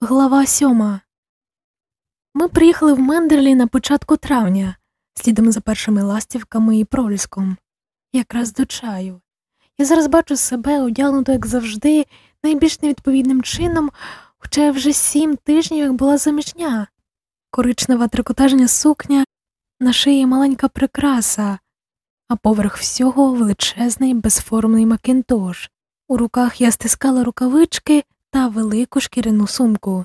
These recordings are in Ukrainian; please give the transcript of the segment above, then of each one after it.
Глава сьома. Ми приїхали в Мендерлі на початку травня, слідом за першими ластівками і проліском, якраз до чаю. Я зараз бачу себе одягнуту, як завжди, найбільш невідповідним чином, хоча я вже сім тижнів як була заміжня, коричнева трикотажня сукня, на шиї маленька прикраса, а поверх всього величезний безформний макінтош. У руках я стискала рукавички та велику шкіряну сумку.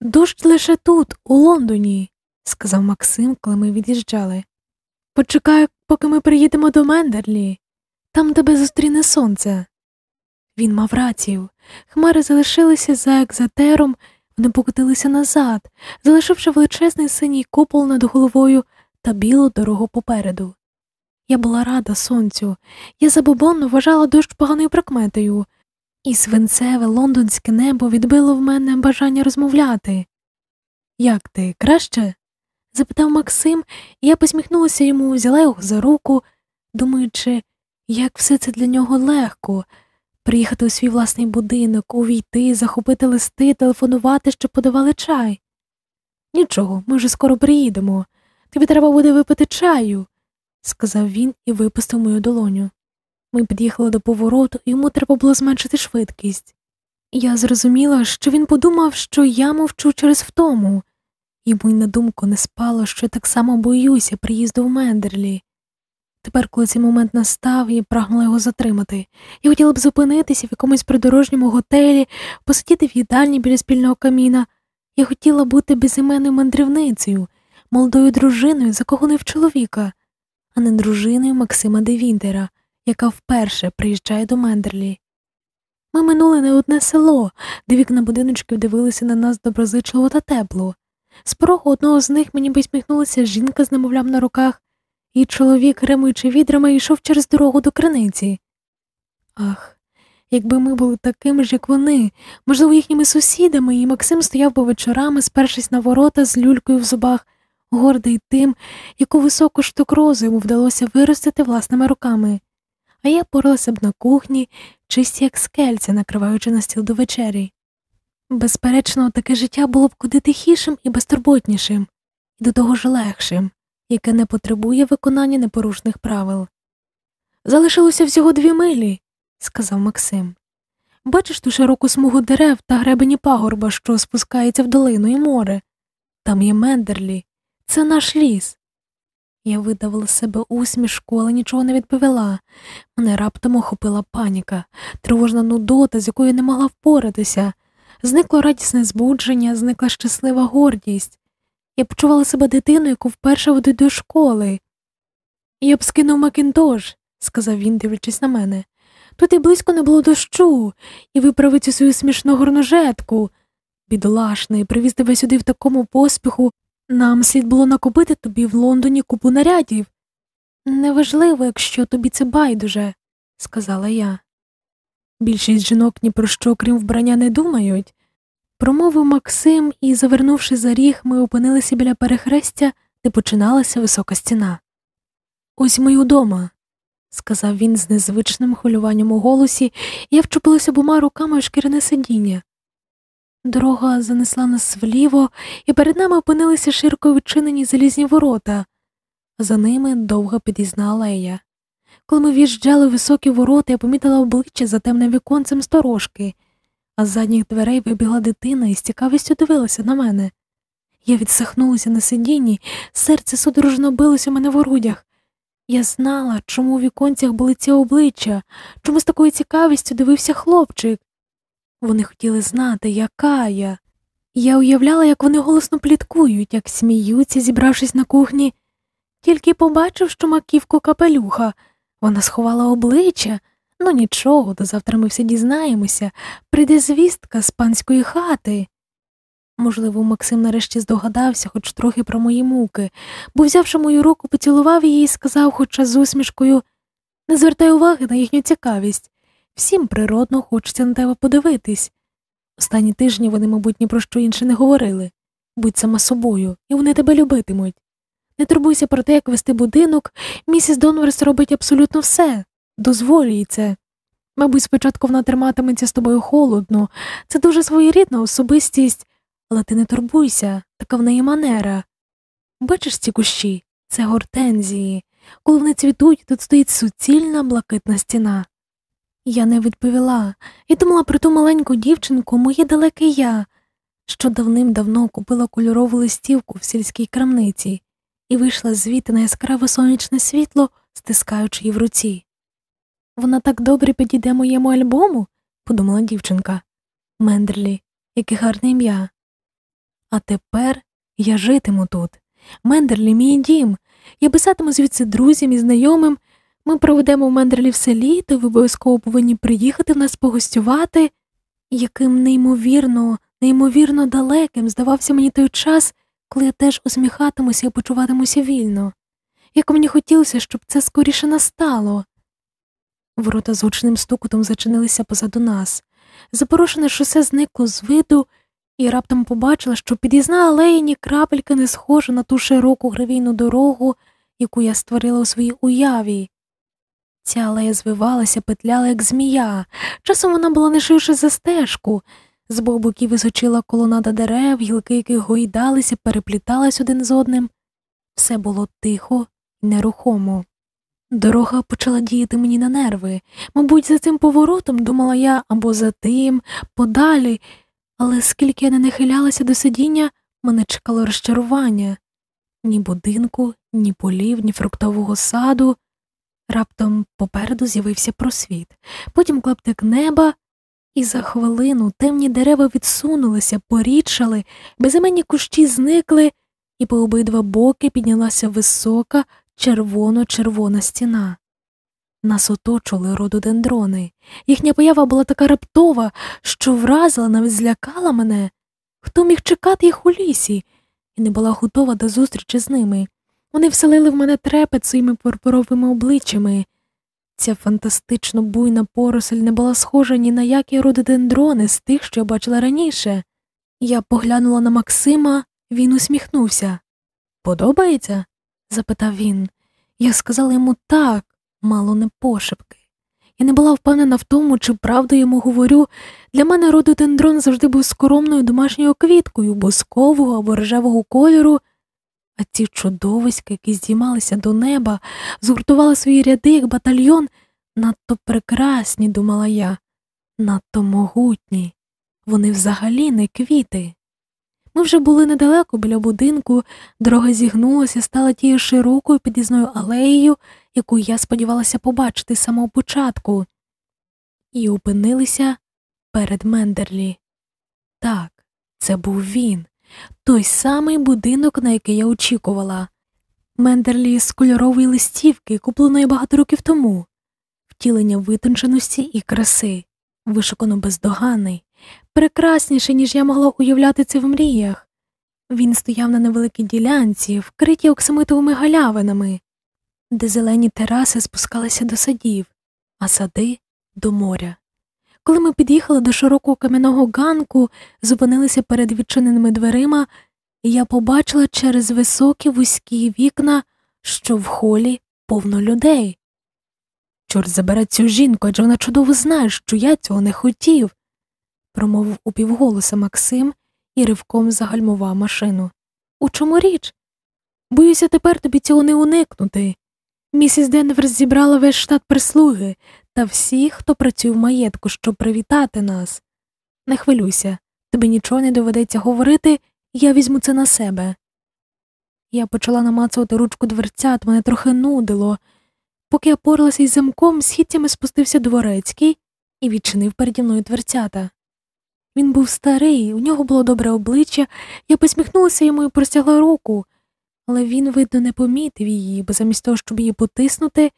Дощ лише тут, у Лондоні, сказав Максим, коли ми від'їжджали. Почекаю, поки ми приїдемо до Мендерлі, там тебе зустріне сонце. Він мав рацію. Хмари залишилися за екзатером, вони покотилися назад, залишивши величезний синій купол над головою та білу дорогу попереду. Я була рада сонцю, я забобонно вважала дощ поганою прикметою, і свинцеве лондонське небо відбило в мене бажання розмовляти. Як ти, краще? запитав Максим, і я посміхнулася йому, взяла його за руку, думаючи, як все це для нього легко приїхати у свій власний будинок, увійти, захопити листи, телефонувати, щоб подавали чай. Нічого, ми вже скоро приїдемо. Тобі треба буде випити чаю, сказав він і випустив мою долоню. Ми під'їхали до повороту, і йому треба було зменшити швидкість. Я зрозуміла, що він подумав, що я мовчу через втому, йому й на думку не спало, що я так само боюся приїзду в Мендерлі. Тепер, коли цей момент настав, я прагнула його затримати. Я хотіла б зупинитися в якомусь придорожньому готелі, посидіти в їдальні біля спільного каміна. Я хотіла бути безіменною мандрівницею, молодою дружиною, закоханою в чоловіка, а не дружиною Максима Девінтера яка вперше приїжджає до Мендерлі. Ми минули не одне село, де вікна будиночків дивилися на нас доброзичливо та тепло. З порогу одного з них мені посміхнулася жінка з немовлям на руках, і чоловік, ремуючи відрами, йшов через дорогу до криниці. Ах, якби ми були такими ж, як вони, можливо, їхніми сусідами, і Максим стояв би вечорами, спершись на ворота з люлькою в зубах, гордий тим, яку високу штукрозу йому вдалося виростити власними руками а я поралася б на кухні, чисті як скельця, накриваючи на стіл до вечері. Безперечно, таке життя було б куди тихішим і безтурботнішим, і до того ж легшим, яке не потребує виконання непорушних правил. Залишилося всього дві милі, сказав Максим. Бачиш ту широку смугу дерев та гребені пагорба, що спускається в долину і море. Там є Мендерлі, це наш ліс. Я видавила себе усмішку, але нічого не відповіла. Мене раптом охопила паніка, тривожна нудота, з якою не могла впоратися. Зникло радісне збудження, зникла щаслива гордість. Я почувала себе дитиною, яку вперше ведуть до школи. Я б скинув Макінтош, сказав він, дивлячись на мене. Тут і близько не було дощу, і виправив цю свою смішну горножетку. Бідолашний, привіз тебе сюди в такому поспіху, нам слід було накупити тобі в Лондоні купу нарядів. Неважливо, якщо тобі це байдуже, сказала я. Більшість жінок ні про що, крім вбрання, не думають. Промовив Максим, і, завернувши за ріг, ми опинилися біля перехрестя, де починалася висока стіна. Ось ми удома, сказав він з незвичним хвилюванням у голосі, і я вчепилася обома руками в шкіряне сидіння. Дорога занесла нас вліво, і перед нами опинилися широко відчинені залізні ворота, за ними довго під'їзна алея. Коли ми в'їжджали в високі ворота, я помітила обличчя за темним віконцем сторожки, а з задніх дверей вибігла дитина і з цікавістю дивилася на мене. Я відсахнулася на сидінні, серце судорожно билося мене в грудях. Я знала, чому у віконцях були ці обличчя, чому з такою цікавістю дивився хлопчик. Вони хотіли знати, яка я. Я уявляла, як вони голосно пліткують, як сміються, зібравшись на кухні, тільки побачив, що маківку капелюха, вона сховала обличчя, ну нічого, до завтра ми все дізнаємося, прийде звістка з панської хати. Можливо, Максим нарешті здогадався хоч трохи про мої муки, бо, взявши мою руку, поцілував її і сказав, хоча з усмішкою не звертай уваги на їхню цікавість. Всім природно хочеться на тебе подивитись. Останні тижні вони, мабуть, ні про що інше не говорили будь сама собою, і вони тебе любитимуть. Не турбуйся про те, як вести будинок, місіс Донверс робить абсолютно все, дозволь їй це. Мабуть, спочатку вона триматиметься з тобою холодно, це дуже своєрідна особистість, але ти не турбуйся, така в неї манера. Бачиш ці кущі? Це гортензії. Коли вони цвітуть, тут стоїть суцільна блакитна стіна. Я не відповіла і думала про ту маленьку дівчинку, моє далеке я, що давним-давно купила кольорову листівку в сільській крамниці і вийшла звідти на яскраве сонячне світло, стискаючи її в руці. Вона так добре підійде моєму альбому, подумала дівчинка. Мендерлі, яке гарне ім'я. А тепер я житиму тут. Мендерлі, мій дім. Я писатиму звідси друзям і знайомим. Ми проведемо в Мендерлі все літо, ви обов'язково повинні приїхати в нас погостювати. Яким неймовірно, неймовірно далеким здавався мені той час, коли я теж усміхатимуся і почуватимуся вільно. Як мені хотілося, щоб це скоріше настало. Ворота з гучним стукотом зачинилися позаду нас. Запорошене шосе зникло з виду, і раптом побачила, що під'їзна алея ні крапельки не схожа на ту широку гравійну дорогу, яку я створила у своїй уяві. Ця алея звивалася, петляла, як змія. Часом вона була не ширше за стежку. З боків височила колонада дерев, гілки яких гойдалися, переплітались один з одним. Все було тихо і нерухомо. Дорога почала діяти мені на нерви. Мабуть, за цим поворотом думала я або за тим, подалі, але скільки я не нахилялася до сидіння, мене чекало розчарування ні будинку, ні полів, ні фруктового саду. Раптом попереду з'явився просвіт, потім клаптик неба, і за хвилину темні дерева відсунулися, порідшали, безіменні кущі зникли, і по обидва боки піднялася висока, червоно-червона стіна. Нас оточували рододендрони. Їхня поява була така раптова, що вразила, навіть злякала мене. Хто міг чекати їх у лісі, і не була готова до зустрічі з ними. Вони вселили в мене трепет своїми пурпуровими обличчями. Ця фантастично буйна поросль не була схожа ні на які рододендрони з тих, що я бачила раніше. Я поглянула на Максима, він усміхнувся. Подобається? запитав він. Я сказала йому так, мало не пошепки. Я не була впевнена в тому, чи правду йому говорю. Для мене рододендрон завжди був скоромною домашньою квіткою, боскового або рожевого кольору, а ці чудовиська, які здіймалися до неба, згуртували свої ряди, як батальйон, надто прекрасні, думала я, надто могутні. Вони взагалі не квіти. Ми вже були недалеко біля будинку, дорога зігнулася, стала тією широкою під'їзною алеєю, яку я сподівалася побачити з самого початку, і опинилися перед Мендерлі. Так, це був він, той самий будинок, на який я очікувала. Мендерлі з кольорової листівки, купленої багато років тому, втілення витонченості і краси, вишукано бездоганний, прекрасніший, ніж я могла уявляти це в мріях. Він стояв на невеликій ділянці, вкритій оксамитовими галявинами, де зелені тераси спускалися до садів, а сади до моря. Коли ми під'їхали до широкого кам'яного ганку, зупинилися перед відчиненими дверима, і я побачила через високі вузькі вікна, що в холі повно людей. Чорт забере цю жінку, адже вона чудово знає, що я цього не хотів, промовив упівголоса Максим і ривком загальмував машину. У чому річ? Боюся, тепер тобі цього не уникнути. Місіс Денвер зібрала весь штат прислуги та всіх, хто працює в маєтку, щоб привітати нас. Не хвилюйся, тобі нічого не доведеться говорити, я візьму це на себе. Я почала намацувати ручку дверцят, мене трохи нудило. Поки я поралася із замком, східцями спустився дворецький і відчинив переді мною дверцята. Він був старий, у нього було добре обличчя, я посміхнулася йому і простягла руку, але він, видно, не помітив її, бо замість того, щоб її потиснути,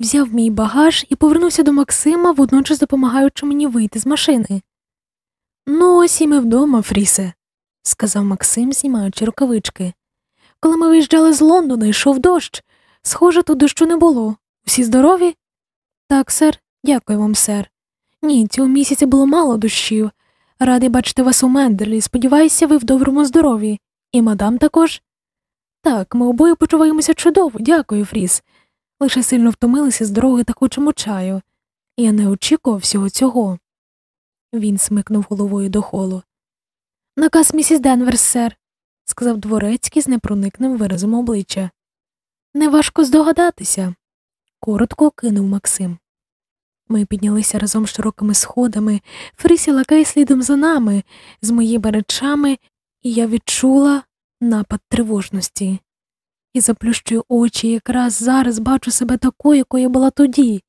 взяв мій багаж і повернувся до Максима, водночас допомагаючи мені вийти з машини. Ну, ось і ми вдома, Фрісе, сказав Максим, знімаючи рукавички. Коли ми виїжджали з Лондона, йшов дощ. Схоже, тут дощу не було. Усі здорові? Так, сер, дякую вам, сер. Ні, цього місяця було мало дощів. Радий бачити вас у Мендерлі. Сподіваюся, ви в доброму здоров'ї. І мадам також? Так, ми обоє почуваємося чудово, дякую, Фріс. Лише сильно втомилися з дороги та хочемо чаю. Я не очікував всього цього. Він смикнув головою до холу. Наказ місіс Денверс, сер, сказав дворецький з непроникним виразом обличчя. Неважко здогадатися, коротко кинув Максим. Ми піднялися разом широкими сходами, Фрісі лакай слідом за нами, з моїми речами, і я відчула напад тривожності. І заплющую очі, якраз зараз бачу себе такою, якою була тоді.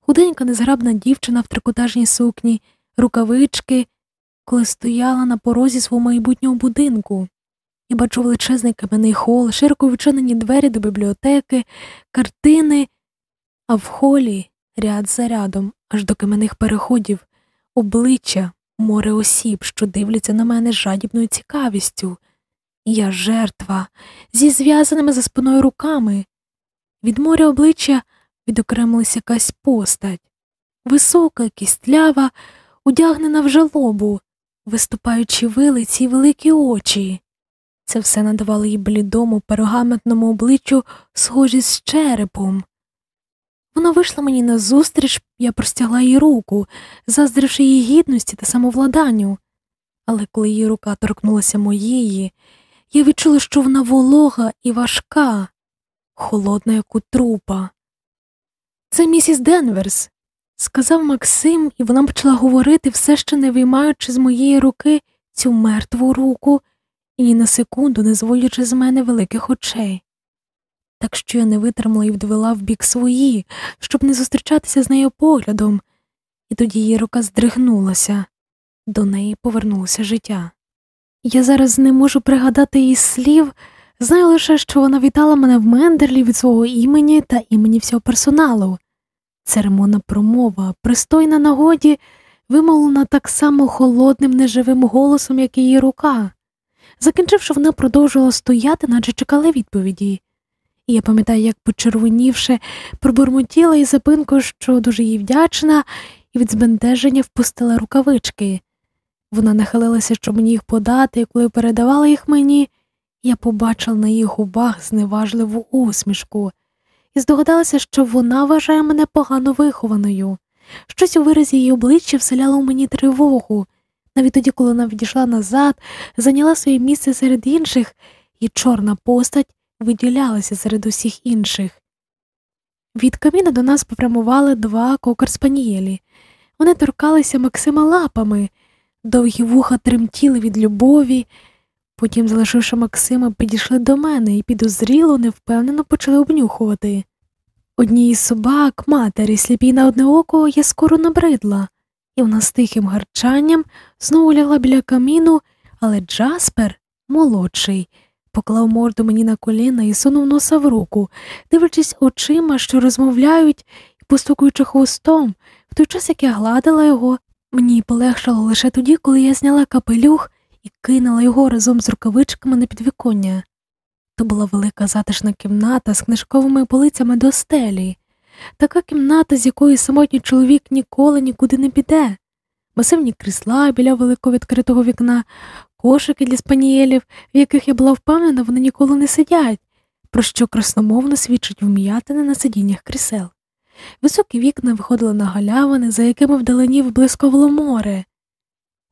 Худенька незграбна дівчина в трикотажній сукні, рукавички, коли стояла на порозі свого майбутнього будинку. І бачу величезний кам'яний хол, широко відчинені двері до бібліотеки, картини, а в холі ряд за рядом, аж до кам'яних переходів, обличчя, море осіб, що дивляться на мене з жадібною цікавістю. Я жертва зі зв'язаними за спиною руками. Від моря обличчя відокремилась якась постать, висока, кістлява, одягнена в жалобу, виступаючи вилиці й великі очі. Це все надавало їй блідому, пергаментному обличчю схожість з черепом. Вона вийшла мені назустріч, я простягла їй руку, заздривши її гідності та самовладанню. Але коли її рука торкнулася моєї, я відчула, що вона волога і важка, холодна, як у трупа. Це місіс Денверс, сказав Максим, і вона почала говорити, все ще не виймаючи з моєї руки цю мертву руку і ні на секунду не зводячи з мене великих очей. Так що я не витримала і вдвела в бік свої, щоб не зустрічатися з нею поглядом, і тоді її рука здригнулася, до неї повернулося життя. Я зараз не можу пригадати її слів, знаю лише, що вона вітала мене в Мендерлі від свого імені та імені всього персоналу. Церемонна промова, пристойна нагоді, вимовлена так само холодним, неживим голосом, як і її рука. Закінчивши, вона продовжувала стояти, наче чекала відповіді. І я пам'ятаю, як, почервонівши, пробурмотіла із запинкою, що дуже їй вдячна, і від збентеження впустила рукавички. Вона нахилилася, щоб мені їх подати, і коли передавала їх мені, я побачила на її губах зневажливу усмішку і здогадалася, що вона вважає мене погано вихованою. Щось у виразі її обличчя вселяло у мені тривогу. Навіть тоді, коли вона відійшла назад, зайняла своє місце серед інших, і чорна постать виділялася серед усіх інших. Від каміна до нас попрямували два кокер-спанієлі. Вони торкалися Максима лапами, довгі вуха тремтіли від любові, потім, залишивши Максима, підійшли до мене і підозріло, невпевнено почали обнюхувати. Одній із собак, матері, сліпій на одне око, я скоро набридла, і вона з тихим гарчанням знову лягла біля каміну, але Джаспер, молодший, поклав морду мені на коліна і сунув носа в руку, дивлячись очима, що розмовляють, і постукуючи хвостом, в той час, як я гладила його, мені полегшало лише тоді, коли я зняла капелюх і кинула його разом з рукавичками на підвіконня. То була велика затишна кімната з книжковими полицями до стелі, така кімната, з якої самотній чоловік ніколи нікуди не піде, масивні крісла біля великого відкритого вікна, кошики для спанієлів, в яких я була впевнена, вони ніколи не сидять, про що красномовно свідчить вм'ятини на сидіннях крісел. Високі вікна виходили на галявини, за якими вдалині вблисковало море.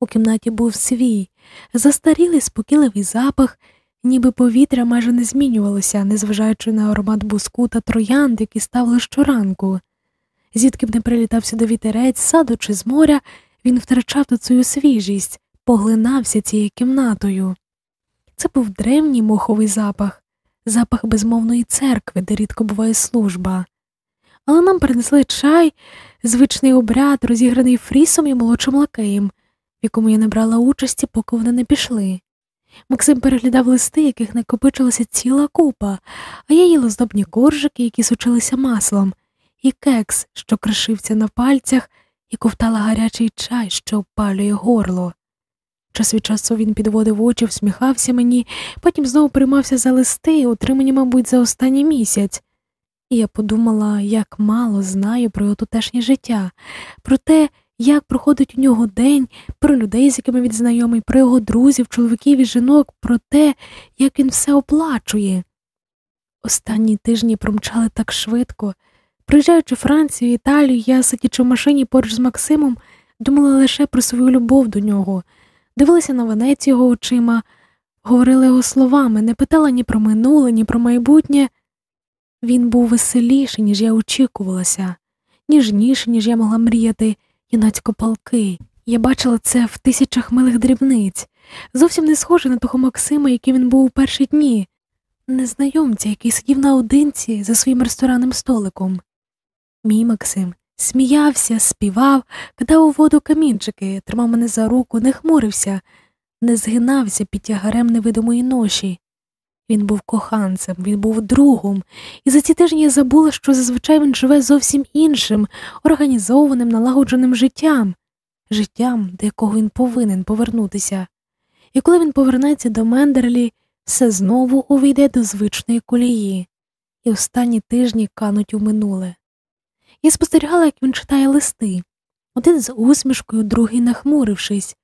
У кімнаті був свій, застарілий спокійливий запах, ніби повітря майже не змінювалося, незважаючи на аромат буску та троянд, які ставили щоранку. Звідки б не прилітав сюди вітерець, саду чи з моря, він втрачав тут свою свіжість, поглинався цією кімнатою. Це був древній моховий запах, запах безмовної церкви, де рідко буває служба. Але нам принесли чай, звичний обряд, розіграний фрісом і молодшим лакеєм, в якому я не брала участі, поки вони не пішли. Максим переглядав листи, яких накопичилася ціла купа, а я їла здобні коржики, які сучилися маслом, і кекс, що кришився на пальцях, і ковтала гарячий чай, що опалює горло. Час від часу він підводив очі, всміхався мені, потім знову приймався за листи, отримані, мабуть, за останній місяць. І я подумала, як мало знаю про його тутешнє життя, про те, як проходить у нього день, про людей, з якими він знайомий, про його друзів, чоловіків і жінок, про те, як він все оплачує. Останні тижні промчали так швидко, Приїжджаючи Францію, Італію, я, сидячи в машині поруч з Максимом, думала лише про свою любов до нього, дивилася на Венецію його очима, говорила його словами, не питала ні про минуле, ні про майбутнє. Він був веселіший, ніж я очікувалася, ніжніший, ніж я могла мріяти, юнацько палки. Я бачила це в тисячах милих дрібниць, зовсім не схожий на того Максима, який він був у перші дні, незнайомця, який сидів наодинці за своїм ресторанним столиком. Мій Максим сміявся, співав, кидав у воду камінчики, тримав мене за руку, не хмурився, не згинався під тягарем невидимої ноші. Він був коханцем, він був другом, і за ці тижні я забула, що зазвичай він живе зовсім іншим, організованим, налагодженим життям, життям, до якого він повинен повернутися. І коли він повернеться до Мендерлі, все знову увійде до звичної колії, і останні тижні кануть у минуле. Я спостерігала, як він читає листи. Один з усмішкою, другий нахмурившись,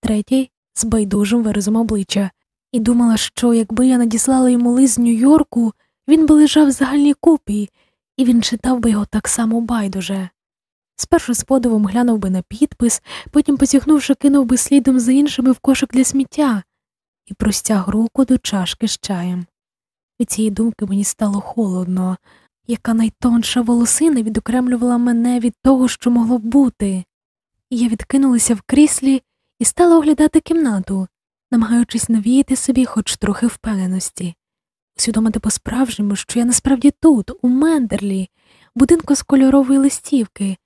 третій з байдужим виразом обличчя, і думала, що якби я надіслала йому лист з Нью-Йорку, він би лежав в загальній купі, і він читав би його так само байдуже. Спершу з подивом глянув би на підпис, потім, посіхнувши, кинув би слідом за іншими в кошик для сміття і простяг руку до чашки з чаєм. Від цієї думки мені стало холодно, яка найтонша волосина відокремлювала мене від того, що могло б бути. І я відкинулася в кріслі і стала оглядати кімнату, намагаючись навіяти собі хоч трохи впевненості, усвідомити по-справжньому, що я насправді тут, у Мендерлі, будинку з кольорової листівки,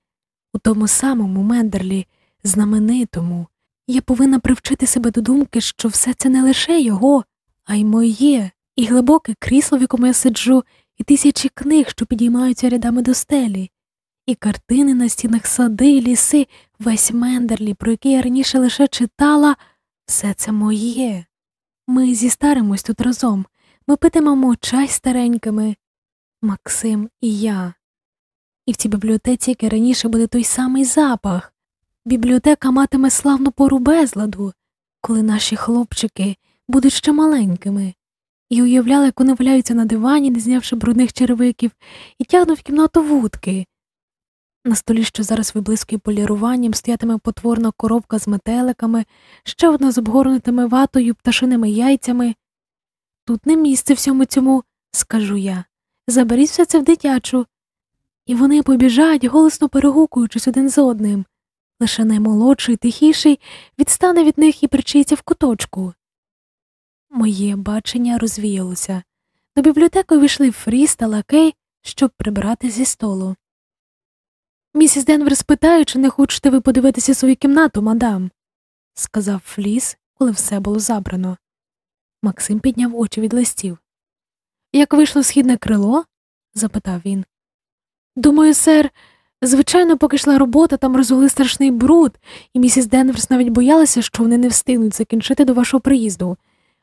у тому самому Мендерлі, знаменитому. Я повинна привчити себе до думки, що все це не лише його, а й моє, і глибоке крісло, в якому я сиджу, і тисячі книг, що підіймаються рядами до стелі, і картини на стінах сади, ліси, весь Мендерлі, про який я раніше лише читала, все це моє. Ми зістаримось тут разом, ми питимемо чай старенькими, Максим і я. І в цій бібліотеці, як і раніше, буде той самий запах. Бібліотека матиме славну пору безладу, коли наші хлопчики будуть ще маленькими, і уявляли, як вони валяються на дивані, не знявши брудних черевиків, і тягнуть в кімнату вудки. На столі, що зараз виблискує поліруванням, стоятиме потворна коробка з метеликами, ще одна з обгорнутими ватою пташиними яйцями. Тут не місце всьому цьому, скажу я. Заберіть все це в дитячу. І вони побіжать, голосно перегукуючись один з одним. Лише наймолодший, тихіший, відстане від них і причається в куточку. Моє бачення розвіялося. До бібліотеки вийшли Фріс та лакей, щоб прибрати зі столу. Місіс Денвер спитає, чи не хочете ви подивитися свою кімнату, мадам, сказав Фліс, коли все було забрано. Максим підняв очі від листів. Як вийшло східне крило? запитав він. Думаю, сер, звичайно, поки йшла робота, там розгули страшний бруд, і місіс Денверс навіть боялася, що вони не встигнуть закінчити до вашого приїзду,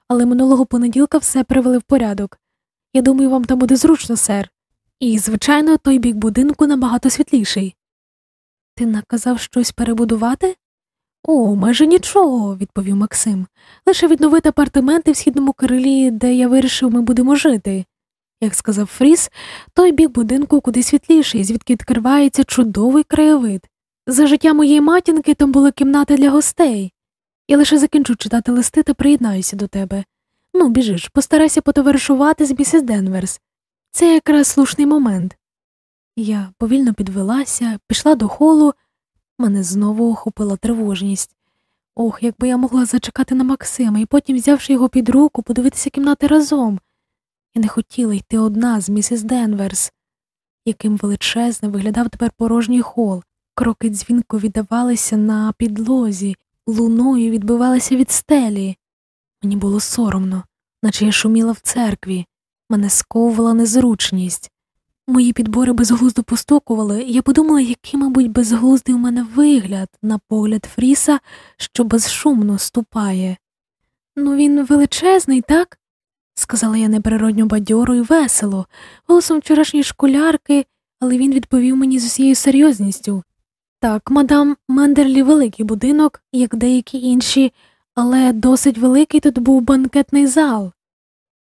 але минулого понеділка все привели в порядок. Я думаю, вам там буде зручно, сер. І, звичайно, той бік будинку набагато світліший. Ти наказав щось перебудувати? О, майже нічого, відповів Максим. Лише відновити апартаменти в східному крилі, де я вирішив, ми будемо жити. Як сказав Фріс, той бік будинку куди світліший, звідки відкривається чудовий краєвид. За життя моєї матінки там були кімнати для гостей. Я лише закінчу читати листи та приєднаюся до тебе. Ну, біжиш, постарайся потоваришувати з місіс Денверс. Це якраз слушний момент. Я повільно підвелася, пішла до холу, мене знову охопила тривожність. Ох, якби я могла зачекати на Максима і потім, взявши його під руку, подивитися кімнати разом. Я не хотіла йти одна з місіс Денверс, яким величезним виглядав тепер порожній хол. Кроки дзвінко віддавалися на підлозі, луною відбивалися від стелі. Мені було соромно, наче я шуміла в церкві, мене сковувала незручність. Мої підбори безглуздо постукували, я подумала, який, мабуть, безглуздий у мене вигляд на погляд Фріса, що безшумно ступає. Ну, він величезний, так? сказала я неприродньо бадьоро і весело, голосом вчорашньої школярки, але він відповів мені з усією серйозністю. Так, мадам, Мендерлі великий будинок, як деякі інші, але досить великий тут був банкетний зал.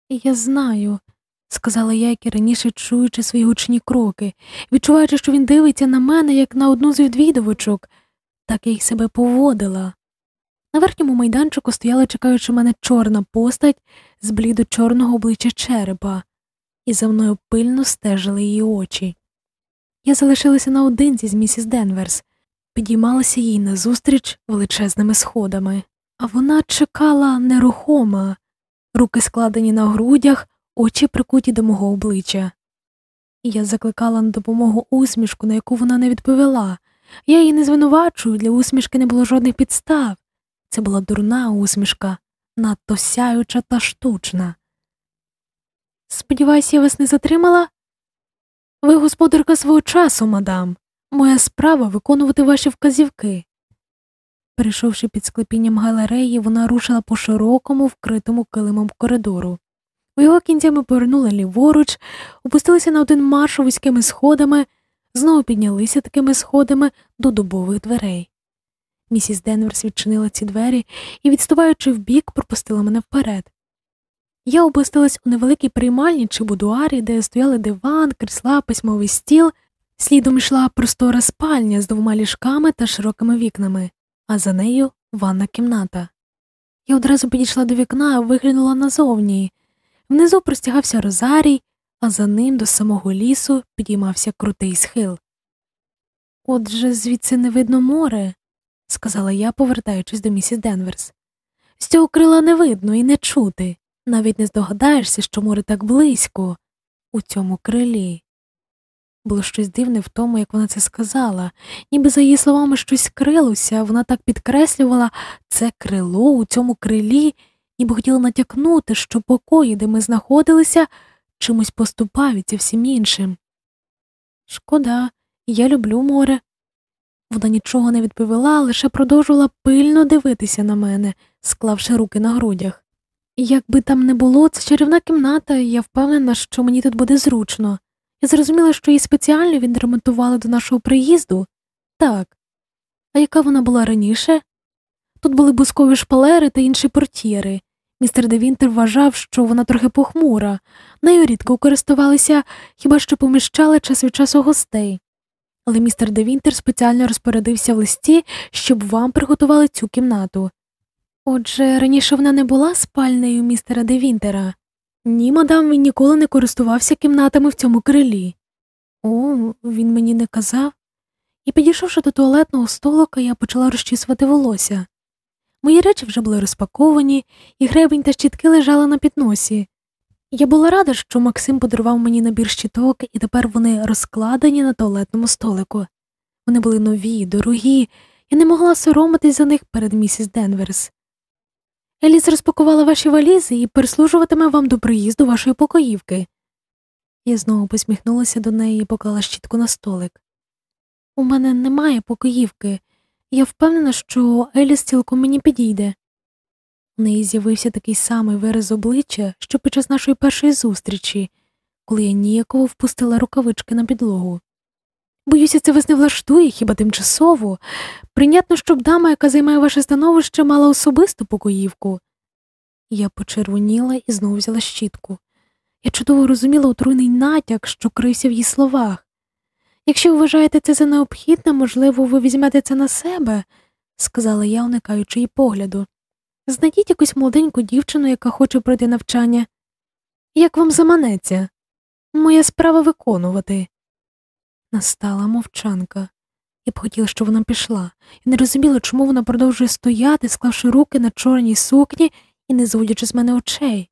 Я знаю, сказала я, як і раніше чуючи свої гучні кроки, відчуваючи, що він дивиться на мене, як на одну з відвідувачок, так я й себе поводила. На верхньому майданчику стояла, чекаючи мене чорна постать з блідо чорного обличчя черепа, і за мною пильно стежили її очі. Я залишилася наодинці з місіс Денверс, підіймалася їй назустріч величезними сходами, а вона чекала нерухома, руки складені на грудях, очі прикуті до мого обличчя. Я закликала на допомогу усмішку, на яку вона не відповіла. Я її не звинувачую, для усмішки не було жодних підстав. Це була дурна усмішка, надто сяюча та штучна. Сподіваюся, я вас не затримала? Ви господарка свого часу, мадам. Моя справа виконувати ваші вказівки. Перейшовши під склепінням галереї, вона рушила по широкому, вкритому килимом коридору. У його кінці ми повернули ліворуч, опустилися на один марш вузькими сходами, знову піднялися такими сходами до дубових дверей. Місіс Денверс відчинила ці двері і, відступаючи вбік, пропустила мене вперед. Я опустилась у невеликій приймальні чи будуарі, де стояли диван, крісла, письмовий стіл, слідом йшла простора спальня з двома ліжками та широкими вікнами, а за нею ванна кімната. Я одразу підійшла до вікна виглянула назовні. Внизу простягався розарій, а за ним до самого лісу підіймався крутий схил. Отже, звідси не видно море, сказала я, повертаючись до місіс Денверс. З цього крила не видно і не чути. Навіть не здогадаєшся, що море так близько, у цьому крилі. Було щось дивне в тому, як вона це сказала, ніби за її словами щось крилося, вона так підкреслювала це крило у цьому крилі, ніби хотіла натякнути, що покої, де ми знаходилися, чимось поступаються всім іншим. Шкода, я люблю море. Вона нічого не відповіла, лише продовжувала пильно дивитися на мене, склавши руки на грудях. Як би там не було, це чарівна кімната, і я впевнена, що мені тут буде зручно. Я зрозуміла, що її спеціально відремонтували до нашого приїзду. Так. А яка вона була раніше? Тут були бускові шпалери та інші портьєри. Містер Девінтер вважав, що вона трохи похмура, нею рідко користувалися, хіба що поміщали час від часу гостей. Але містер Девінтер спеціально розпорядився в листі, щоб вам приготували цю кімнату. Отже, раніше вона не була спальнею містера Девінтера. Ні, мадам, він ніколи не користувався кімнатами в цьому крилі. О, він мені не казав. І підійшовши до туалетного столика, я почала розчісувати волосся. Мої речі вже були розпаковані, і гребень та щітки лежали на підносі. Я була рада, що Максим подарував мені набір щиток, і тепер вони розкладені на туалетному столику. Вони були нові, дорогі, я не могла соромитись за них перед місіс Денверс. Еліс розпакувала ваші валізи і прислужуватиме вам до приїзду вашої покоївки. Я знову посміхнулася до неї і поклала щітку на столик. У мене немає покоївки, я впевнена, що Еліс цілком мені підійде. У неї з'явився такий самий вираз обличчя, що під час нашої першої зустрічі, коли я ніяково впустила рукавички на підлогу. Боюся, це вас не влаштує хіба тимчасово. Прийнятно, щоб дама, яка займає ваше становище, мала особисту покоївку. Я почервоніла і знову взяла щітку. Я чудово розуміла отруйний натяк, що крився в її словах. Якщо вважаєте це за необхідне, можливо, ви візьмете це на себе, сказала я, уникаючи її погляду. Знайдіть якусь молоденьку дівчину, яка хоче пройти навчання. Як вам заманеться? Моя справа виконувати. Настала мовчанка. Я б хотіла, щоб вона пішла, і не розуміла, чому вона продовжує стояти, склавши руки на чорній сукні і не зводячи з мене очей.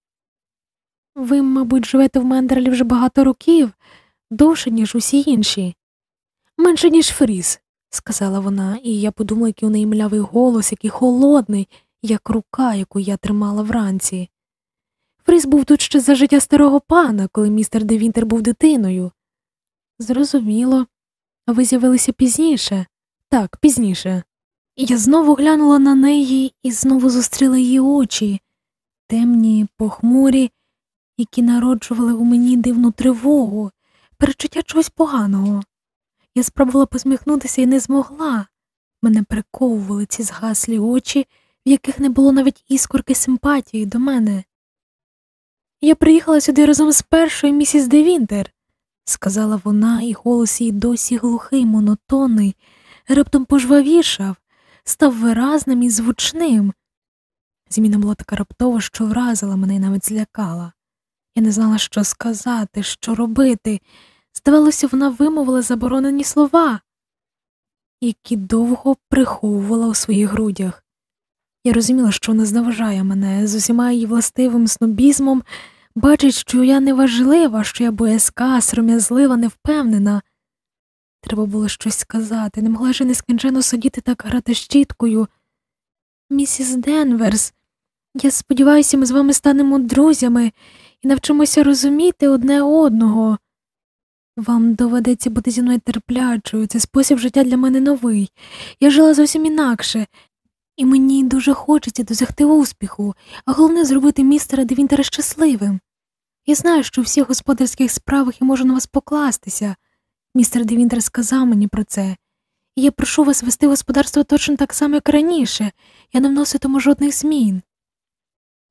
Ви, мабуть, живете в Мендерлі вже багато років, довше, ніж усі інші. Менше, ніж Фріз, сказала вона, і я подумала, який у неї млявий голос, який холодний, як рука, яку я тримала вранці. Фріз був тут ще за життя старого пана, коли містер Девінтер був дитиною. Зрозуміло, а ви з'явилися пізніше? Так, пізніше. Я знову глянула на неї і знову зустріла її очі, темні, похмурі, які народжували у мені дивну тривогу, перечуття чогось поганого. Я спробувала посміхнутися і не змогла. Мене приковували ці згаслі очі, в яких не було навіть іскорки симпатії до мене. Я приїхала сюди разом з першою місіс Девінтер, сказала вона, і голос її досі глухий, монотонний, раптом пожвавішав, став виразним і звучним. Зміна була така раптова, що вразила мене і навіть злякала. Я не знала, що сказати, що робити. Здавалося, вона вимовила заборонені слова, які довго приховувала у своїх грудях. Я розуміла, що вона зневажає мене з усіма її властивим снобізмом, бачить, що я неважлива, що я боязка, сором'язлива, невпевнена. Треба було щось сказати, не могла ж нескінченно сидіти так грати щіткою. Місіс Денверс, я сподіваюся, ми з вами станемо друзями і навчимося розуміти одне одного. Вам доведеться бути зі мною терплячою, це спосіб життя для мене новий. Я жила зовсім інакше, і мені дуже хочеться досягти успіху, а головне зробити містера Девінтера щасливим. Я знаю, що у всіх господарських справах я можу на вас покластися. Містер Девінтер сказав мені про це, і я прошу вас вести господарство точно так само, як раніше, я не вноситиму жодних змін.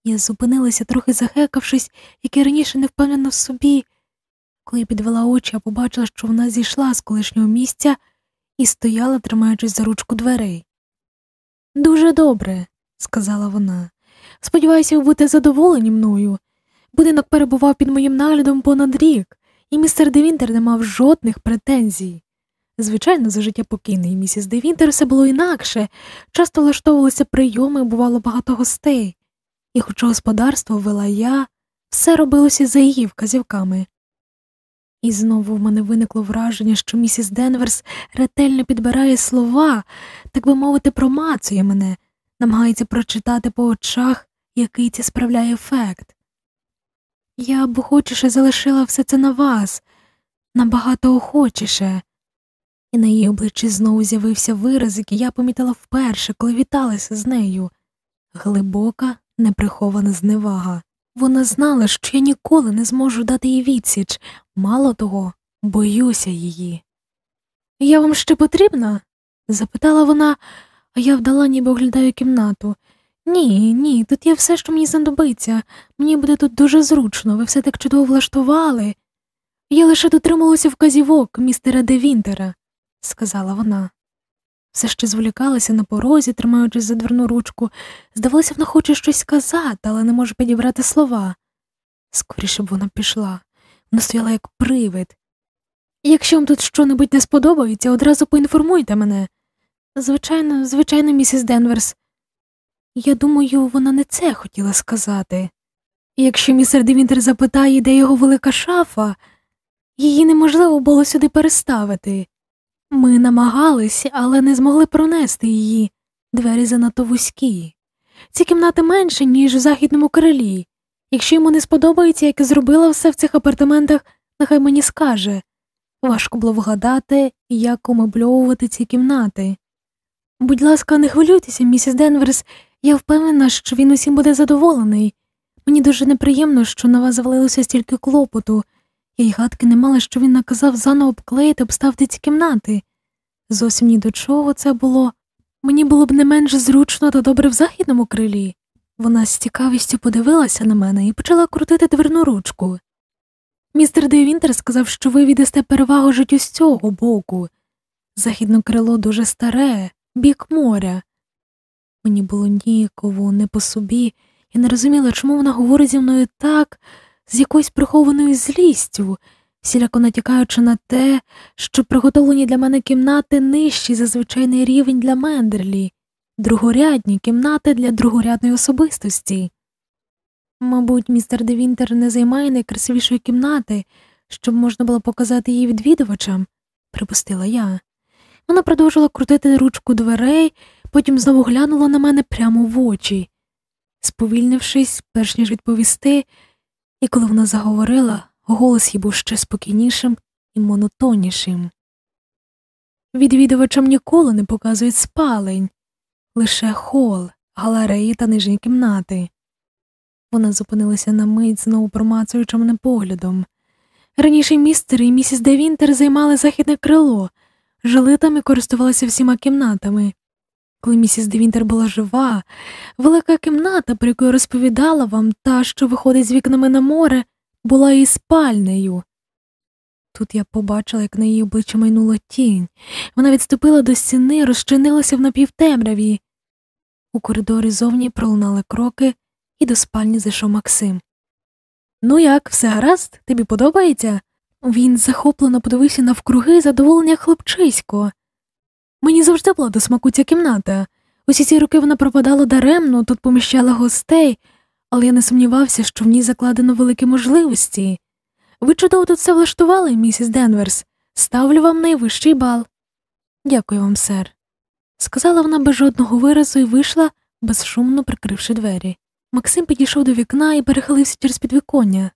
Я зупинилася, трохи захекавшись, як і раніше не впевнена в собі. Коли я підвела очі, я побачила, що вона зійшла з колишнього місця і стояла, тримаючись за ручку дверей. Дуже добре, сказала вона. Сподіваюся, ви будете задоволені мною. Будинок перебував під моїм наглядом понад рік, і містер Девінтер не мав жодних претензій. Звичайно, за життя покійної місіс Девінтер все було інакше, часто влаштовувалися прийоми, бувало багато гостей, і, хоча господарство вела я, все робилося за її вказівками. І знову в мене виникло враження, що місіс Денверс ретельно підбирає слова, так би мовити, промацує мене, намагається прочитати по очах, який це справляє ефект. Я б охочіше залишила все це на вас, набагато охочіше, і на її обличчі знову з'явився вираз, який я помітила вперше, коли віталася з нею глибока, неприхована зневага. Вона знала, що я ніколи не зможу дати їй відсіч, мало того, боюся її. Я вам ще потрібна? запитала вона, а я вдала, ніби оглядаю кімнату. Ні, ні, тут є все, що мені знадобиться. Мені буде тут дуже зручно, ви все так чудово влаштували. Я лише дотрималася вказівок містера Девінтера, сказала вона. Все ще зволікалася на порозі, тримаючись за дверну ручку. Здавалося, вона хоче щось сказати, але не може підібрати слова. Скоріше б вона пішла. Вона стояла як привид. Якщо вам тут щонебудь не сподобається, одразу поінформуйте мене. Звичайно, звичайно, місіс Денверс. Я думаю, вона не це хотіла сказати. Якщо містер Девінтер запитає, де його велика шафа, її неможливо було сюди переставити. Ми намагались, але не змогли пронести її. Двері занадто вузькі. Ці кімнати менші, ніж у західному крилі. Якщо йому не сподобається, як я зробила все в цих апартаментах, нехай мені скаже. Важко було вгадати, як умебльовувати ці кімнати. Будь ласка, не хвилюйтеся, місіс Денверс, я впевнена, що він усім буде задоволений. Мені дуже неприємно, що на вас завалилося стільки клопоту. Я й гадки не мала, що він наказав заново обклеїти обставити ці кімнати. Зовсім ні до чого це було. Мені було б не менш зручно та добре в західному крилі. Вона з цікавістю подивилася на мене і почала крутити дверну ручку. Містер Девінтер сказав, що ви віддасте перевагу життю з цього боку. Західне крило дуже старе, бік моря. Мені було ніяково, не по собі, я не розуміла, чому вона говорить зі мною так, з якоюсь прихованою злістю, всіляко натякаючи на те, що приготовлені для мене кімнати нижчі за звичайний рівень для Мендерлі, другорядні кімнати для другорядної особистості. Мабуть, містер Девінтер не займає найкрасивішої кімнати, щоб можна було показати її відвідувачам, припустила я. Вона продовжила крутити ручку дверей, потім знову глянула на мене прямо в очі. Сповільнившись, перш ніж відповісти, і коли вона заговорила, голос їй був ще спокійнішим і монотоннішим. Відвідувачам ніколи не показують спалень, лише хол, галереї та нижні кімнати. Вона зупинилася на мить, знову промацуючи мене поглядом. Раніше містер і місіс Девінтер займали західне крило, жили там і користувалися всіма кімнатами. Коли місіс Девінтер була жива, велика кімната, про яку я розповідала вам, та, що виходить з вікнами на море, була і спальнею. Тут я побачила, як на її обличчя майнула тінь. Вона відступила до стіни, розчинилася в напівтемряві. У коридорі зовні пролунали кроки, і до спальні зайшов Максим. Ну як, все гаразд? Тобі подобається? Він захоплено подивився навкруги задоволення хлопчисько. Мені завжди була до смаку ця кімната. Усі ці роки вона пропадала даремно, тут поміщала гостей, але я не сумнівався, що в ній закладено великі можливості. Ви чудово тут все влаштували, місіс Денверс. Ставлю вам найвищий бал. Дякую вам, сер. Сказала вона без жодного виразу і вийшла, безшумно прикривши двері. Максим підійшов до вікна і перехилився через підвіконня.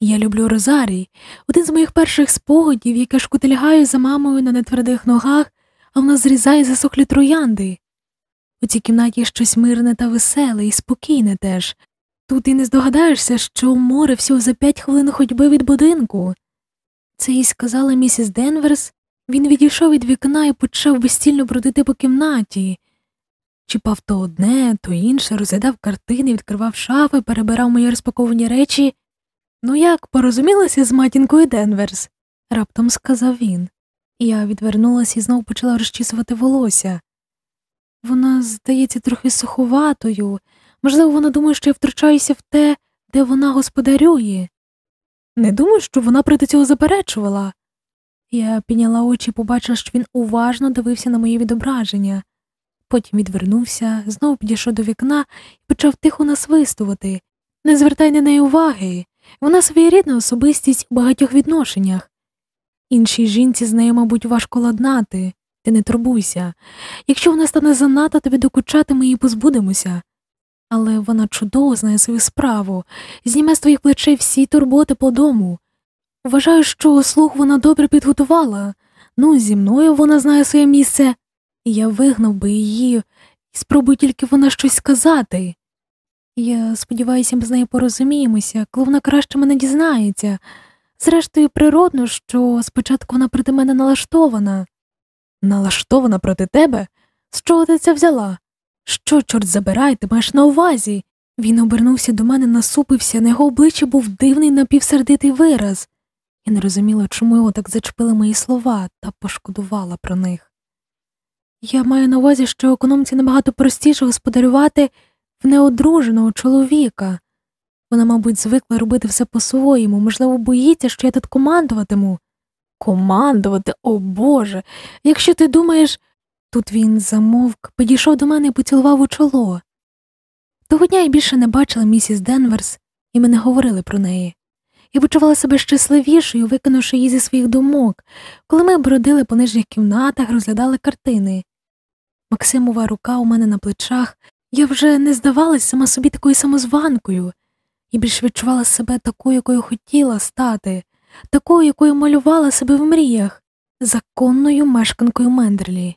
Я люблю Розарій, один з моїх перших спогадів, як я шкутильгаю за мамою на нетвердих ногах, а вона зрізає засохлі троянди. У цій кімнаті щось мирне та веселе і спокійне теж. Тут і не здогадаєшся, що море всього за п'ять хвилин ходьби від будинку. Це їй сказала місіс Денверс, він відійшов від вікна і почав безстільно бродити по кімнаті. Чіпав то одне, то інше, розглядав картини, відкривав шафи, перебирав мої розпаковані речі. Ну як, порозумілася з матінкою Денверс? раптом сказав він. Я відвернулася і знову почала розчісувати волосся. Вона, здається, трохи суховатою. Можливо, вона думає, що я втручаюся в те, де вона господарює. Не думаю, що вона проти цього заперечувала. Я підняла очі і побачила, що він уважно дивився на моє відображення. Потім відвернувся, знову підійшов до вікна і почав тихо насвистувати. Не звертай на неї уваги. Вона своєрідна особистість у багатьох відношеннях. Іншій жінці з нею, мабуть, важко ладнати, ти не турбуйся. Якщо вона стане занадто, тобі докучати, ми її позбудемося. Але вона чудово знає свою справу, зніме з твоїх плечей всі турботи по дому. Вважаю, що слух вона добре підготувала. Ну, зі мною вона знає своє місце, і я вигнав би її і спробую тільки вона щось сказати. Я сподіваюся, ми з нею порозуміємося, коли вона краще мене дізнається. Зрештою, природно, що спочатку вона проти мене налаштована. Налаштована проти тебе? З чого ти це взяла? Що, чорт забирай, ти маєш на увазі? Він обернувся до мене, насупився, на його обличчі був дивний напівсердитий вираз. Я не розуміла, чому його так зачепили мої слова та пошкодувала про них. Я маю на увазі, що економці набагато простіше господарювати в неодруженого чоловіка. Вона, мабуть, звикла робити все по-своєму, можливо, боїться, що я тут командуватиму. Командувати, о Боже. Якщо ти думаєш. Тут він замовк, підійшов до мене і поцілував у чоло. Того дня я більше не бачила місіс Денверс, і ми не говорили про неї. Я почувала себе щасливішою, викинувши її зі своїх думок, коли ми бродили по нижніх кімнатах, розглядали картини. Максимова рука у мене на плечах, я вже не здавалась сама собі такою самозванкою, і більш відчувала себе такою, якою хотіла стати, такою, якою малювала себе в мріях, законною мешканкою Мендерлі.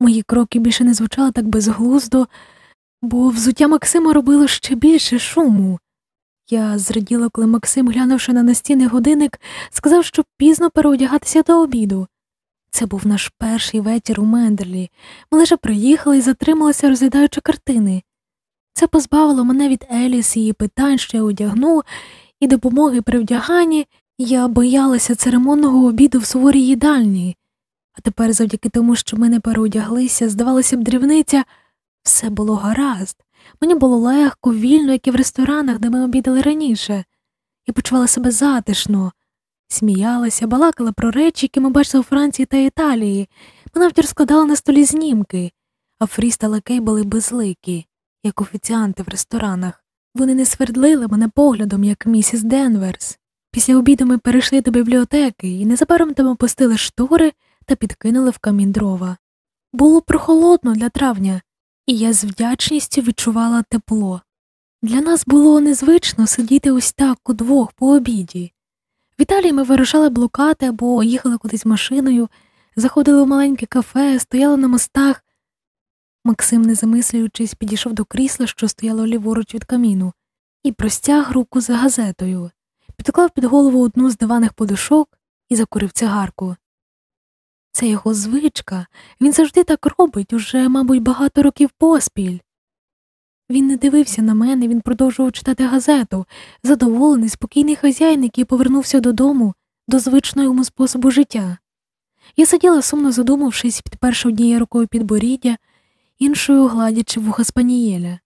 Мої кроки більше не звучали так безглуздо, бо взуття Максима робило ще більше шуму. Я зраділа, коли Максим, глянувши на настінний годинник, сказав, що пізно переодягатися до обіду. Це був наш перший вечір у Мендерлі. Ми лише приїхали і затрималися, розглядаючи картини. Це позбавило мене від Еліс її питань, що я одягну, і допомоги при вдяганні я боялася церемонного обіду в суворій їдальні. А тепер, завдяки тому, що ми не переодяглися, здавалося б, дрібниця, все було гаразд. Мені було легко, вільно, як і в ресторанах, де ми обідали раніше. Я почувала себе затишно, сміялася, балакала про речі, які ми бачили у Франції та Італії. Ми навіть розкладала на столі знімки, а Фріс та Лакей були безликі, як офіціанти в ресторанах. Вони не свердлили мене поглядом, як місіс Денверс. Після обіду ми перейшли до бібліотеки і незабаром там опустили штори та підкинули в камін дрова. Було прохолодно для травня, і я з вдячністю відчувала тепло. Для нас було незвично сидіти ось так удвох по обіді. В Італії ми вирушали блукати або їхали кудись машиною, заходили в маленьке кафе, стояли на мостах. Максим, не замислюючись, підійшов до крісла, що стояло ліворуч від каміну, і простяг руку за газетою, підклав під голову одну з диваних подушок і закурив цигарку. Це його звичка, він завжди так робить, уже, мабуть, багато років поспіль. Він не дивився на мене, він продовжував читати газету, задоволений, спокійний хазяїн, який повернувся додому до звичного йому способу життя. Я сиділа сумно задумавшись, підперши однією рукою підборіддя, іншою гладячи вуха спанієля.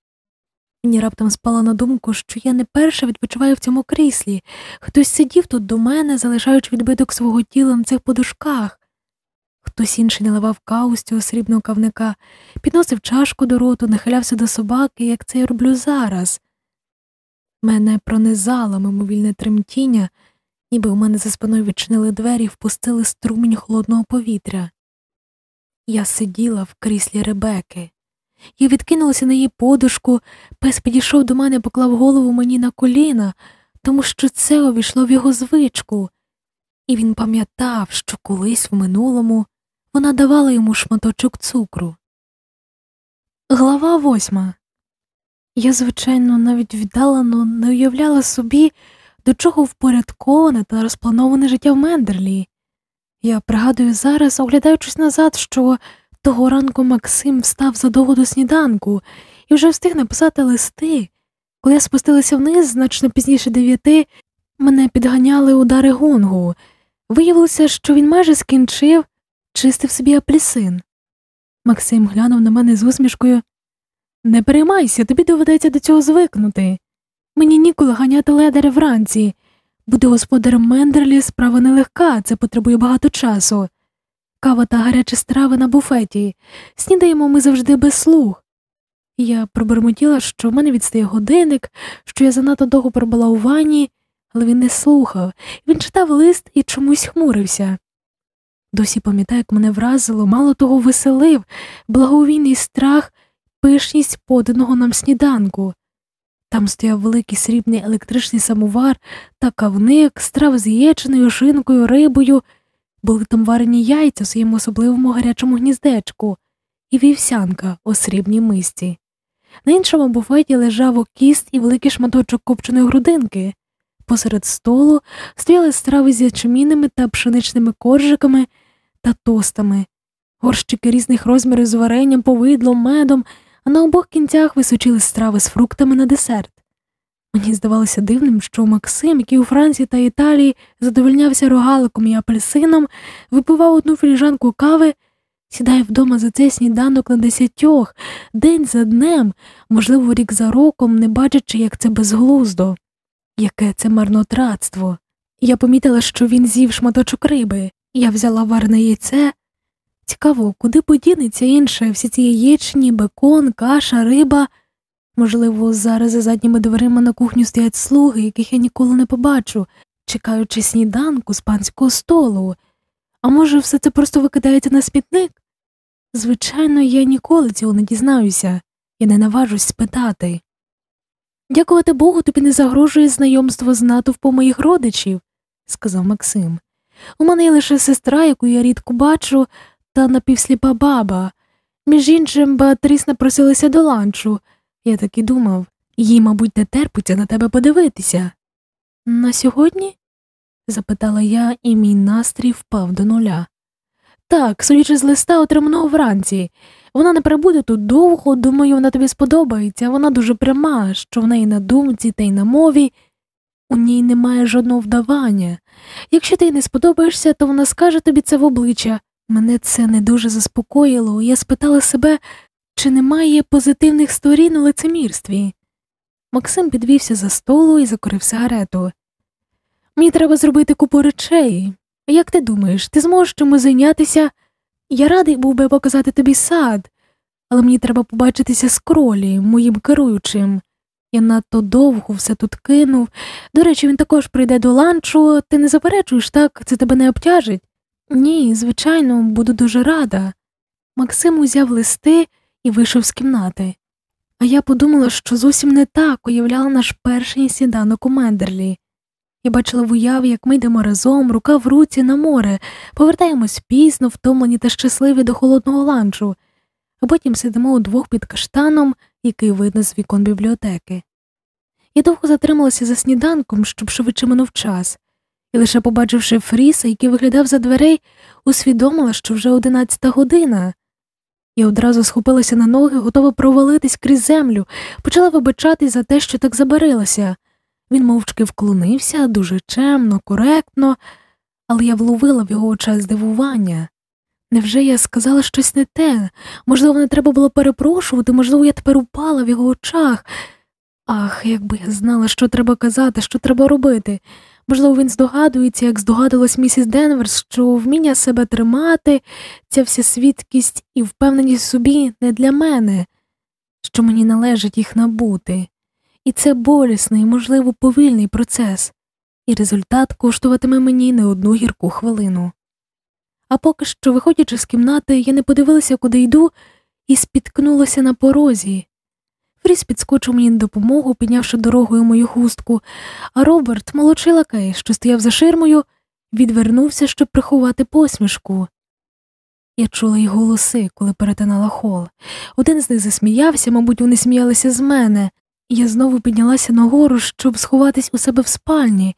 Мені раптом спала на думку, що я не перша відпочиваю в цьому кріслі, хтось сидів тут до мене, залишаючи відбиток свого тіла на цих подушках. Хтось інший наливав цього срібного кавника, підносив чашку до роту, нахилявся до собаки, як це я роблю зараз. Мене пронизало мимовільне тремтіння, ніби у мене за спиною відчинили двері і впустили струмінь холодного повітря. Я сиділа в кріслі Ребеки. Я відкинулася на її подушку, пес підійшов до мене, поклав голову мені на коліна, тому що це увійшло в його звичку, і він пам'ятав, що колись в минулому вона давала йому шматочок цукру. Глава восьма. Я, звичайно, навіть віддалено не уявляла собі, до чого впорядковане та розплановане життя в Мендерлі. Я пригадую зараз, оглядаючись назад, що того ранку Максим встав задовго до сніданку і вже встиг написати листи. Коли я спустилася вниз, значно пізніше дев'яти, мене підганяли удари гонгу. Виявилося, що він майже скінчив, чистив собі апельсин. Максим глянув на мене з усмішкою. Не переймайся, тобі доведеться до цього звикнути. Мені ніколи ганяти ледари вранці. Бути господарем Мендерлі справа нелегка, це потребує багато часу. Кава та гарячі страви на буфеті. Снідаємо ми завжди без слуг. Я пробурмотіла, що в мене відстає годинник, що я занадто довго пробула у ванні, але він не слухав, він читав лист і чомусь хмурився. Досі пам'ятаю, як мене вразило, мало того веселив, благовійний страх, пишність поданого нам сніданку. Там стояв великий срібний електричний самовар та кавник, страв з яєчиною, шинкою, рибою, були там варені яйця в своєму особливому гарячому гніздечку і вівсянка у срібній мисці. На іншому буфеті лежав окіст і великий шматочок копченої грудинки. Посеред столу стояли страви з ячмінними та пшеничними коржиками та тостами, горщики різних розмірів з варенням, повидлом, медом, а на обох кінцях височили страви з фруктами на десерт. Мені здавалося дивним, що Максим, який у Франції та Італії задовольнявся рогаликом і апельсином, випивав одну філіжанку кави, сідає вдома за цей сніданок на десятьох, день за днем, можливо, рік за роком, не бачачи, як це безглуздо, яке це марнотратство. Я помітила, що він з'їв шматочок риби, я взяла варне яйце. Цікаво, куди подінеться інше, всі ці яєчні, бекон, каша, риба. Можливо, зараз за задніми дверима на кухню стоять слуги, яких я ніколи не побачу, чекаючи сніданку з панського столу. А може, все це просто викидається на смітник? Звичайно, я ніколи цього не дізнаюся і не наважусь спитати. Дякувати Богу, тобі не загрожує знайомство з натовпом моїх родичів, сказав Максим. У мене є лише сестра, яку я рідко бачу, та напівсліпа баба. Між іншим, Беатріс напросилася до ланчу. Я так і думав, їй, мабуть, не терпиться на тебе подивитися. На сьогодні? запитала я, і мій настрій впав до нуля. Так, судячи з листа, отриманого вранці. Вона не прибуде тут довго, думаю, вона тобі сподобається, вона дуже пряма, що в неї на думці та й на мові. У ній немає жодного вдавання. Якщо ти їй не сподобаєшся, то вона скаже тобі це в обличчя. Мене це не дуже заспокоїло, я спитала себе, чи немає позитивних сторін у лицемірстві. Максим підвівся за столу і закурив сигарету. Мені треба зробити купу речей. Як ти думаєш, ти зможеш чомусь зайнятися? Я радий був би показати тобі сад, але мені треба побачитися з кролі, моїм керуючим. Я надто довго все тут кинув. До речі, він також прийде до ланчу, ти не заперечуєш, так, це тебе не обтяжить? Ні, звичайно, буду дуже рада. Максим узяв листи і вийшов з кімнати. А я подумала, що зовсім не так уявляла наш перший сніданок у Мендерлі. Я бачила в уяві, як ми йдемо разом, рука в руці на море, повертаємось пізно, втомлені та щасливі до холодного ланчу, а потім сидимо удвох під каштаном, який видно з вікон бібліотеки. Я довго затрималася за сніданком, щоб швидше минув час, і лише побачивши Фріса, який виглядав за дверей, усвідомила, що вже одинадцята година. Я одразу схопилася на ноги, готова провалитись крізь землю, почала вибачатись за те, що так забарилася. Він мовчки вклонився дуже чемно, коректно, але я вловила в його очах здивування. Невже я сказала щось не те? Можливо, не треба було перепрошувати, можливо, я тепер упала в його очах. Ах, якби я знала, що треба казати, що треба робити. Можливо, він здогадується, як здогадувалась місіс Денверс, що вміння себе тримати, ця всесвідкість і впевненість в собі не для мене, що мені належить їх набути. І це болісний, можливо, повільний процес, і результат коштуватиме мені не одну гірку хвилину. А поки що, виходячи з кімнати, я не подивилася, куди йду, і спіткнулася на порозі. Фріс підскочив мені на допомогу, піднявши дорогою мою хустку, а Роберт, молодший лакей, що стояв за ширмою, відвернувся, щоб приховати посмішку. Я чула їх голоси, коли перетинала хол. Один з них засміявся, мабуть, вони сміялися з мене, і я знову піднялася нагору, щоб сховатись у себе в спальні,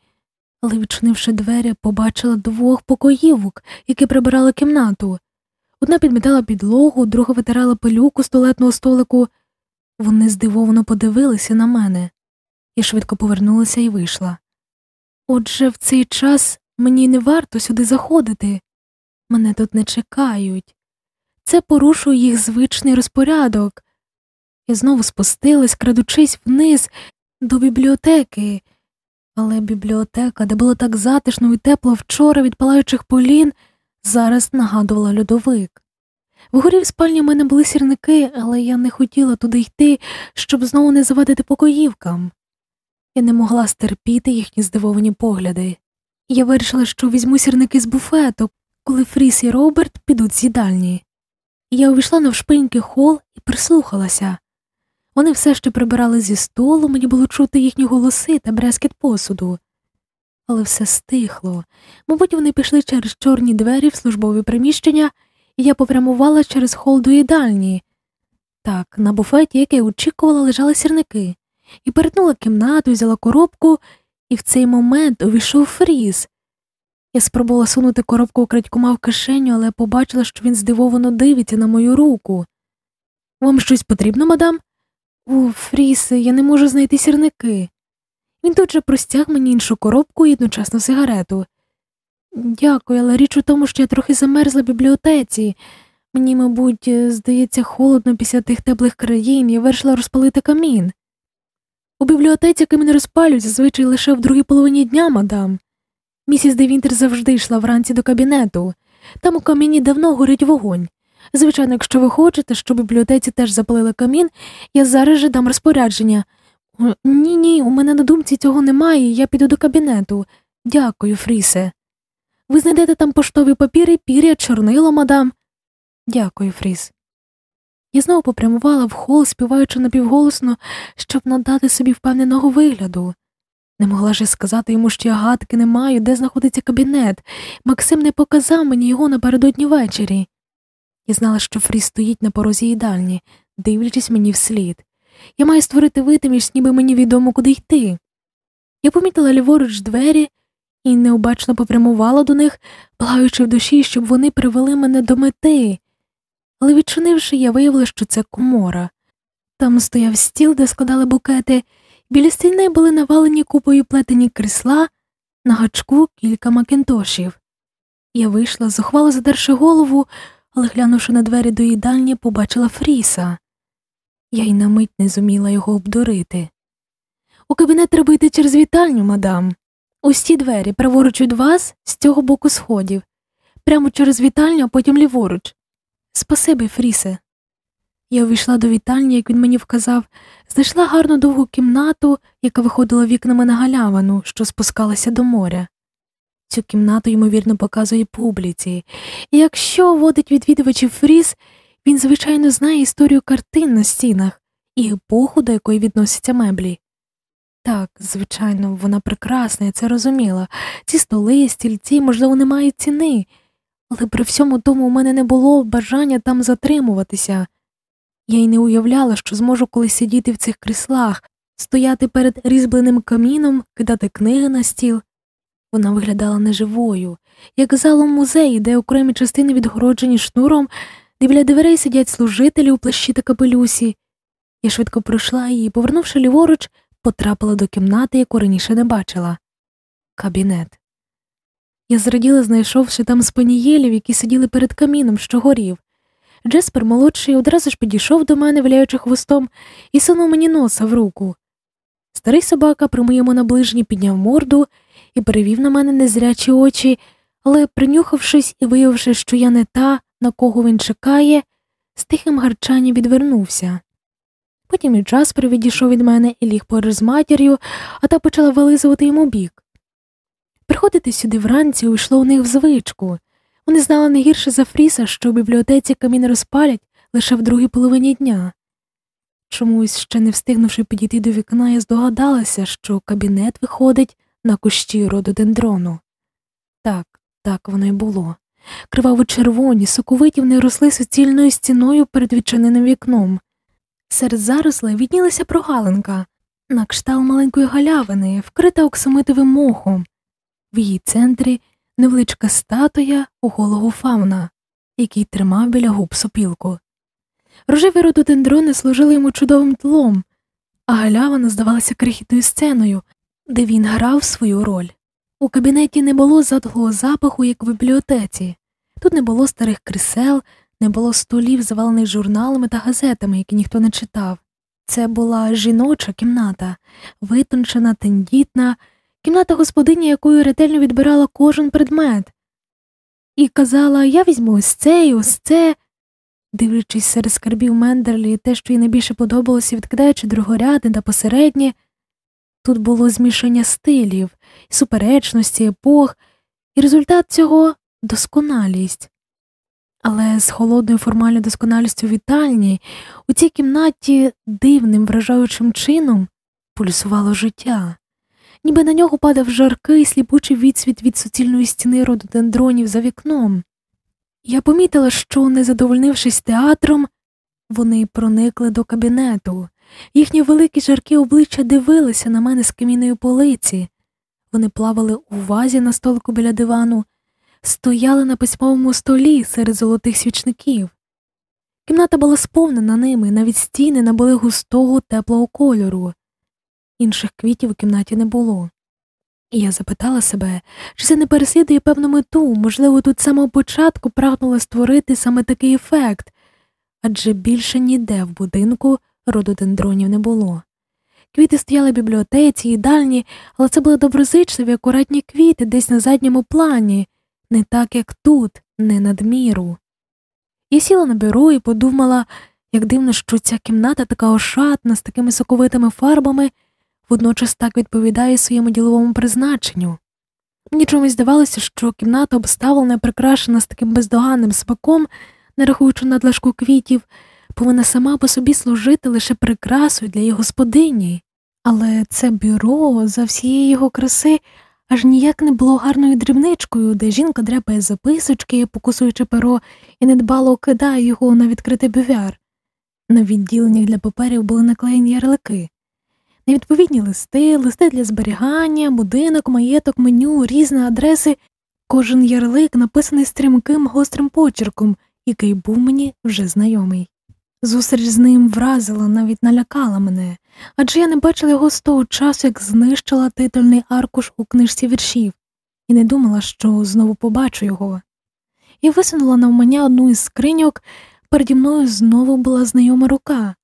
але, відчинивши двері, побачила двох покоївок, які прибирали кімнату. Одна підмітала підлогу, друга витирала пилюку з туалетного столику. Вони здивовано подивилися на мене. Я швидко повернулася і вийшла. Отже, в цей час мені не варто сюди заходити. Мене тут не чекають. Це порушує їх звичний розпорядок. Я знову спустилась, крадучись вниз до бібліотеки, але бібліотека, де було так затишно і тепло вчора від палаючих полін, зараз нагадувала льодовик. Вгорі в спальні в мене були сірники, але я не хотіла туди йти, щоб знову не завадити покоївкам. Я не могла стерпіти їхні здивовані погляди. Я вирішила, що візьму сірники з буфету, коли Фріс і Роберт підуть з їдальні. Я увійшла навшпиньки хол і прислухалася. Вони все ще прибирали зі столу, мені було чути їхні голоси та брескет посуду. Але все стихло. Мабуть, вони пішли через чорні двері в службові приміщення, я попрямувала через хол до їдальні. Так, на буфеті, як я очікувала, лежали сірники, і перетнула кімнату, взяла коробку, і в цей момент увійшов фріз. Я спробувала сунути коробку крадькома в кишеню, але побачила, що він здивовано дивиться на мою руку. Вам щось потрібно, мадам? О, Фрісе, я не можу знайти сірники. Він тут же простяг мені іншу коробку і одночасно сигарету. Дякую, але річ у тому, що я трохи замерзла в бібліотеці. Мені, мабуть, здається, холодно після тих теплих країн, я вирішила розпалити камін. У бібліотеці камін розпалюють зазвичай лише в другій половині дня, мадам. Місіс Девінтер завжди йшла вранці до кабінету. Там у каміні давно горить вогонь. Звичайно, якщо ви хочете, щоб у бібліотеці теж запалили камін, я зараз же дам розпорядження. Ні, ні, у мене на думці цього немає, я піду до кабінету. Дякую, Фрісе. Ви знайдете там поштові папіри, пір'я, чорнило, мадам. Дякую, Фріс. Я знову попрямувала в хол, співаючи напівголосно, щоб надати собі впевненого вигляду. Не могла ж сказати йому, що я гадки не маю, де знаходиться кабінет. Максим не показав мені його напередодні ввечері. Я знала, що Фріс стоїть на порозі їдальні, дивлячись мені вслід. Я маю створити видимість, ніби мені відомо, куди йти. Я помітила ліворуч двері і необачно попрямувала до них, благаючи в душі, щоб вони привели мене до мети. Але, відчинивши, я виявила, що це комора. Там стояв стіл, де складали букети, біля стіни були навалені купою плетені крісла, на гачку кілька макінтошів. Я вийшла, зухвало задерши голову, але, глянувши на двері до їдальні, побачила Фріса. Я й на мить не зуміла його обдурити. У кабінет треба йти через вітальню, мадам. Ось ті двері, праворуч від вас, з цього боку сходів, прямо через вітальню, а потім ліворуч. Спасибі, Фрісе. Я увійшла до вітальні, як він мені вказав, знайшла гарну довгу кімнату, яка виходила вікнами на галявину, що спускалася до моря. Цю кімнату, ймовірно, показує публіці, і якщо водить відвідувачів Фріс, він, звичайно, знає історію картин на стінах і епоху, до якої відносяться меблі. Так, звичайно, вона прекрасна, я це розуміла. Ці столи, стільці, можливо, не мають ціни, але при всьому тому у мене не було бажання там затримуватися. Я й не уявляла, що зможу колись сидіти в цих кріслах, стояти перед різьбленим каміном, кидати книги на стіл. Вона виглядала неживою, як залом музеї, де окремі частини відгороджені шнуром, де біля дверей сидять служителі у плащі та капелюсі. Я швидко пройшла її, повернувши ліворуч, потрапила до кімнати, яку раніше не бачила кабінет. Я зраділа, знайшовши там спанієлів, які сиділи перед каміном, що горів. Джеспер молодший одразу ж підійшов до мене, виляючи хвостом, і сунув мені носа в руку. Старий собака при моєму наближенні підняв морду і перевів на мене незрячі очі, але, принюхавшись і виявивши, що я не та, на кого він чекає, з тихим гарчанням відвернувся. Потім і Джаспер відійшов від мене і ліг поруч з матір'ю, а та почала вилизувати йому бік. Приходити сюди вранці увійшло у них в звичку. Вони знали не гірше за Фріса, що в бібліотеці камін розпалять лише в другій половині дня. Чомусь, ще не встигнувши підійти до вікна, я здогадалася, що кабінет виходить на кущі рододендрону. Так, так воно й було. Криваво червоні, соковиті вони росли суцільною стіною перед відчиненим вікном. Серед зарослей віднілася прогалинка, на кшталт маленької галявини, вкрита оксамитовим мохом. В її центрі невеличка статуя у голову фауна, який тримав біля губ сопілку. Рожеві рододендрони служили йому чудовим тлом, а галявина здавалася крихітною сценою, де він грав свою роль. У кабінеті не було затхлого запаху, як в бібліотеці, тут не було старих крісел, не було столів, завалених журналами та газетами, які ніхто не читав. Це була жіноча кімната, витончена, тендітна, кімната господині, якою ретельно відбирала кожен предмет, і казала я візьму ось це і ось це. Дивлячись серед скарбів Мендерлі, те, що їй найбільше подобалося, відкидаючи другорядне та посереднє, тут було змішання стилів, суперечності, епох, і результат цього досконалість. Але з холодною формальною досконалістю вітальні у цій кімнаті дивним вражаючим чином пульсувало життя, ніби на нього падав жаркий сліпучий відсвіт від суцільної стіни рододендронів за вікном. Я помітила, що, не задовольнившись театром, вони проникли до кабінету, їхні великі жаркі обличчя дивилися на мене з камінної полиці, вони плавали у вазі на столику біля дивану, стояли на письмовому столі серед золотих свічників. Кімната була сповнена ними, навіть стіни набули густого теплого кольору. Інших квітів у кімнаті не було. І я запитала себе, чи це не переслідує певну мету, можливо, тут з самого початку прагнула створити саме такий ефект, адже більше ніде в будинку рододендронів не було. Квіти стояли в бібліотеці, їдальні, але це були доброзичливі, акуратні квіти десь на задньому плані, не так, як тут, не надміру. Я сіла на бюро і подумала, як дивно, що ця кімната така ошатна, з такими соковитими фарбами, водночас так відповідає своєму діловому призначенню. Мені чомусь здавалося, що кімната обставлена і прикрашена з таким бездоганним смаком, не рахуючи надлишку квітів, повинна сама по собі служити лише прикрасою для її господині, але це бюро за всієї його краси аж ніяк не було гарною дрібничкою, де жінка дряпає записочки, покусуючи перо, і недбало кидає його на відкритий бювяр. На відділеннях для паперів були наклеєні ярлики. Невідповідні листи, листи для зберігання, будинок, маєток, меню, різні адреси, кожен ярлик написаний стрімким гострим почерком, який був мені вже знайомий. Зустріч з ним вразила, навіть налякала мене, адже я не бачила його з того часу, як знищила титульний аркуш у книжці віршів, і не думала, що знову побачу його. Я висунула навмання одну із скриньок, переді мною знову була знайома рука,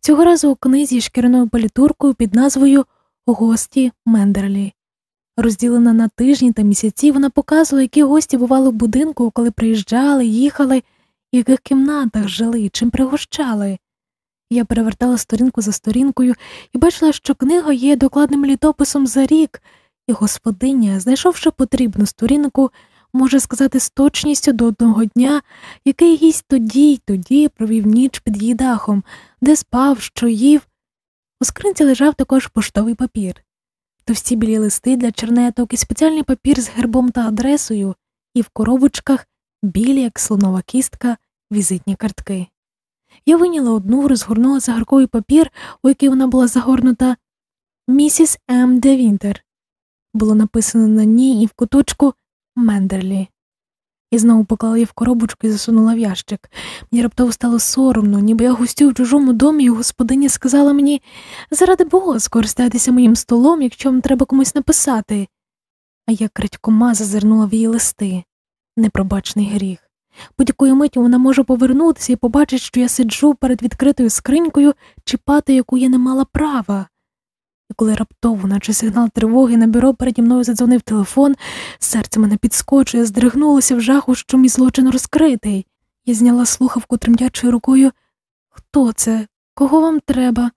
цього разу у книзі шкіряною палітуркою під назвою Гості Мендерлі. Розділена на тижні та місяці, вона показувала, які гості бували в будинку, коли приїжджали, їхали яких кімнатах жили, чим пригощали. Я перевертала сторінку за сторінкою і бачила, що книга є докладним літописом за рік, і господиня, знайшовши потрібну сторінку, може сказати з точністю до одного дня, який гість тоді й тоді провів ніч під її дахом, де спав, що їв. У скринці лежав також поштовий папір, товсті білі листи для чернеток і спеціальний папір з гербом та адресою, і в коробочках білі, як слонова кістка, візитні картки. Я виняла одну, розгорнула загарковий папір, у який вона була загорнута місіс М. Де Вінтер. було написано на ній і в куточку Мендерлі. І знову поклала її в коробочку і засунула в ящик. Мені раптово стало соромно, ніби я гостю в чужому домі, і господиня сказала мені заради Бога, скористайтеся моїм столом, якщо вам треба комусь написати. А я крадькома зазирнула в її листи непробачний гріх. Будь-якої миті вона може повернутися і побачить, що я сиджу перед відкритою скринькою, чіпати, яку я не мала права. І коли раптово, наче сигнал тривоги на бюро переді мною задзвонив телефон, серце мене підскочує, здригнулося в жаху, що мій злочин розкритий. Я зняла слухавку тремтячою рукою. Хто це? Кого вам треба?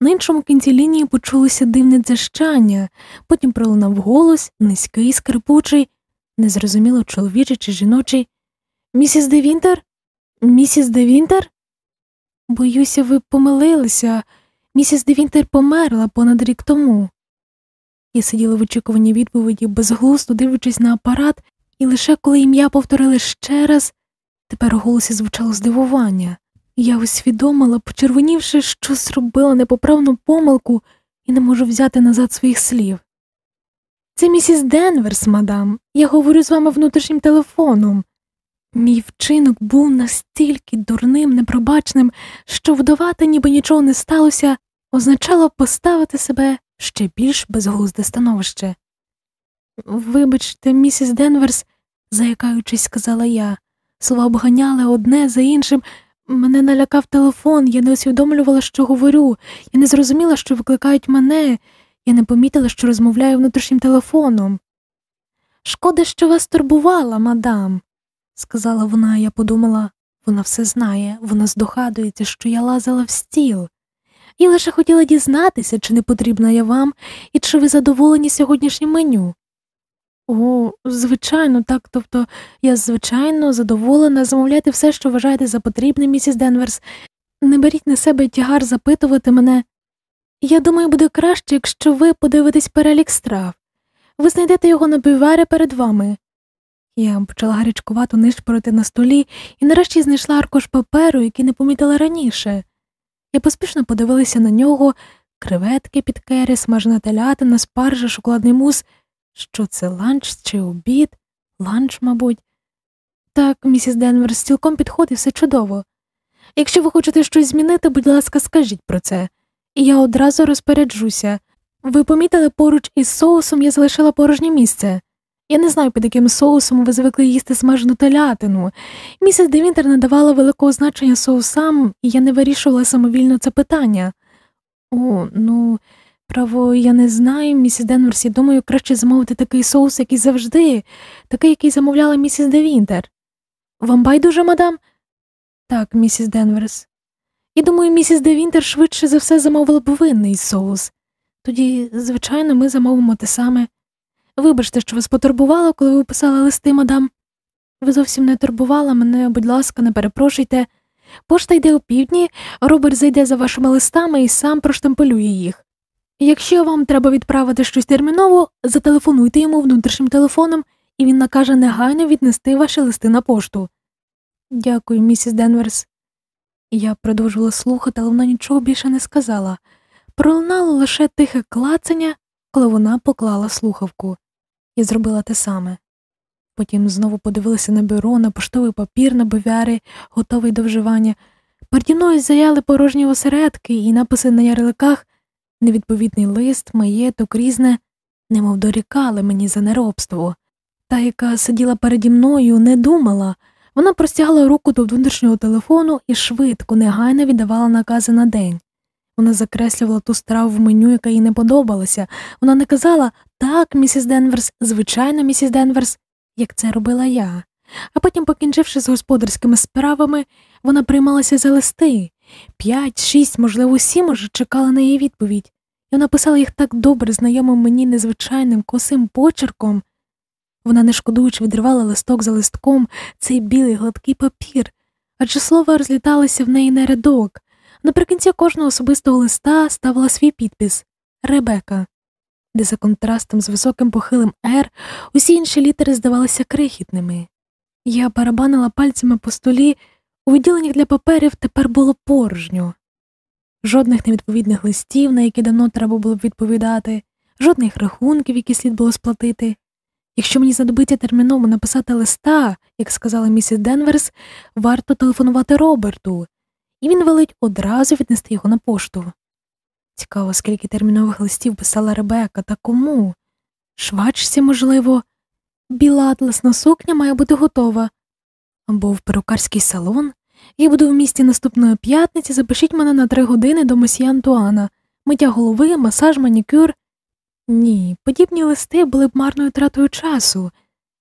На іншому кінці лінії почулося дивне дзищання, потім пролунав голос, низький, скрипучий, незрозуміло чоловічий чи жіночий. Місіс Девінтер? Місіс Девінтер? Боюся, ви помилилися. Місіс Девінтер померла понад рік тому. Я сиділа в очікуванні відповіді, безглуздо дивлячись на апарат, і лише коли ім'я повторили ще раз, тепер у голосі звучало здивування. Я усвідомила, почервонівши, що зробила непоправну помилку і не можу взяти назад своїх слів. Це місіс Денверс, мадам. Я говорю з вами внутрішнім телефоном. Мій вчинок був настільки дурним, непробачним, що вдавати, ніби нічого не сталося, означало поставити себе ще більш безглузде становище. Вибачте, місіс Денверс, заякаючись, сказала я, слова обганяли одне за іншим. Мене налякав телефон, я не усвідомлювала, що говорю, я не зрозуміла, що викликають мене, я не помітила, що розмовляю внутрішнім телефоном. Шкода, що вас турбувала, мадам, сказала вона, я подумала, вона все знає, вона здогадується, що я лазила в стіл. Я лише хотіла дізнатися, чи не потрібна я вам і чи ви задоволені сьогоднішнім меню. О, звичайно, так, тобто я, звичайно, задоволена замовляти все, що вважаєте за потрібне, місіс Денверс. Не беріть на себе тягар запитувати мене. Я думаю, буде краще, якщо ви подивитесь перелік страв. Ви знайдете його на бювері перед вами. Я почала гарячкувато нишпорити на столі і нарешті знайшла аркуш паперу, який не помітила раніше. Я поспішно подивилася на нього креветки під кері, смажена телятина, спаржа, шоколадний мус. Що це ланч чи обід? Ланч, мабуть. Так, місіс Денверс, цілком підходить все чудово. Якщо ви хочете щось змінити, будь ласка, скажіть про це, і я одразу розпоряджуся. Ви помітили поруч із соусом я залишила порожнє місце. Я не знаю, під яким соусом ви звикли їсти смажену телятину. Місіс де Вінтер надавала великого значення соусам, і я не вирішувала самовільно це питання. О, ну, право, я не знаю, місіс Денверс, я думаю, краще замовити такий соус, який завжди, такий, який замовляла місіс Девінтер. Вам байдуже, мадам? Так, місіс Денверс. Я думаю, місіс Девінтер швидше за все замовила б винний соус. Тоді, звичайно, ми замовимо те саме. Вибачте, що вас потурбувало, коли ви писали листи, мадам. Ви зовсім не турбувала мене, будь ласка, не перепрошуйте. Пошта йде опівдні, Роберт зайде за вашими листами і сам проштампелює їх. Якщо вам треба відправити щось терміново, зателефонуйте йому внутрішнім телефоном, і він накаже негайно віднести ваші листи на пошту. Дякую, місіс Денверс. Я продовжувала слухати, але вона нічого більше не сказала. Пролунало лише тихе клацання, коли вона поклала слухавку. Я зробила те саме. Потім знову подивилася на бюро, на поштовий папір на бовярі, готовий до вживання. Переді мною заяли порожні осередки і написи на ярликах невідповідний лист, маєток, різне, немов дорікали мені за неробство. Та, яка сиділа переді мною, не думала. Вона простягала руку до внутрішнього телефону і швидко, негайно віддавала накази на день. Вона закреслювала ту страву в меню, яка їй не подобалася. Вона не казала так, місіс Денверс, звичайно, місіс Денверс, як це робила я. А потім, покінчивши з господарськими справами, вона приймалася за листи. П'ять, шість, можливо, сім уже чекала на її відповідь, і вона писала їх так добре, знайомим мені незвичайним косим почерком. Вона, не шкодуючи, відривала листок за листком цей білий гладкий папір, адже слова розліталися в неї на рядок. Наприкінці кожного особистого листа ставила свій підпис Ребека, де за контрастом з високим похилим «Р» усі інші літери здавалися крихітними. Я барабанила пальцями по столі, у відділеннях для паперів тепер було порожньо, жодних невідповідних листів, на які давно треба було б відповідати, жодних рахунків, які слід було сплатити. Якщо мені знадобиться терміново написати листа, як сказала місіс Денверс, варто телефонувати Роберту, і він велить одразу віднести його на пошту. Цікаво, скільки термінових листів писала Ребека та кому. Швачці, можливо, біла атласна сукня має бути готова. Або в перукарський салон. Я буду в місті наступної п'ятниці, запишіть мене на три години до месьє Антуана, миття голови, масаж, манікюр. Ні, подібні листи були б марною тратою часу.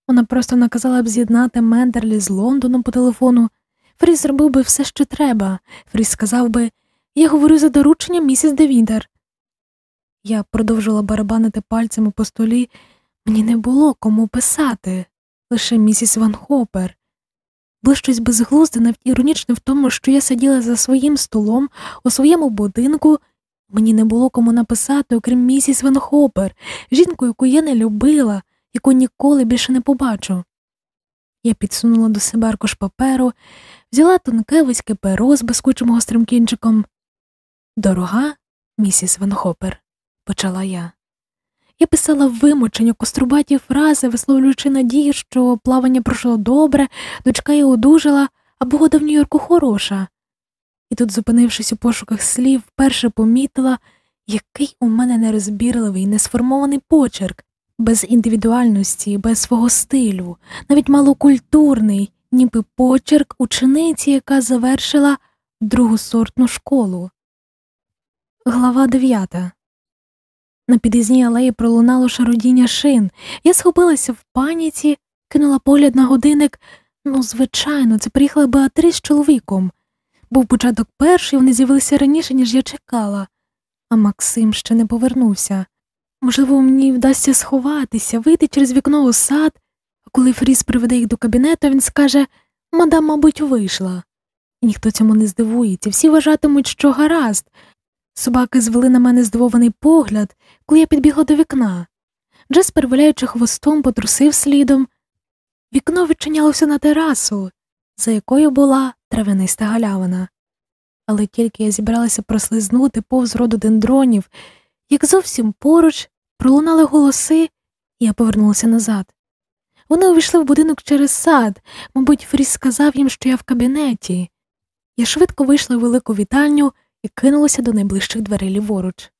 Вона просто наказала б з'єднати Мендерлі з Лондоном по телефону. Фріс зробив би все, що треба. Фріс сказав би Я говорю за доручення місіс Девідер. Я продовжила барабанити пальцями по столі. Мені не було кому писати, лише місіс Ван Хопер. Було щось безглузде, іронічне в тому, що я сиділа за своїм столом у своєму будинку. Мені не було кому написати, окрім місіс Ван Хопер, жінку, яку я не любила, яку ніколи більше не побачу. Я підсунула до себе аркуш паперу, взяла тонке вузьке перо з безкучим гострим кінчиком. Дорога, місіс Ван Хопер, почала я. Я писала вимучені кострубаті фрази, висловлюючи надію, що плавання пройшло добре, дочка її одужала, а погода в Нью-Йорку хороша. І тут, зупинившись у пошуках слів, вперше помітила, який у мене нерозбірливий, несформований почерк, без індивідуальності, без свого стилю, навіть малокультурний, ніби почерк учениці, яка завершила другосортну школу. Глава дев'ята на під'їзній алеї пролунало шародіння шин. Я схопилася в паніці, кинула погляд на годинник. Ну, звичайно, це приїхала Беатрис з чоловіком. Був початок перший, вони з'явилися раніше, ніж я чекала, а Максим ще не повернувся. Можливо, мені вдасться сховатися, вийти через вікно у сад, а коли Фріс приведе їх до кабінету, він скаже мадам, мабуть, вийшла. І ніхто цьому не здивується, всі вважатимуть, що гаразд. Собаки звели на мене здивований погляд, коли я підбігла до вікна. Джес, переваляючи хвостом, потрусив слідом. Вікно відчинялося на терасу, за якою була травяниста галявина. Але тільки я зібралася прослизнути повз роду дендронів, як зовсім поруч пролунали голоси, і я повернулася назад. Вони увійшли в будинок через сад, мабуть, Фріс сказав їм, що я в кабінеті. Я швидко вийшла в велику вітальню і кинулася до найближчих дверей ліворуч.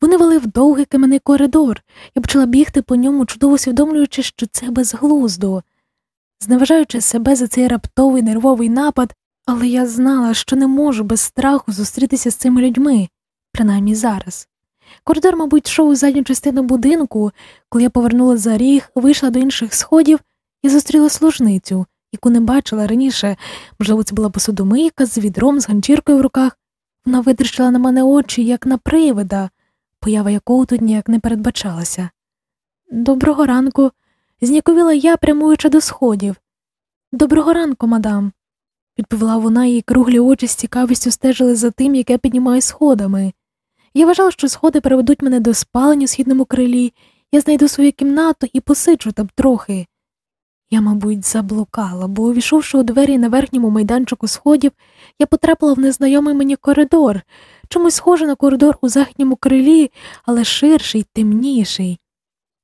Вони вели в довгий кам'яний коридор, я почала бігти по ньому, чудово усвідомлюючи, що це безглуздо. Зневажаючи себе за цей раптовий нервовий напад, але я знала, що не можу без страху зустрітися з цими людьми, принаймні зараз. Коридор, мабуть, йшов у задню частину будинку, коли я повернула за ріг, вийшла до інших сходів і зустріла служницю, яку не бачила раніше, можливо, це була посудомийка з відром, з ганчіркою в руках. Вона витріщила на мене очі, як на привида, поява якого тут ніяк не передбачалася. Доброго ранку, зніковіла я, прямуючи до сходів. Доброго ранку, мадам, відповіла вона, її круглі очі з цікавістю стежили за тим, як я піднімаю сходами. Я вважала, що сходи приведуть мене до спалень у східному крилі, я знайду свою кімнату і посиджу там трохи. Я, мабуть, заблукала, бо, увійшовши у двері на верхньому майданчику сходів, я потрапила в незнайомий мені коридор, чомусь схожий на коридор у західньому крилі, але ширший, темніший.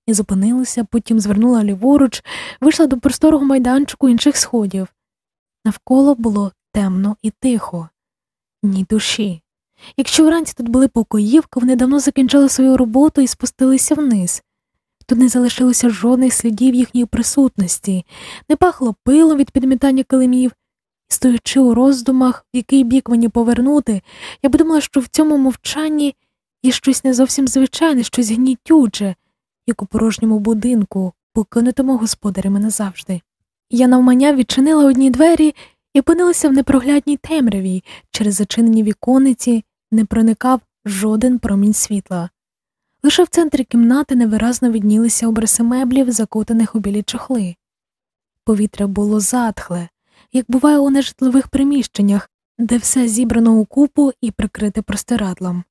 Я зупинилася, потім звернула ліворуч, вийшла до просторого майданчику інших сходів. Навколо було темно і тихо, ні душі. Якщо вранці тут були покоївки, вони давно закінчили свою роботу і спустилися вниз. Тут не залишилося жодних слідів їхньої присутності, не пахло пилом від підмітання килимів, стоячи у роздумах, в який бік мені повернути, я подумала, що в цьому мовчанні є щось не зовсім звичайне, щось гнітюче, як у порожньому будинку, покинутому господарями назавжди. Я навмання відчинила одні двері і опинилася в непроглядній темряві, через зачинені вікониці не проникав жоден промінь світла. Лише в центрі кімнати невиразно віднілися обриси меблів, закутаних у білі чохли. Повітря було затхле, як буває у нежитлових приміщеннях, де все зібрано у купу і прикрите простирадлом.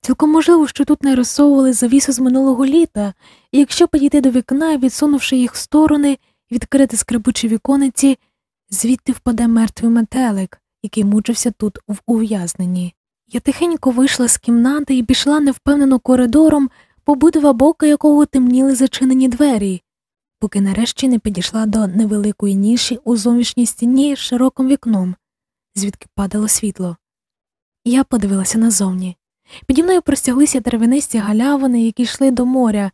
Цілком можливо, що тут не розсовували завісу з минулого літа, і якщо підійти до вікна, відсунувши їх в сторони відкрити скрипучі вікониці, звідти впаде мертвий метелик, який мучився тут в ув'язненні. Я тихенько вийшла з кімнати і пішла невпевнено коридором, побудова боку якого темніли зачинені двері, поки нарешті не підійшла до невеликої ніші у зовнішній стіні з широким вікном, звідки падало світло. Я подивилася назовні. Піді мною простяглися деревинисті галявини, які йшли до моря,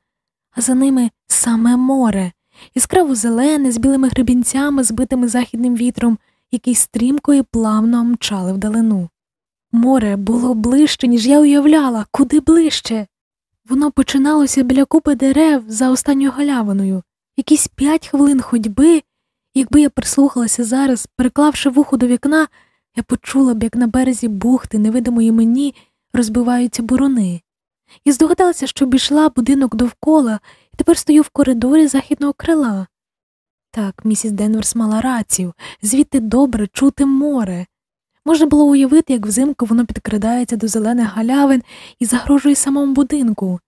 а за ними саме море, яскраво зелене, з білими гребінцями, збитими західним вітром, який стрімко і плавно мчали вдалину. Море було ближче, ніж я уявляла, куди ближче. Воно починалося біля купи дерев за останньою галявиною, якісь п'ять хвилин ходьби, якби я прислухалася зараз, переклавши вухо до вікна, я почула б, як на березі бухти, невидимої мені, розбиваються буруни. І здогадалася, що обійшла будинок довкола і тепер стою в коридорі західного крила. Так, місіс Денверс мала рацію, звідти добре чути море. Можна було уявити, як взимку воно підкрадається до зелених галявин і загрожує самому будинку.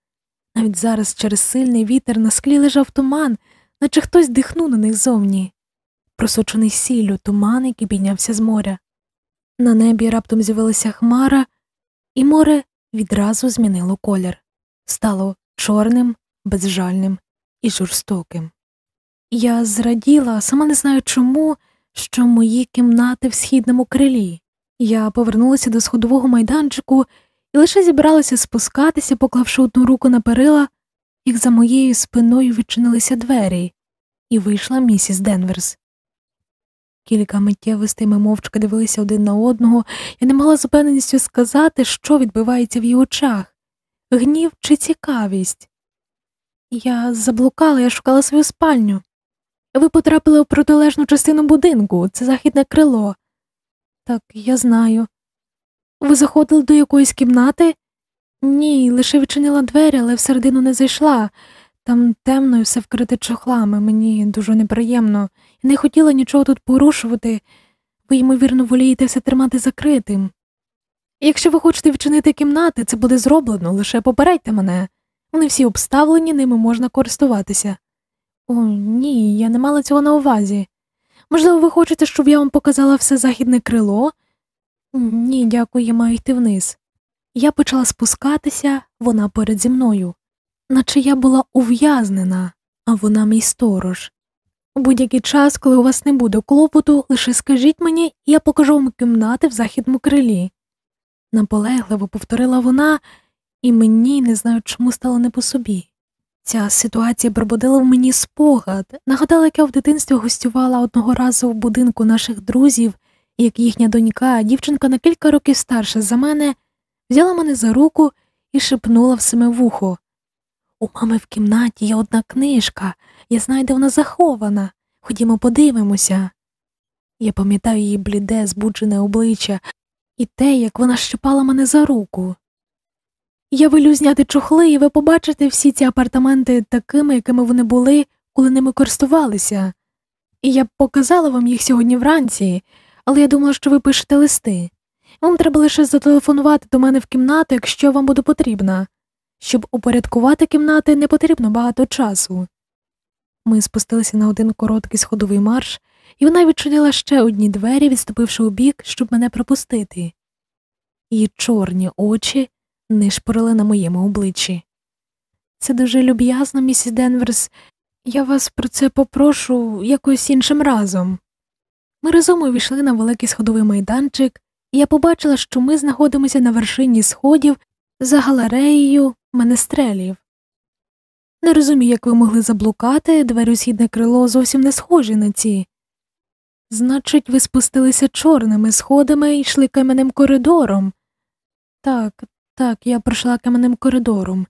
Навіть зараз через сильний вітер на склі лежав туман, наче хтось дихнув на них зовні, просочений сіллю туман, який піднявся з моря. На небі раптом з'явилася хмара, і море відразу змінило колір, стало чорним, безжальним і жорстоким. Я зраділа, сама не знаю чому, що мої кімнати в східному крилі. Я повернулася до сходового майданчику і лише зібралася спускатися, поклавши одну руку на перила, як за моєю спиною відчинилися двері, і вийшла місіс Денверс. Кілька миттєвостей ми мовчки дивилися один на одного, я не могла з сказати, що відбувається в її очах гнів чи цікавість. Я заблукала, я шукала свою спальню. Ви потрапили у протилежну частину будинку, це західне крило. Так, я знаю. Ви заходили до якоїсь кімнати? Ні, лише відчинила двері, але всередину не зайшла. Там темно і все вкрите чохлами, мені дуже неприємно, і не хотіла нічого тут порушувати, ви, ймовірно, волієте все тримати закритим. Якщо ви хочете відчинити кімнати, це буде зроблено, лише попередьте мене. Вони всі обставлені, ними можна користуватися. О, ні, я не мала цього на увазі. Можливо, ви хочете, щоб я вам показала все західне крило? Ні, дякую, я маю йти вниз. Я почала спускатися, вона перед зі мною, наче я була ув'язнена, а вона мій сторож. У будь-який час, коли у вас не буде клопоту, лише скажіть мені, і я покажу вам кімнати в західному крилі. Наполегливо повторила вона, і мені не знаю, чому стало не по собі. Ця ситуація пробудила в мені спогад, нагадала, як я в дитинстві гостювала одного разу в будинку наших друзів, як їхня донька, дівчинка на кілька років старша за мене, взяла мене за руку і шепнула в саме вухо. У мами в кімнаті є одна книжка, я знаю, де вона захована. Ходімо, подивимося. Я пам'ятаю її бліде, збуджене обличчя і те, як вона щипала мене за руку. Я велю зняти чохли, і ви побачите всі ці апартаменти такими, якими вони були, коли ними користувалися. І я б показала вам їх сьогодні вранці, але я думала, що ви пишете листи. Вам треба лише зателефонувати до мене в кімнату, якщо вам буде потрібно. Щоб упорядкувати кімнати, не потрібно багато часу. Ми спустилися на один короткий сходовий марш, і вона відчинила ще одні двері, відступивши у бік, щоб мене пропустити. Її чорні очі нишпорили на моєму обличчі. Це дуже люб'язно, місіс Денверс, я вас про це попрошу якось іншим разом. Ми разом увійшли на великий сходовий майданчик, і я побачила, що ми знаходимося на вершині сходів за галереєю менестрелів. Не розумію, як ви могли заблукати, двері у східне крило зовсім не схожі на ці. Значить, ви спустилися чорними сходами і йшли кам'яним коридором. Так, так, я пройшла кам'яним коридором.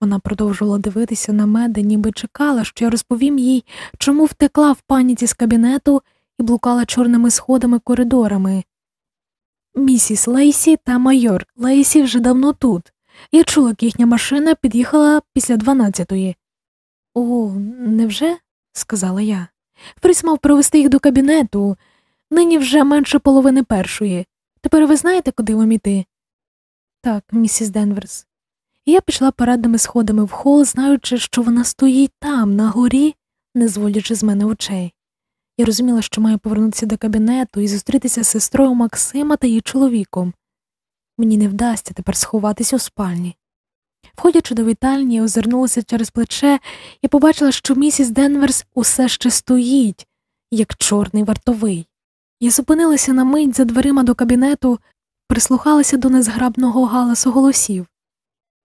Вона продовжувала дивитися на мене, ніби чекала, що я розповім їй, чому втекла в паніці з кабінету і блукала чорними сходами коридорами. Місіс Лейсі та майор Лейсі вже давно тут. Я чула, як їхня машина під'їхала після дванадцятої. О, невже? сказала я. Фріс мав провести їх до кабінету. Нині вже менше половини першої. Тепер ви знаєте, куди вам іти? Так, місіс Денверс. я пішла парадними сходами в хол, знаючи, що вона стоїть там, на горі, не зводячи з мене очей. Я розуміла, що маю повернутися до кабінету і зустрітися з сестрою Максима та її чоловіком. Мені не вдасться тепер сховатися у спальні. Входячи до вітальні, я озирнулася через плече і побачила, що місіс Денверс усе ще стоїть, як чорний вартовий. Я зупинилася на мить за дверима до кабінету, прислухалася до незграбного галасу голосів.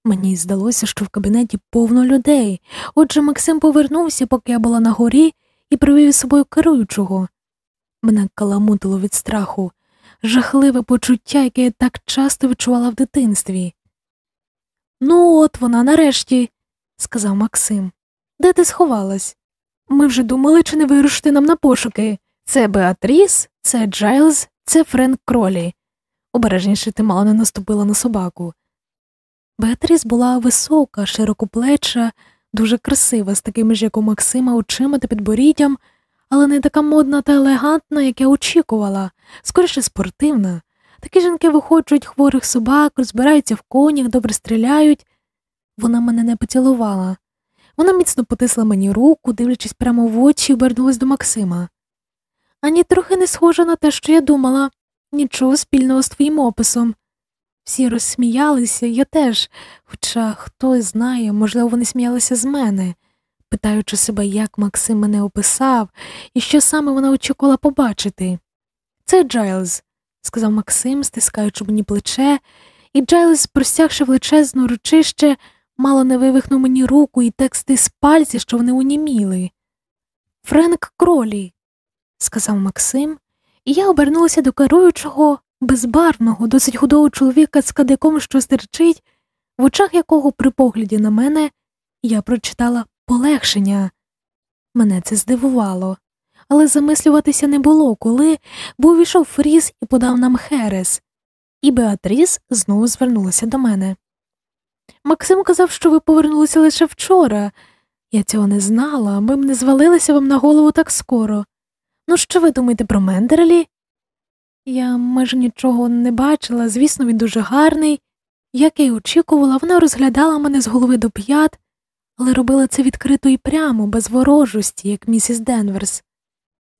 Мені здалося, що в кабінеті повно людей, отже Максим повернувся, поки я була на горі, і привів із собою керуючого. Мене каламутило від страху, жахливе почуття, яке я так часто відчувала в дитинстві. Ну, от вона, нарешті, сказав Максим. Де ти сховалась? Ми вже думали, чи не вирушити нам на пошуки. Це Беатріс, це Джайлз, це Френк Кролі. Обережніше ти мало не наступила на собаку. Беатріс була висока, широкоплеча, дуже красива, з такими ж, як у Максима, очима та підборіддям, але не така модна та елегантна, як я очікувала, скоріше спортивна. Такі жінки виходжують хворих собак, розбираються в конях, добре стріляють. Вона мене не поцілувала. Вона міцно потисла мені руку, дивлячись прямо в очі, обернулась до Максима. Ані трохи не схожа на те, що я думала, нічого спільного з твоїм описом. Всі розсміялися, я теж, хоча хто знає, можливо, вони сміялися з мене, питаючи себе, як Максим мене описав і що саме вона очікувала побачити. Це Джайлз, сказав Максим, стискаючи мені плече, і Джайлз, простягши величезну ручище, мало не вивихнув мені руку і тексти з пальці, що вони уніміли. Френк Кролі, сказав Максим, і я обернулася до керуючого безбарвного, досить худого чоловіка з кадиком, що стерчить, в очах якого при погляді на мене я прочитала полегшення. Мене це здивувало, але замислюватися не було, коли був ішов Фріз і подав нам Херес, і Беатріс знову звернулася до мене. Максим казав, що ви повернулися лише вчора. Я цього не знала, ми б не звалилися вам на голову так скоро. Ну, що ви думаєте про Мендерлі? Я майже нічого не бачила, звісно, він дуже гарний. Як я й очікувала, вона розглядала мене з голови до п'ят, але робила це відкрито і прямо, без ворожості, як місіс Денверс.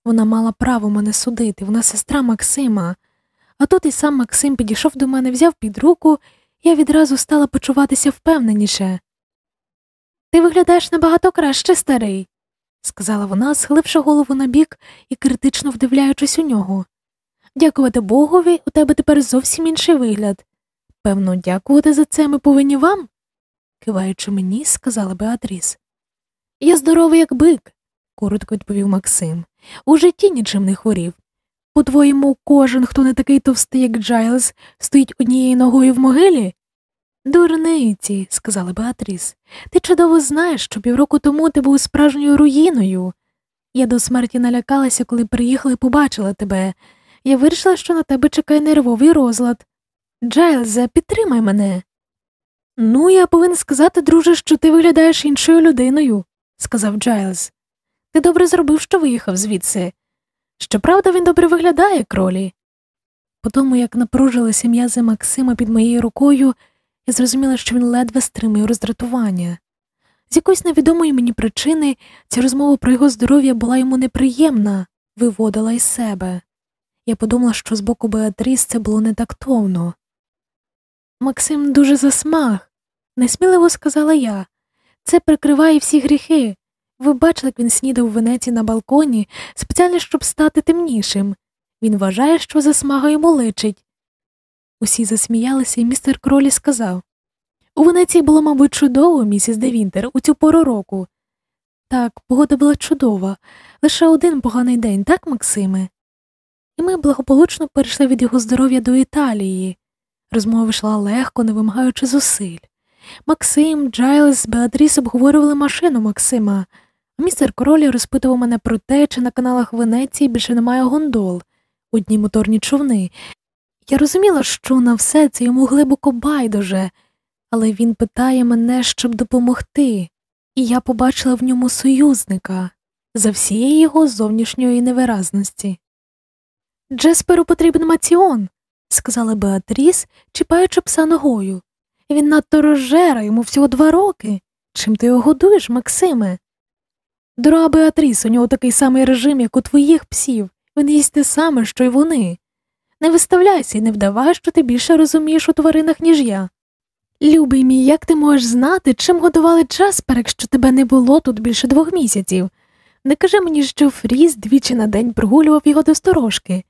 Вона мала право мене судити, вона сестра Максима. А тут і сам Максим підійшов до мене, взяв під руку, я відразу стала почуватися впевненіше. Ти виглядаєш набагато краще, старий, сказала вона, схиливши голову на бік і критично вдивляючись у нього. Дякувати Богові, у тебе тепер зовсім інший вигляд. Певно, дякувати за це ми повинні вам, киваючи мені, сказала Беатріс. Я здоровий, як бик, коротко відповів Максим. У житті нічим не хворів. По твоєму, кожен, хто не такий товстий, як Джайлз, стоїть однією ногою в могилі? Дурниці, сказала Беатріс. Ти чудово знаєш, що півроку тому ти був справжньою руїною. Я до смерті налякалася, коли приїхала і побачила тебе. Я вирішила, що на тебе чекає нервовий розлад. Джайлзе, підтримай мене. Ну, я повинен сказати, друже, що ти виглядаєш іншою людиною, сказав Джайлз. Ти добре зробив, що виїхав звідси. Щоправда, він добре виглядає, кролі. По тому, як напружилися м'язи Максима під моєю рукою, я зрозуміла, що він ледве стримує роздратування. З якоїсь невідомої мені причини ця розмова про його здоров'я була йому неприємна, виводила із себе. Я подумала, що з боку Беатріс це було не тактовно. Максим дуже засмаг, несміливо сказала я. Це прикриває всі гріхи. Ви бачили, як він снідав у Венеції на балконі, спеціально, щоб стати темнішим. Він вважає, що засмага йому личить. Усі засміялися, і містер Кролі сказав У Венеції було, мабуть, чудово, місіс Девінтер, у цю пору року. Так, погода була чудова, лише один поганий день, так, Максиме? І ми благополучно перейшли від його здоров'я до Італії. Розмова йшла легко, не вимагаючи зусиль. Максим, Джайлз, Беатріс обговорювали машину Максима, а містер Королі розпитував мене про те, чи на каналах Венеції більше немає гондол, одні моторні човни. Я розуміла, що на все це йому глибоко байдуже, але він питає мене, щоб допомогти, і я побачила в ньому союзника за всієї його зовнішньої невиразності. Джесперу потрібен маціон, сказала Беатріс, чіпаючи пса ногою. Він надто розжера, йому всього два роки. Чим ти його годуєш, Максиме? Дорога Беатріс, у нього такий самий режим, як у твоїх псів. Він їсть те саме, що й вони. Не виставляйся і не вдавай, що ти більше розумієш у тваринах, ніж я. Любий мій, як ти можеш знати, чим годували Джаспер, якщо тебе не було тут більше двох місяців? Не кажи мені, що Фріз двічі на день прогулював його до сторожки.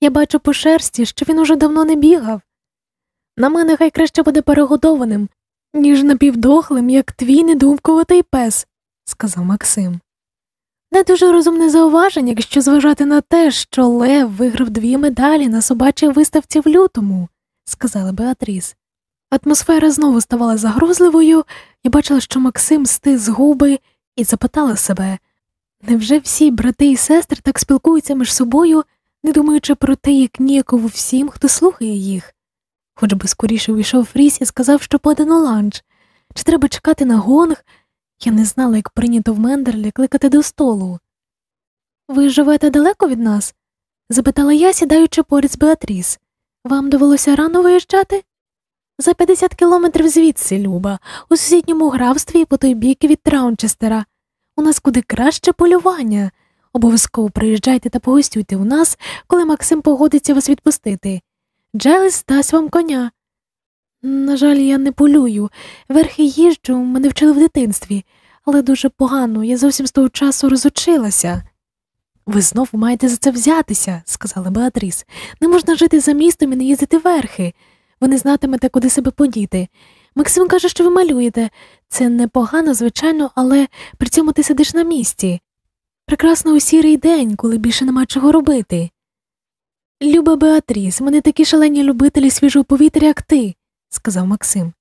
Я бачу по шерсті, що він уже давно не бігав. На мене хай краще буде перегодованим, ніж напівдохлим, як твій недумковатий пес, сказав Максим. Не дуже розумне зауваження, якщо зважати на те, що Лев виграв дві медалі на собачій виставці в лютому, сказала Беатріс. Атмосфера знову ставала загрозливою, я бачила, що Максим стис губи і запитала себе невже всі брати і сестри так спілкуються між собою, не думаючи про те, як ніяково всім, хто слухає їх? Хоч би скоріше вийшов Фріс і сказав, що подано ланч, чи треба чекати на гонг, я не знала, як прийнято в Мендерлі кликати до столу. Ви живете далеко від нас? запитала я, сідаючи поряд з Беатріс. Вам довелося рано виїжджати? За 50 кілометрів звідси, Люба, у сусідньому графстві по той бік від Траунчестера. У нас куди краще полювання. Обов'язково приїжджайте та погостюйте у нас, коли Максим погодиться вас відпустити. Джелес дасть вам коня. На жаль, я не полюю. Верхи їжджу, мене вчили в дитинстві, але дуже погано, я зовсім з того часу розучилася. Ви знов маєте за це взятися, сказала Беатріс. Не можна жити за містом і не їздити верхи. Ви не знатимете, куди себе подіти. Максим каже, що ви малюєте. Це непогано, звичайно, але при цьому ти сидиш на місці. Прекрасно у сірий день, коли більше нема чого робити. Люба Беатріс, мене такі шалені любителі свіжого повітря, як ти, сказав Максим.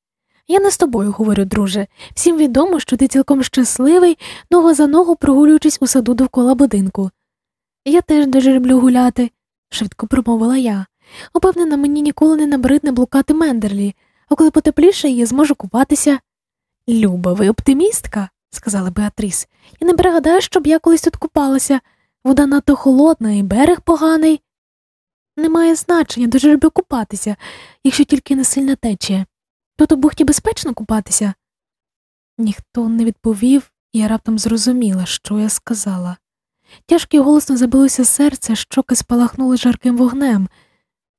Я не з тобою говорю, друже. Всім відомо, що ти цілком щасливий, нога за ногу прогулюючись у саду довкола будинку. Я теж дуже люблю гуляти, швидко промовила я. Упевнена, мені ніколи не набридне блукати Мендерлі, а коли потепліше я зможу купатися. Люба, ви оптимістка, сказала Беатріс. Я не пригадаю, щоб я колись тут купалася. Вода надто холодна і берег поганий. Немає значення, дуже люблю купатися, якщо тільки не сильна течія. Тут у бухті безпечно купатися? Ніхто не відповів, і я раптом зрозуміла, що я сказала. Тяжко і голосно забилося серце, щоки спалахнули жарким вогнем.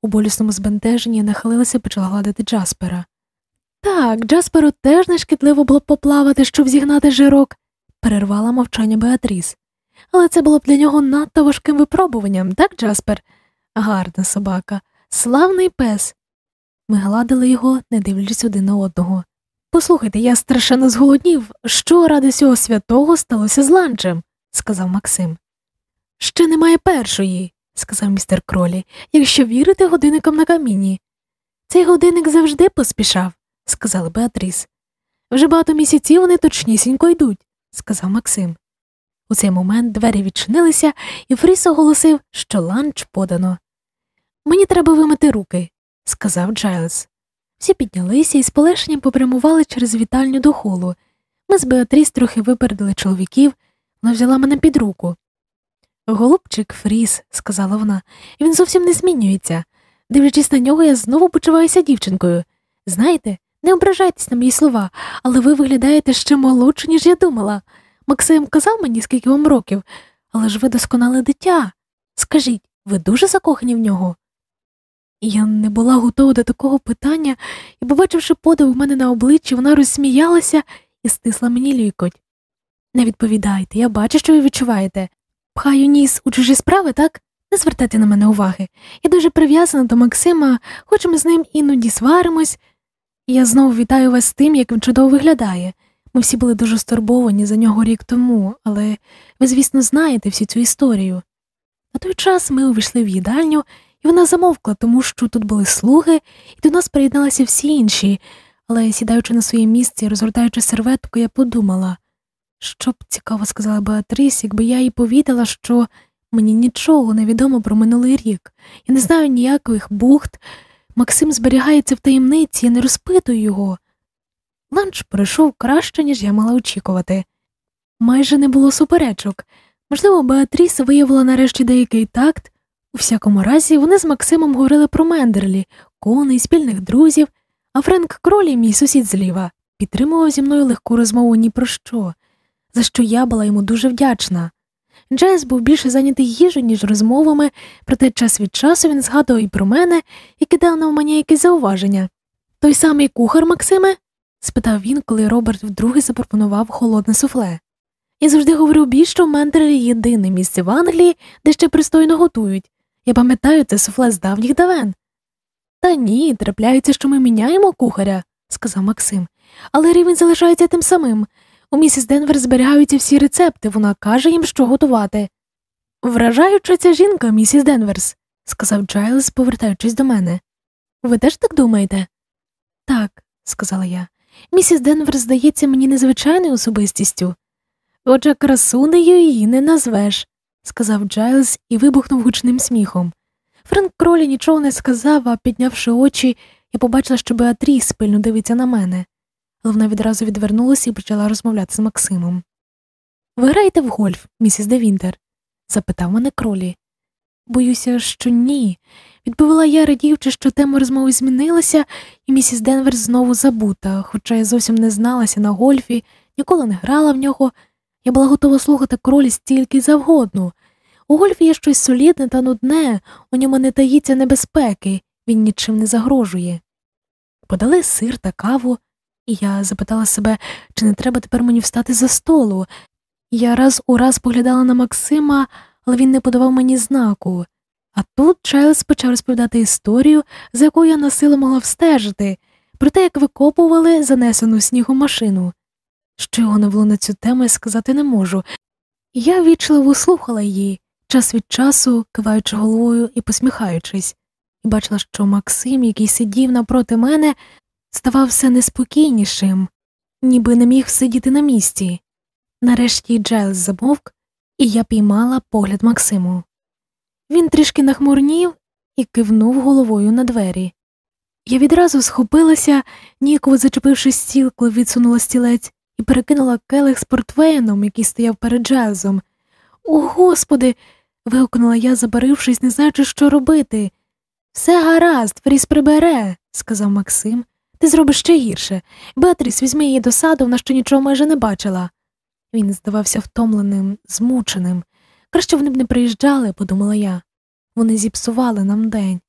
У болісному збентеженні я нахилилася і почала гладити Джаспера. Так, Джасперу теж нешкідливо було поплавати, щоб зігнати жирок, перервала мовчання Беатріс. Але це було б для нього надто важким випробуванням, так, Джаспер? Гарна собака, славний пес. Ми гладили його, не дивлячись один на одного. Послухайте, я страшенно зголоднів, що ради цього святого сталося з ланчем, сказав Максим. Ще немає першої, сказав містер Кролі, якщо вірити годинникам на каміні. Цей годинник завжди поспішав, сказала Беатріс. Вже багато місяців вони точнісінько йдуть, сказав Максим. У цей момент двері відчинилися, і Фріс оголосив, що ланч подано. Мені треба вимити руки, сказав Джайлз. Всі піднялися і з полегшенням попрямували через вітальню до холу. Ми з Беатріс трохи випередили чоловіків, вона взяла мене під руку. Голубчик Фріс, сказала вона, він зовсім не змінюється. Дивлячись на нього, я знову почуваюся дівчинкою. Знаєте, не ображайтесь на мої слова, але ви виглядаєте ще молодше, ніж я думала. Максим казав мені, скільки вам років, але ж ви досконале дитя. Скажіть, ви дуже закохані в нього? Я не була готова до такого питання і, побачивши подив у мене на обличчі, вона розсміялася і стисла мені лікоть. Не відповідайте, я бачу, що ви відчуваєте. Пхаю ніс у чужі справи, так? Не звертайте на мене уваги. Я дуже прив'язана до Максима, хоч ми з ним іноді сваримось. Я знову вітаю вас з тим, як він чудово виглядає. Ми всі були дуже стурбовані за нього рік тому, але ви, звісно, знаєте всю цю історію. На той час ми увійшли в їдальню, і вона замовкла, тому що тут були слуги, і до нас приєдналися всі інші, але, сідаючи на своє місце і розгортаючи серветку, я подумала, що б цікаво сказала Беатріс, якби я їй повідала, що мені нічого не відомо про минулий рік. Я не знаю ніяких бухт. Максим зберігається в таємниці, я не розпитую його. Ланч пройшов краще, ніж я мала очікувати. Майже не було суперечок. Можливо, Беатріс виявила нарешті деякий такт. У всякому разі, вони з Максимом говорили про Мендерлі, коней, спільних друзів, а Френк Кролі, мій сусід зліва, підтримував зі мною легку розмову ні про що, за що я була йому дуже вдячна. Джес був більше зайнятий їжею, ніж розмовами, проте час від часу він згадував і про мене і кидав на мені якесь зауваження. Той самий кухар, Максиме? спитав він, коли Роберт вдруге запропонував холодне суфле. Я завжди говорю більш, що в Мендерлі єдине місце в Англії, де ще пристойно готують. Я пам'ятаю це суфле з давніх давен. Та ні, трапляється, що ми міняємо кухаря, сказав Максим, але рівень залишається тим самим. У місіс Денвер зберігаються всі рецепти, вона каже їм, що готувати. Вражаюча ця жінка, місіс Денверс, сказав Джайлз, повертаючись до мене. Ви теж так думаєте? Так, сказала я. Місіс Денвер здається мені незвичайною особистістю. Отже, красунею її не назвеш, сказав Джайлз і вибухнув гучним сміхом. Френк Кролі нічого не сказав, а піднявши очі, я побачила, що Беатріс пильно дивиться на мене, але вона відразу відвернулася і почала розмовляти з Максимом. Ви граєте в гольф, місіс Девінтер? запитав мене кролі. Боюся, що ні, відповіла я, радіючи, що тема розмови змінилася, і місіс Денвер знову забута, хоча я зовсім не зналася на гольфі, ніколи не грала в нього. Я була готова слухати кролі стільки завгодно. У гольфі є щось солідне та нудне, у ньому не таїться небезпеки, він нічим не загрожує. Подали сир та каву, і я запитала себе, чи не треба тепер мені встати за столу. Я раз у раз поглядала на Максима, але він не подавав мені знаку. А тут Чайлз почав розповідати історію, за якою я насилу могла встежити, про те, як викопували занесену снігу машину. Що його навело на цю тему, я сказати не можу. Я вічливо слухала її, час від часу киваючи головою і посміхаючись, і бачила, що Максим, який сидів напроти мене, ставав все неспокійнішим, ніби не міг сидіти на місці. Нарешті Джайлз замовк, і я піймала погляд Максиму. Він трішки нахмурнів і кивнув головою на двері. Я відразу схопилася, ніяково зачепивши стіл, коли відсунула стілець, і перекинула келих з портвейном, який стояв перед Джайлзом. О, господи. вигукнула я, забарившись, не знаючи, що робити. Все гаразд, Фріс прибере, сказав Максим. Ти зробиш ще гірше. Беатріс, візьми її до саду, вона ще нічого майже не бачила. Він здавався втомленим, змученим. Краще вони б не приїжджали, подумала я. Вони зіпсували нам день.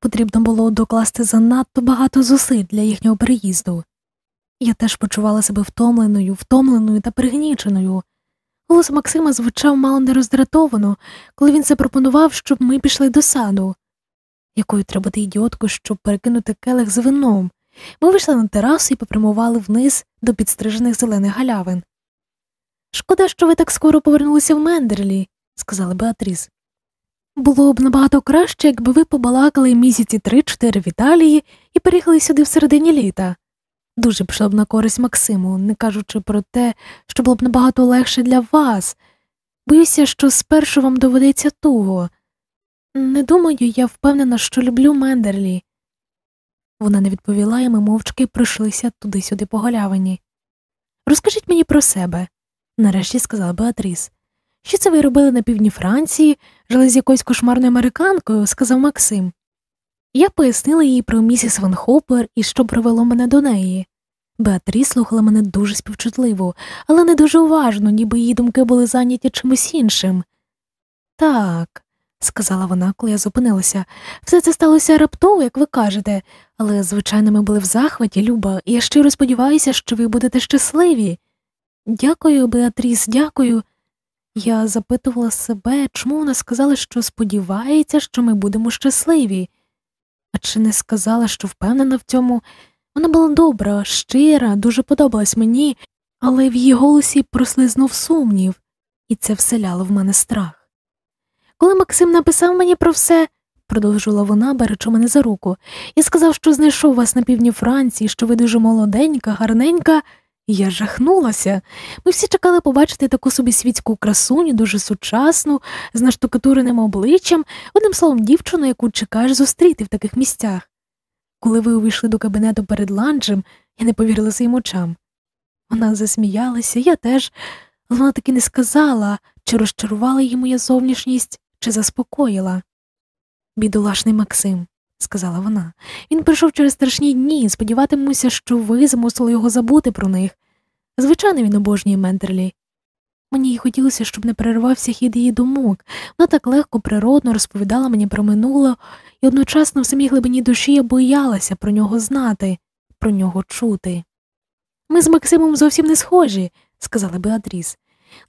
Потрібно було докласти занадто багато зусиль для їхнього переїзду. Я теж почувала себе втомленою, втомленою та пригніченою. Голос Максима звучав мало не роздратовано, коли він запропонував, щоб ми пішли до саду. Якою треба бути ідіоткою, щоб перекинути келих з вином. Ми вийшли на терасу і попрямували вниз до підстрижених зелених галявин. Шкода, що ви так скоро повернулися в Мендерлі, сказала Беатріс. Було б набагато краще, якби ви побалакали місяці три-чотири в Італії і переїхали сюди в середині літа. Дуже пішло б на користь Максиму, не кажучи про те, що було б набагато легше для вас. Боюся, що спершу вам доведеться туго. Не думаю, я впевнена, що люблю Мендерлі. Вона не відповіла, і ми мовчки пройшлися туди-сюди по галявині. Розкажіть мені про себе, нарешті сказала Беатріс. Що це ви робили на півдні Франції, жили з якоюсь кошмарною американкою, сказав Максим. Я пояснила їй про місіс Ван Хопер і що привело мене до неї. Беатріс слухала мене дуже співчутливо, але не дуже уважно, ніби її думки були зайняті чимось іншим. Так, сказала вона, коли я зупинилася, все це сталося раптово, як ви кажете, але, звичайно, ми були в захваті, Люба, і я щиро сподіваюся, що ви будете щасливі. Дякую, Беатріс, дякую. Я запитувала себе, чому вона сказала, що сподівається, що ми будемо щасливі. А чи не сказала, що впевнена в цьому? Вона була добра, щира, дуже подобалась мені, але в її голосі прослизнув сумнів, і це вселяло в мене страх. Коли Максим написав мені про все, продовжувала вона, беручи мене за руку, і сказав, що знайшов вас на півдні Франції, що ви дуже молоденька, гарненька. Я жахнулася. Ми всі чекали побачити таку собі світську красуню, дуже сучасну, з наштукатуреним обличчям, одним словом, дівчину, яку чекаєш зустріти в таких місцях. Коли ви увійшли до кабінету перед ланчем, я не повірила своїм очам. Вона засміялася, я теж, але вона таки не сказала, чи розчарувала її моя зовнішність, чи заспокоїла. Бідолашний Максим, сказала вона. Він прийшов через страшні дні, сподіватимуся, що ви змусили його забути про них. Звичайно, він обожнює Мендерлі. Мені й хотілося, щоб не перервався хід її думок. Вона так легко, природно розповідала мені про минуле, і одночасно в самій глибині душі я боялася про нього знати, про нього чути. Ми з Максимом зовсім не схожі, сказала Беатріс.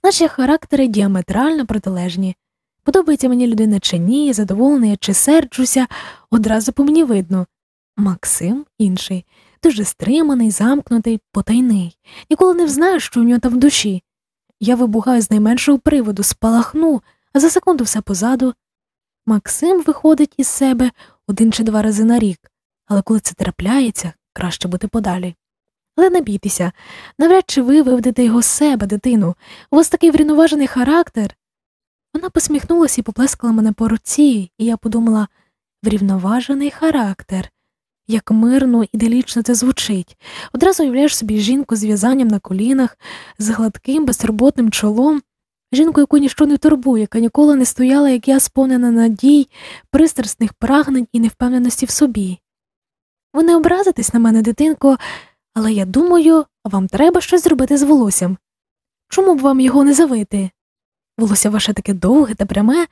Наші характери діаметрально протилежні. Подобається мені людина чи ні, задоволений чи серджуся, одразу по мені видно. Максим інший, дуже стриманий, замкнутий, потайний. Ніколи не взнаю, що у нього там в душі. Я вибухаю з найменшого приводу, спалахну, а за секунду все позаду. Максим виходить із себе один чи два рази на рік, але коли це трапляється, краще бути подалі. Але не бійтеся, навряд чи ви виведете його з себе, дитину. У вас такий врівноважений характер. Вона посміхнулася і поплескала мене по руці, і я подумала врівноважений характер. Як мирно, іделічно це звучить. Одразу уявляєш собі жінку з в'язанням на колінах, з гладким, безтурботним чолом, жінку, яку ніщо не турбує, яка ніколи не стояла, як я сповнена надій, пристрасних прагнень і невпевненості в собі. Ви не образитесь на мене, дитинко, але я думаю, вам треба щось зробити з волоссям. Чому б вам його не завити? Волосся ваше таке довге та пряме,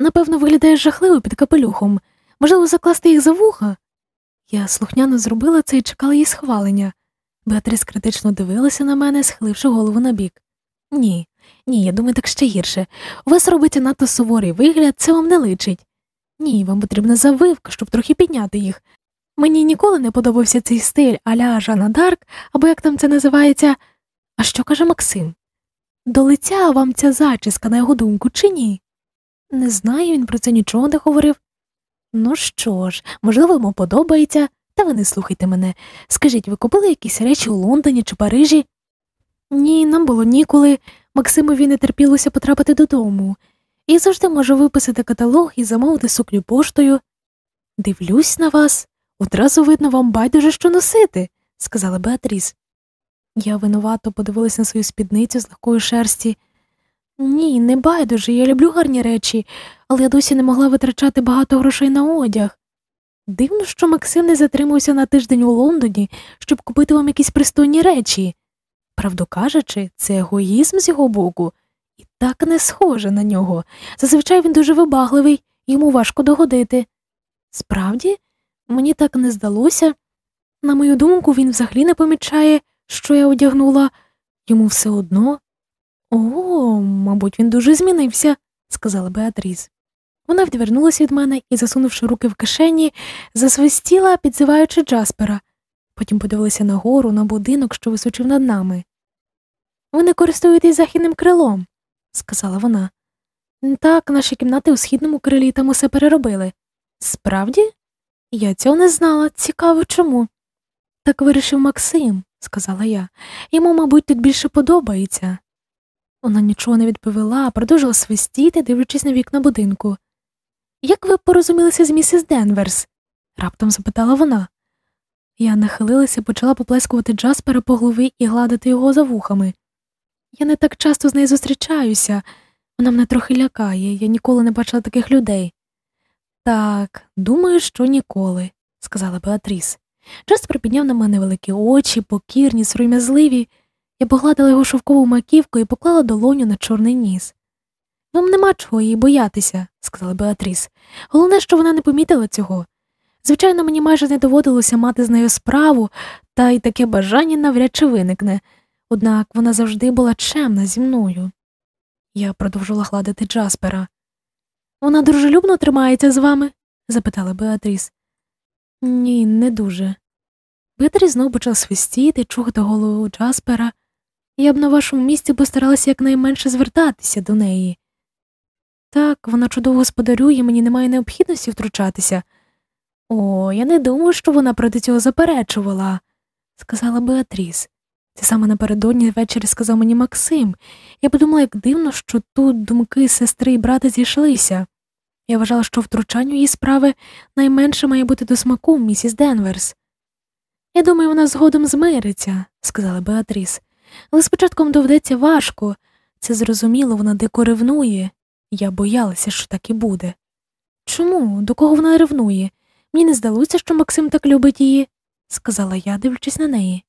напевно, виглядає жахливо під капелюхом. Можливо, закласти їх за вуха. Я слухняно зробила це і чекала її схвалення. Беатрис критично дивилася на мене, схиливши голову на бік. Ні, ні, я думаю, так ще гірше. У вас робиться надто суворий вигляд, це вам не личить. Ні, вам потрібна завивка, щоб трохи підняти їх. Мені ніколи не подобався цей стиль а-ля Жанна д'Арк, або як там це називається. А що каже Максим? До лиця вам ця зачіска, на його думку, чи ні? Не знаю, він про це нічого не говорив. Ну що ж, можливо, йому подобається, та ви не слухайте мене. Скажіть, ви купили якісь речі у Лондоні чи Парижі? Ні, нам було ніколи. Максимові не терпілося потрапити додому. Я завжди можу виписати каталог і замовити сукню поштою. Дивлюсь на вас. Одразу видно вам байдуже що носити, сказала Беатріс. Я винувато подивилась на свою спідницю з легкої шерсті. Ні, не байдуже, я люблю гарні речі, але я досі не могла витрачати багато грошей на одяг. Дивно, що Максим не затримався на тиждень у Лондоні, щоб купити вам якісь пристойні речі. Правду кажучи, це егоїзм з його боку, і так не схоже на нього. Зазвичай він дуже вибагливий, йому важко догодити. Справді, мені так не здалося. На мою думку, він взагалі не помічає, що я одягнула, йому все одно. О, мабуть, він дуже змінився, сказала Беатріс. Вона відвернулася від мене і, засунувши руки в кишені, засвистіла, підзиваючи Джаспера. Потім подивилася нагору на будинок, що височив над нами. Ви не користуєтесь західним крилом, сказала вона. Так, наші кімнати у східному крилі там усе переробили. Справді? Я цього не знала. Цікаво чому. Так вирішив Максим, сказала я. Йому, мабуть, тут більше подобається. Вона нічого не відповіла, а продовжила свистіти, дивлячись на вікна будинку. Як ви порозумілися з місіс Денверс? раптом запитала вона. Я нахилилася, почала поплескувати Джаспера по голові і гладити його за вухами. Я не так часто з нею зустрічаюся, вона мене трохи лякає, я ніколи не бачила таких людей. Так, думаю, що ніколи, сказала Беатріс. Джаспер підняв на мене великі очі, покірні, сором'язливі. Я погладила його шовкову маківку і поклала долоню на чорний ніс. Вам нема чого її боятися, сказала Беатріс. Головне, що вона не помітила цього. Звичайно, мені майже не доводилося мати з нею справу, та й таке бажання навряд чи виникне, однак вона завжди була чемна зі мною. Я продовжила гладити Джаспера. Вона дружелюбно тримається з вами? запитала Беатріс. Ні, не дуже. Беатріс знов почала свистіти, чухати голову Джаспера. Я б на вашому місці постаралася якнайменше звертатися до неї. Так, вона чудово господарює, мені немає необхідності втручатися. О, я не думаю, що вона проти цього заперечувала, сказала Беатріс. Це саме напередодні ввечері сказав мені Максим. Я подумала, як дивно, що тут думки сестри і брата зійшлися. Я вважала, що втручанню її справи найменше має бути до смаку місіс Денверс. Я думаю, вона згодом змириться, сказала Беатріс. Але спочатку доведеться важко. Це зрозуміло, вона дико ревнує. Я боялася, що так і буде. Чому? До кого вона ревнує? Мені не здалося, що Максим так любить її, сказала я, дивлячись на неї.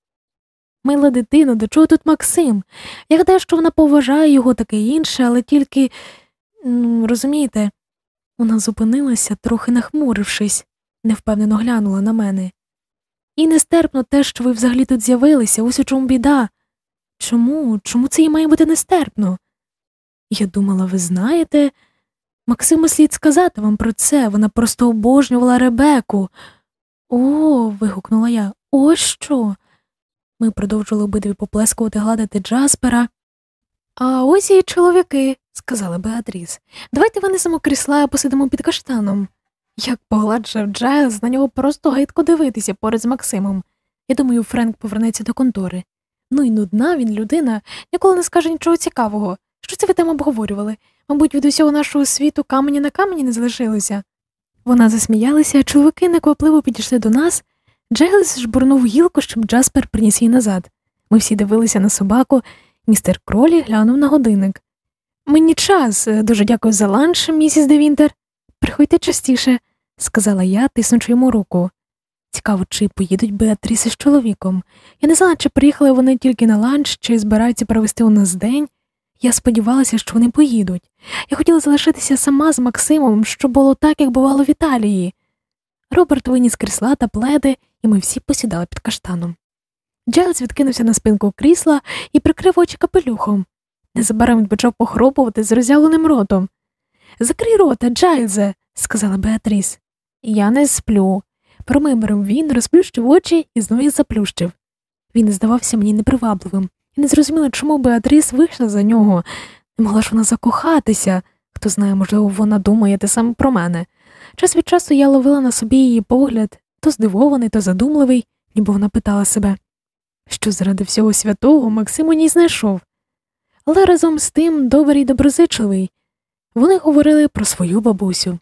Мила дитина, до чого тут Максим? Я гадаю, що вона поважає його таке інше, але тільки, ну, розумієте, вона зупинилася, трохи нахмурившись, невпевнено глянула на мене. І нестерпно те, що ви взагалі тут з'явилися, ось у чому біда. Чому? Чому це їй має бути нестерпно? Я думала, ви знаєте. Максиму слід сказати вам про це, вона просто обожнювала Ребеку. О, вигукнула я. Ось що. Ми продовжили обидві поплескувати гладити Джаспера. А ось і чоловіки, сказала Беатріс. Давайте винесемо крісла і посидимо під каштаном. Як погладжав Джайлз, на нього просто гидко дивитися поряд з Максимом. Я думаю, Френк повернеться до контори. Ну і нудна він, людина, ніколи не скаже нічого цікавого. Що це ви там обговорювали? Мабуть, від усього нашого світу камені на камені не залишилося. Вона засміялася, чоловіки неквапливо підійшли до нас. Джейлс жбурнув гілку, щоб Джаспер приніс її назад. Ми всі дивилися на собаку, містер Кролі глянув на годинник. Мені час, дуже дякую за ланч, місіс Девінтер. Приходьте частіше, сказала я, тиснучи йому руку. Цікаво, чи поїдуть Беатріси з чоловіком. Я не знала, чи приїхали вони тільки на ланч, чи збираються провести у нас день. Я сподівалася, що вони поїдуть. Я хотіла залишитися сама з Максимом, щоб було так, як бувало в Італії. Роберт виніс крісла та пледи, і ми всі посідали під каштаном. Джайлз відкинувся на спинку крісла і прикрив очі капелюхом. Незабаром він почав похропувати з роззявленим ротом. Закрий рота, Джайлзе, сказала Беатріс. Я не сплю. Промимрив він, розплющив очі і знову їх заплющив. Він здавався мені непривабливим, і не зрозуміла, чому Беатріс вийшла за нього. Не могла ж вона закохатися. Хто знає, можливо, вона думає те саме про мене. Час від часу я ловила на собі її погляд, то здивований, то задумливий, ніби вона питала себе, що заради всього святого Максим у ній знайшов. Але разом з тим добрий і доброзичливий. Вони говорили про свою бабусю.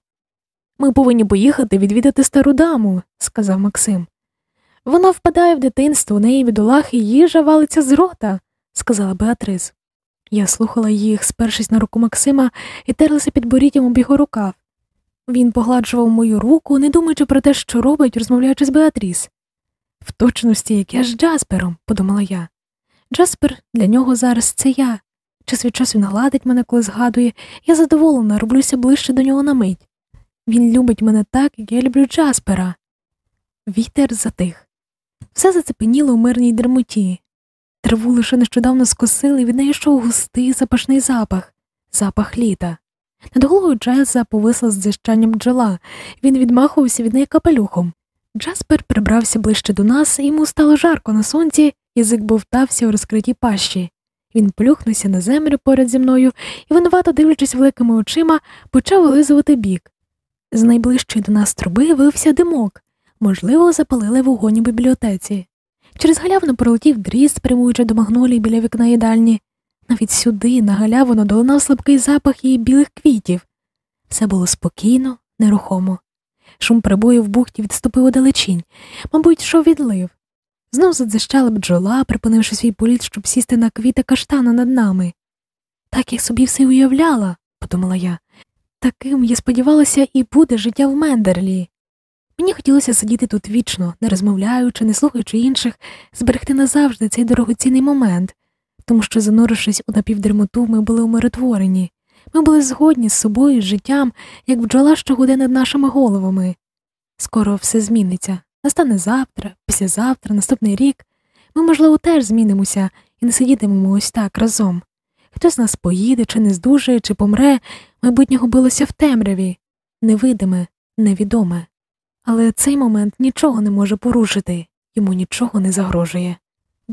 Ми повинні поїхати відвідати стару даму, сказав Максим. Вона впадає в дитинство, у неї бідолахи їжа валиться з рота, сказала Беатрис. Я слухала їх, спершись на руку Максима, і терлася під боріддям об його рукав. Він погладжував мою руку, не думаючи про те, що робить, розмовляючи з Беатріс. В точності, як я з Джаспером, подумала я. Джаспер для нього зараз це я. Час від часу він гладить мене, коли згадує, я задоволена, роблюся ближче до нього на мить. Він любить мене так, як я люблю Джаспера. Вітер затих. Все зацепеніло у мирній дермоті. Траву лише нещодавно скосили, від неї йшов густий запашний запах, запах літа. Над головою Джайлза повисла з дзищанням бджола, він відмахувався від неї капелюхом. Джаспер прибрався ближче до нас, і йому стало жарко на сонці, язик бовтався у розкритій пащі. Він плюхнувся на землю поряд зі мною і, винувато дивлячись великими очима, почав вилизувати бік. З найближчої до нас труби вився димок, можливо, запалили вогонь у бібліотеці. Через галявину пролетів дріст, прямуючи до магнолії біля вікна їдальні. Навіть сюди, на галявину, долинав слабкий запах її білих квітів. Все було спокійно, нерухомо. Шум прибою в бухті відступив удалечінь, мабуть, йшов відлив. Знов задзищала бджола, припинивши свій політ, щоб сісти на квіти каштана над нами. Так я собі все уявляла, подумала я. Таким, я сподівалася, і буде життя в Мендерлі. Мені хотілося сидіти тут вічно, не розмовляючи, не слухаючи інших, зберегти назавжди цей дорогоцінний момент, тому що, занурившись у напівдермоту, ми були умиротворені, ми були згодні з собою, з життям, як бджола, що гуде над нашими головами. Скоро все зміниться. Настане завтра, післязавтра, наступний рік. Ми, можливо, теж змінимося і не сидітимемо ось так разом. Хтось з нас поїде, чи не здужає, чи помре, майбутнього билося в темряві, невидиме, невідоме. Але цей момент нічого не може порушити, йому нічого не загрожує.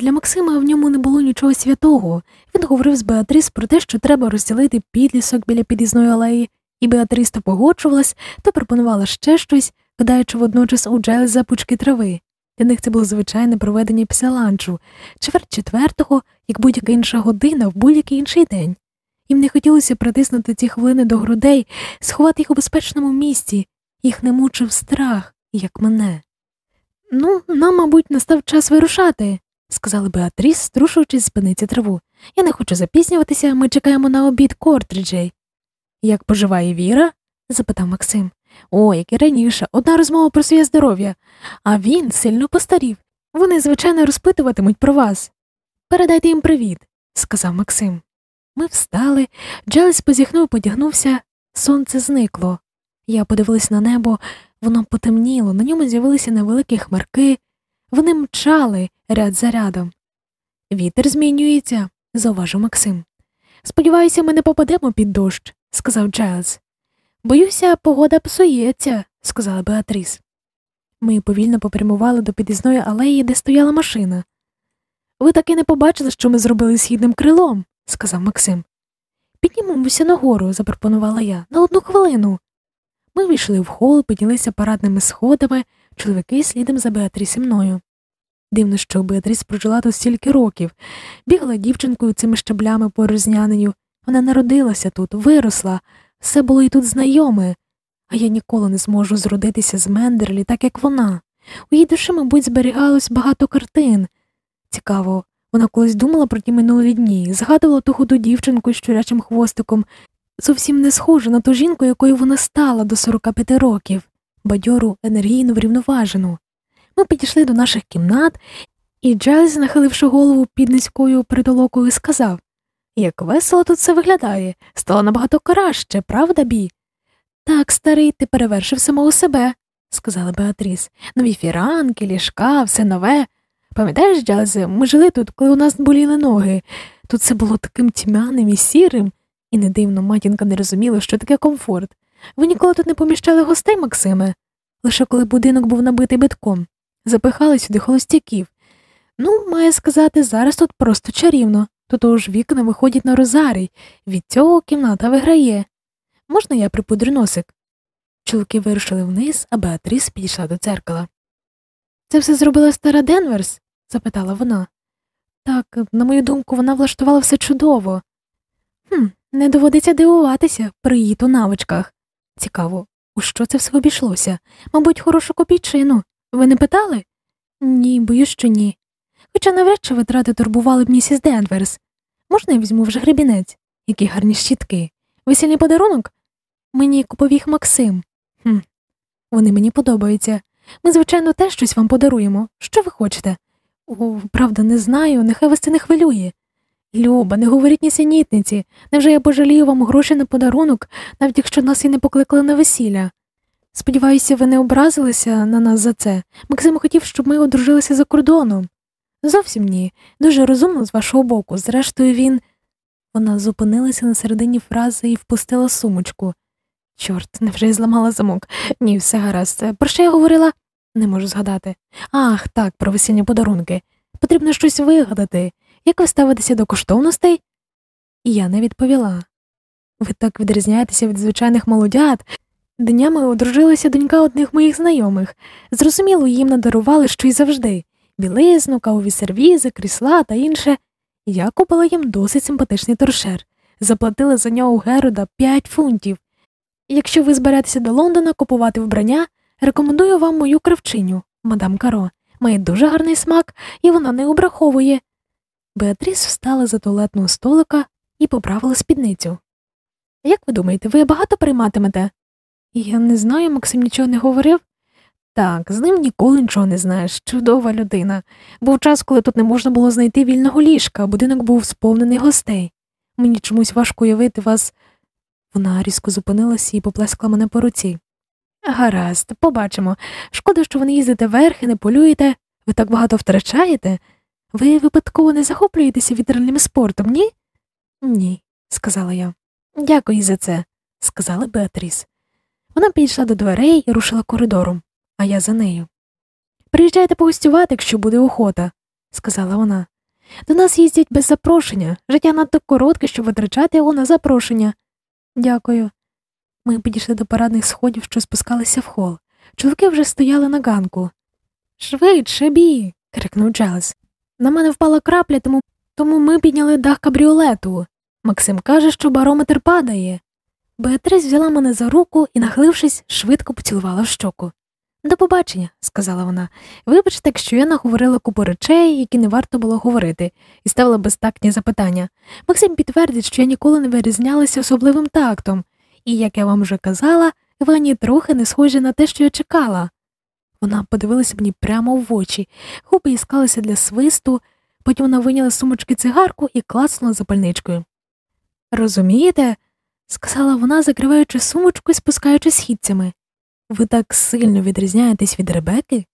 Для Максима в ньому не було нічого святого. Він говорив з Беатріс про те, що треба розділити підлісок біля під'їзної алеї, і Беатріс то погоджувалась, то пропонувала ще щось, кидаючи водночас у джел запучки трави. Для них це було звичайне проведення після ланчу, чверть четвертого, як будь-яка інша година в будь-який інший день. Їм не хотілося притиснути ці хвилини до грудей, сховати їх у безпечному місці, їх не мучив страх, як мене. Ну, нам, мабуть, настав час вирушати, сказала Беатріс, струшуючись з спиниці траву. Я не хочу запізнюватися, ми чекаємо на обід Кортриджей. Як поживає Віра? запитав Максим. О, як і раніше, одна розмова про своє здоров'я, а він сильно постарів. Вони, звичайно, розпитуватимуть про вас. Передайте їм привіт, сказав Максим. Ми встали, Джелес позіхнув, подягнувся, сонце зникло. Я подивилась на небо, воно потемніло, на ньому з'явилися невеликі хмарки, вони мчали ряд за рядом. Вітер змінюється, зауважив Максим. Сподіваюся, ми не попадемо під дощ, сказав Джайлз. Боюся, погода псується, сказала Беатріс. Ми повільно попрямували до під'їзної алеї, де стояла машина. Ви таки не побачили, що ми зробили східним крилом, сказав Максим. Піднімемося нагору, запропонувала я, на одну хвилину. Ми війшли в хол, піднялися парадними сходами, чоловіки слідом за Беатріс мною. Дивно, що Беатріс прожила тут стільки років, бігала дівчинкою цими щаблями по розняненню. Вона народилася тут, виросла, все було і тут знайоме, а я ніколи не зможу зродитися з Мендерлі, так як вона. У її душі, мабуть, зберігалось багато картин. Цікаво, вона колись думала про ті минулі дні, згадувала ту худу дівчинку з щурячим хвостиком, зовсім не схожа на ту жінку, якою вона стала до 45 років, бадьору, енергійно врівноважену. Ми підійшли до наших кімнат, і Джайлз, нахиливши голову під низькою притолокою, сказав Як весело тут все виглядає, стало набагато краще, правда, Бі? Так, старий, ти перевершив самого себе, сказала Беатріс. Нові фіранки, ліжка, все нове. Пам'ятаєш, Джайлзе, ми жили тут, коли у нас боліли ноги. Тут все було таким тьмяним і сірим, і не дивно матінка не розуміла, що таке комфорт. Ви ніколи тут не поміщали гостей, Максиме, лише коли будинок був набитий битком, запихали сюди холостяків. Ну, маю сказати, зараз тут просто чарівно, до того ж вікна виходять на розарій, від цього кімната виграє. Можна я припудрю носик? Чоловіки вирушили вниз, а Беатріс підійшла до дзеркала. Це все зробила стара Денверс? запитала вона. Так, на мою думку, вона влаштувала все чудово. Хм, не доводиться дивуватися при її навичках. Цікаво, у що це все обійшлося? Мабуть, хорошу копійчину. Ви не питали? Ні, боюсь, що ні. Хоча навряд чи витрати турбували б місіс Денверс. Можна я візьму вже гребінець? Які гарні щітки. Весільний подарунок? Мені купив їх Максим. Хм, Вони мені подобаються. Ми, звичайно, теж щось вам подаруємо. Що ви хочете? О, правда, не знаю, нехай вас це не хвилює. Люба, не говоріть нісенітниці. Невже я пожалію вам гроші на подарунок, навіть якщо нас і не покликали на весілля? Сподіваюся, ви не образилися на нас за це. Максим хотів, щоб ми одружилися за кордоном. Зовсім ні. Дуже розумно з вашого боку. Зрештою, він. Вона зупинилася на середині фрази і впустила сумочку. Чорт, невже я зламала замок? Ні, все гаразд. Про що я говорила? Не можу згадати. Ах, так, про весільні подарунки. Потрібно щось вигадати. Як ви ставитеся до коштовностей? І я не відповіла. Ви так відрізняєтеся від звичайних молодят. Днями одружилася донька одних моїх знайомих. Зрозуміло, їм надарували що й завжди білизну, кавові сервізи, крісла та інше. Я купила їм досить симпатичний торшер, заплатила за нього Герода 5 фунтів. Якщо ви зберетеся до Лондона купувати вбрання, рекомендую вам мою кравчиню, мадам Каро. Має дуже гарний смак, і вона не обраховує. Беатріс встала за туалетного столика і поправила спідницю. Як ви думаєте, ви багато прийматимете? Я не знаю, Максим нічого не говорив. Так, з ним ніколи нічого не знаєш, чудова людина. Був час, коли тут не можна було знайти вільного ліжка, будинок був сповнений гостей. Мені чомусь важко уявити вас. Вона різко зупинилася і поплескала мене по руці. Гаразд, побачимо. Шкода, що ви не їздите верхи, не полюєте, ви так багато втрачаєте. Ви випадково не захоплюєтеся вітрильним спортом, ні? Ні, сказала я. Дякую за це, сказала Беатріс. Вона підійшла до дверей і рушила коридором, а я за нею. Приїжджайте погостювати, якщо буде охота, сказала вона. До нас їздять без запрошення. Життя надто коротке, щоб витрачати його на запрошення. Дякую. Ми підійшли до парадних сходів, що спускалися в хол. Чоловіки вже стояли на ганку. Швидше бі. крикнув Джелес. На мене впала крапля, тому тому ми підняли дах кабріолету. Максим каже, що барометр падає. Беатрис взяла мене за руку і, нахилившись, швидко поцілувала в щоку. До побачення, сказала вона. Вибачте, якщо я наговорила купу речей, які не варто було говорити, і ставила безтактні запитання. Максим підтвердить, що я ніколи не вирізнялася особливим тактом, і, як я вам вже казала, ви ані трохи не схожі на те, що я чекала. Вона подивилася мені прямо в очі, губи іскалися для свисту, потім вона виняла з сумочки цигарку і клацнула запальничкою. Розумієте? сказала вона, закриваючи сумочку і спускаючи східцями. Ви так сильно відрізняєтесь від Ребеки?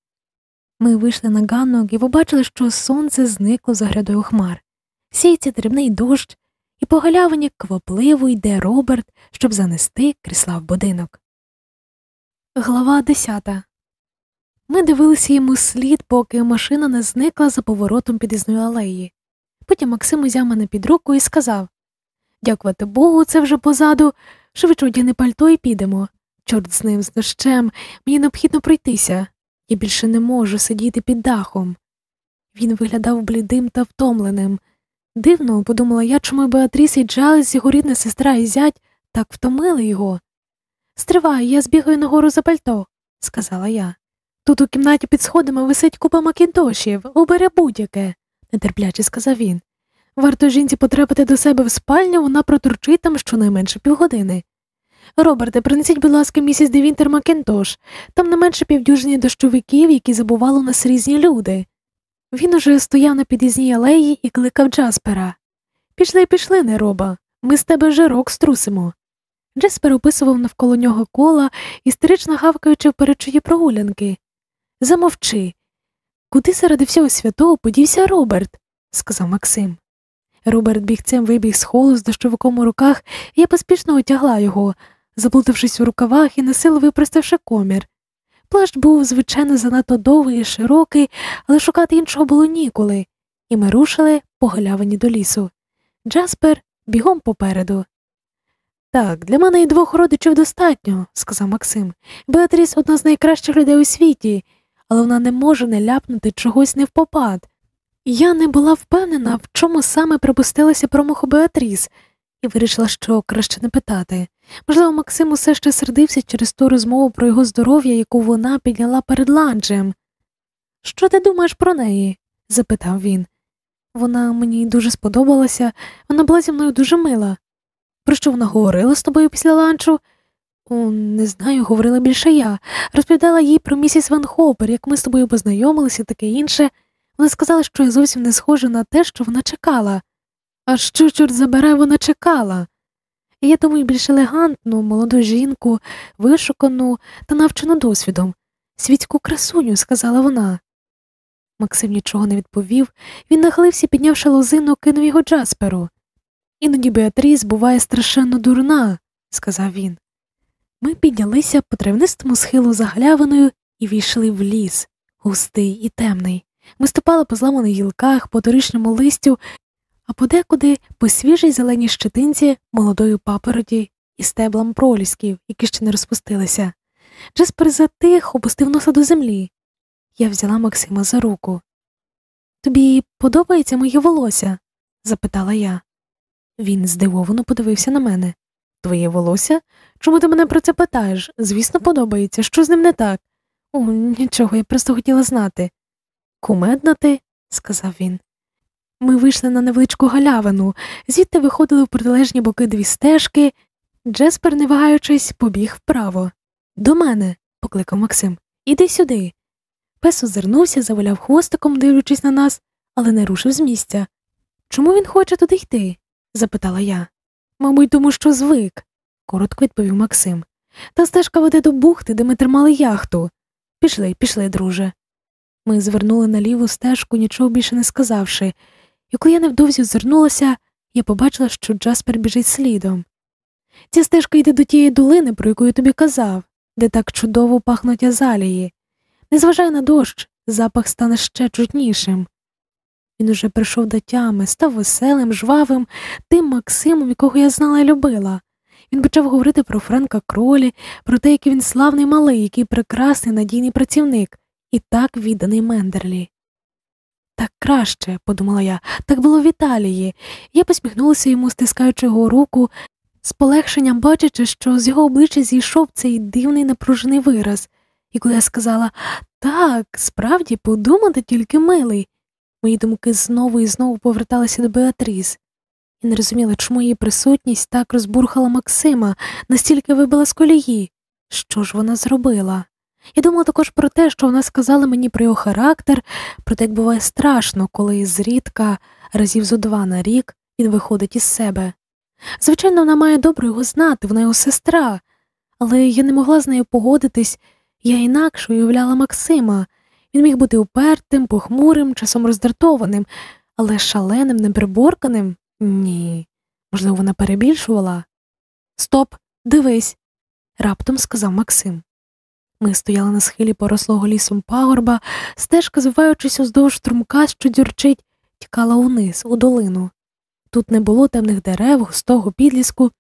Ми вийшли на ганок і побачили, що сонце зникло за грядою хмар. Сіється дрібний дощ, і по галявині квапливо йде Роберт, щоб занести крісла в будинок. Глава десята. Ми дивилися йому слід, поки машина не зникла за поворотом під'їзної алеї. Потім Максим узяв мене під руку і сказав Дякувати Богу, це вже позаду. Швидше одягни пальто і підемо. Чорт з ним, з дощем, мені необхідно пройтися. Я більше не можу сидіти під дахом. Він виглядав блідим та втомленим. Дивно, подумала я, чому Беатріс і Джалес, його рідна сестра і зять так втомили його. Стривай, я збігаю нагору за пальто, сказала я. Тут у кімнаті під сходами висить купа макінтошів, обере будь-яке, нетерпляче сказав він. Варто жінці потрапити до себе в спальню, вона протурчить там щонайменше півгодини. Роберте, принесіть, будь ласка, місіс Девінтер Макінтош, там не менше півдюжині дощовиків, які забували нас різні люди. Він уже стояв на під'їзній алеї і кликав Джаспера. Пішли, пішли, не роба, ми з тебе жирок струсимо. Джаспер описував навколо нього кола, істерично гавкаючи в перечої прогулянки. Замовчи. Куди заради всього святого подівся Роберт? сказав Максим. Роберт бігцем вибіг з холу з дощовиком у руках, і я поспішно отягла його, заплутавшись у рукавах і насилу випроставши комір. Плащ був, звичайно, занадто довгий і широкий, але шукати іншого було ніколи, і ми рушили по галявині до лісу. Джаспер бігом попереду. Так, для мене і двох родичів достатньо, сказав Максим. Беатріс одна з найкращих людей у світі, але вона не може не ляпнути чогось не впопад. Я не була впевнена, в чому саме припустилася промаху Беатріс, і вирішила, що краще не питати. Можливо, Максим усе ще сердився через ту розмову про його здоров'я, яку вона підняла перед ланчем. Що ти думаєш про неї? запитав він. Вона мені дуже сподобалася, вона була зі мною дуже мила. Про що вона говорила з тобою після ланчу? О, не знаю, говорила більше я. Розповідала їй про місіс Ван Хопер, як ми з тобою познайомилися, таке інше. Вона сказала, що я зовсім не схожа на те, що вона чекала. А що, чорт забирай, вона чекала? Я думаю, більш елегантну, молоду жінку, вишукану та навчену досвідом. Світську красуню, сказала вона. Максим нічого не відповів, він нахилився, піднявши лозину, кинув його Джасперу. Іноді Беатріс буває страшенно дурна, сказав він. Ми піднялися по травнистому схилу за галявиною і війшли в ліс, густий і темний. Ми ступали по зламаних гілках, по дорічному листю, а подекуди по свіжій зеленій щетинці молодої папороті і стеблам пролісків, які ще не розпустилися. Джаспер затих, опустив носа до землі. Я взяла Максима за руку. Тобі подобається моє волосся? запитала я. Він здивовано подивився на мене. Твоє волосся? Чому ти мене про це питаєш? Звісно, подобається. Що з ним не так? О, нічого, я просто хотіла знати. Кумедна ти, сказав він. Ми вийшли на невеличку галявину, звідти виходили в протилежні боки дві стежки. Джеспер, не вагаючись, побіг вправо. До мене, покликав Максим. Іди сюди. Пес озирнувся, заваляв хвостиком, дивлячись на нас, але не рушив з місця. Чому він хоче туди йти? запитала я. Мабуть, тому що звик, коротко відповів Максим. Та стежка веде до бухти, де ми тримали яхту. Пішли, пішли, друже. Ми звернули на ліву стежку, нічого більше не сказавши, і коли я невдовзі озирнулася, я побачила, що Джаспер біжить слідом. Ця стежка йде до тієї долини, про яку я тобі казав, де так чудово пахнуть азалії. Незважай на дощ, запах стане ще чутнішим. Він уже прийшов до тями, став веселим, жвавим, тим Максимом, якого я знала і любила. Він почав говорити про Френка Кролі, про те, який він славний малий, який прекрасний надійний працівник, і так відданий Мендерлі. Так краще, подумала я, так було в Італії. Я посміхнулася йому, стискаючи його руку, з полегшенням бачачи, що з його обличчя зійшов цей дивний напружений вираз, і коли я сказала так, справді подумати тільки милий, мої думки знову і знову поверталися до Беатріс. і не розуміла, чому її присутність так розбурхала Максима, настільки вибила з колії. Що ж вона зробила? Я думала також про те, що вона сказала мені про його характер, про те, як буває страшно, коли зрідка разів зо два на рік він виходить із себе. Звичайно, вона має добре його знати, вона його сестра, але я не могла з нею погодитись, я інакше уявляла Максима. Він міг бути упертим, похмурим, часом роздратованим, але шаленим, неприборканим ні. Можливо, вона перебільшувала. Стоп, дивись, раптом сказав Максим. Ми стояли на схилі порослого лісом пагорба, стежка, звиваючись уздовж струмка, що дюрчить, тікала униз, у долину. Тут не було темних дерев, густого підліску,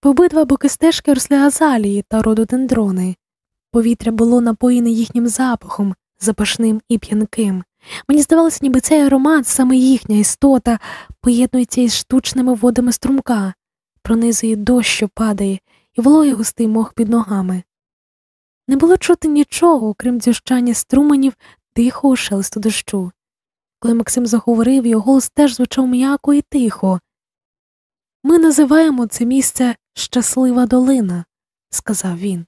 по обидва боки стежки росли азалії та рододендрони. Повітря було напоєне їхнім запахом, запашним і п'янким. Мені здавалося, ніби цей аромат, саме їхня істота, поєднується із штучними водами струмка, пронизує дощ, що падає, і вологий густий мох під ногами. Не було чути нічого, окрім дзющання струменів тихого шелесту дощу. Коли Максим заговорив, його голос теж звучав м'яко і тихо. Ми називаємо це місце Щаслива долина, сказав він.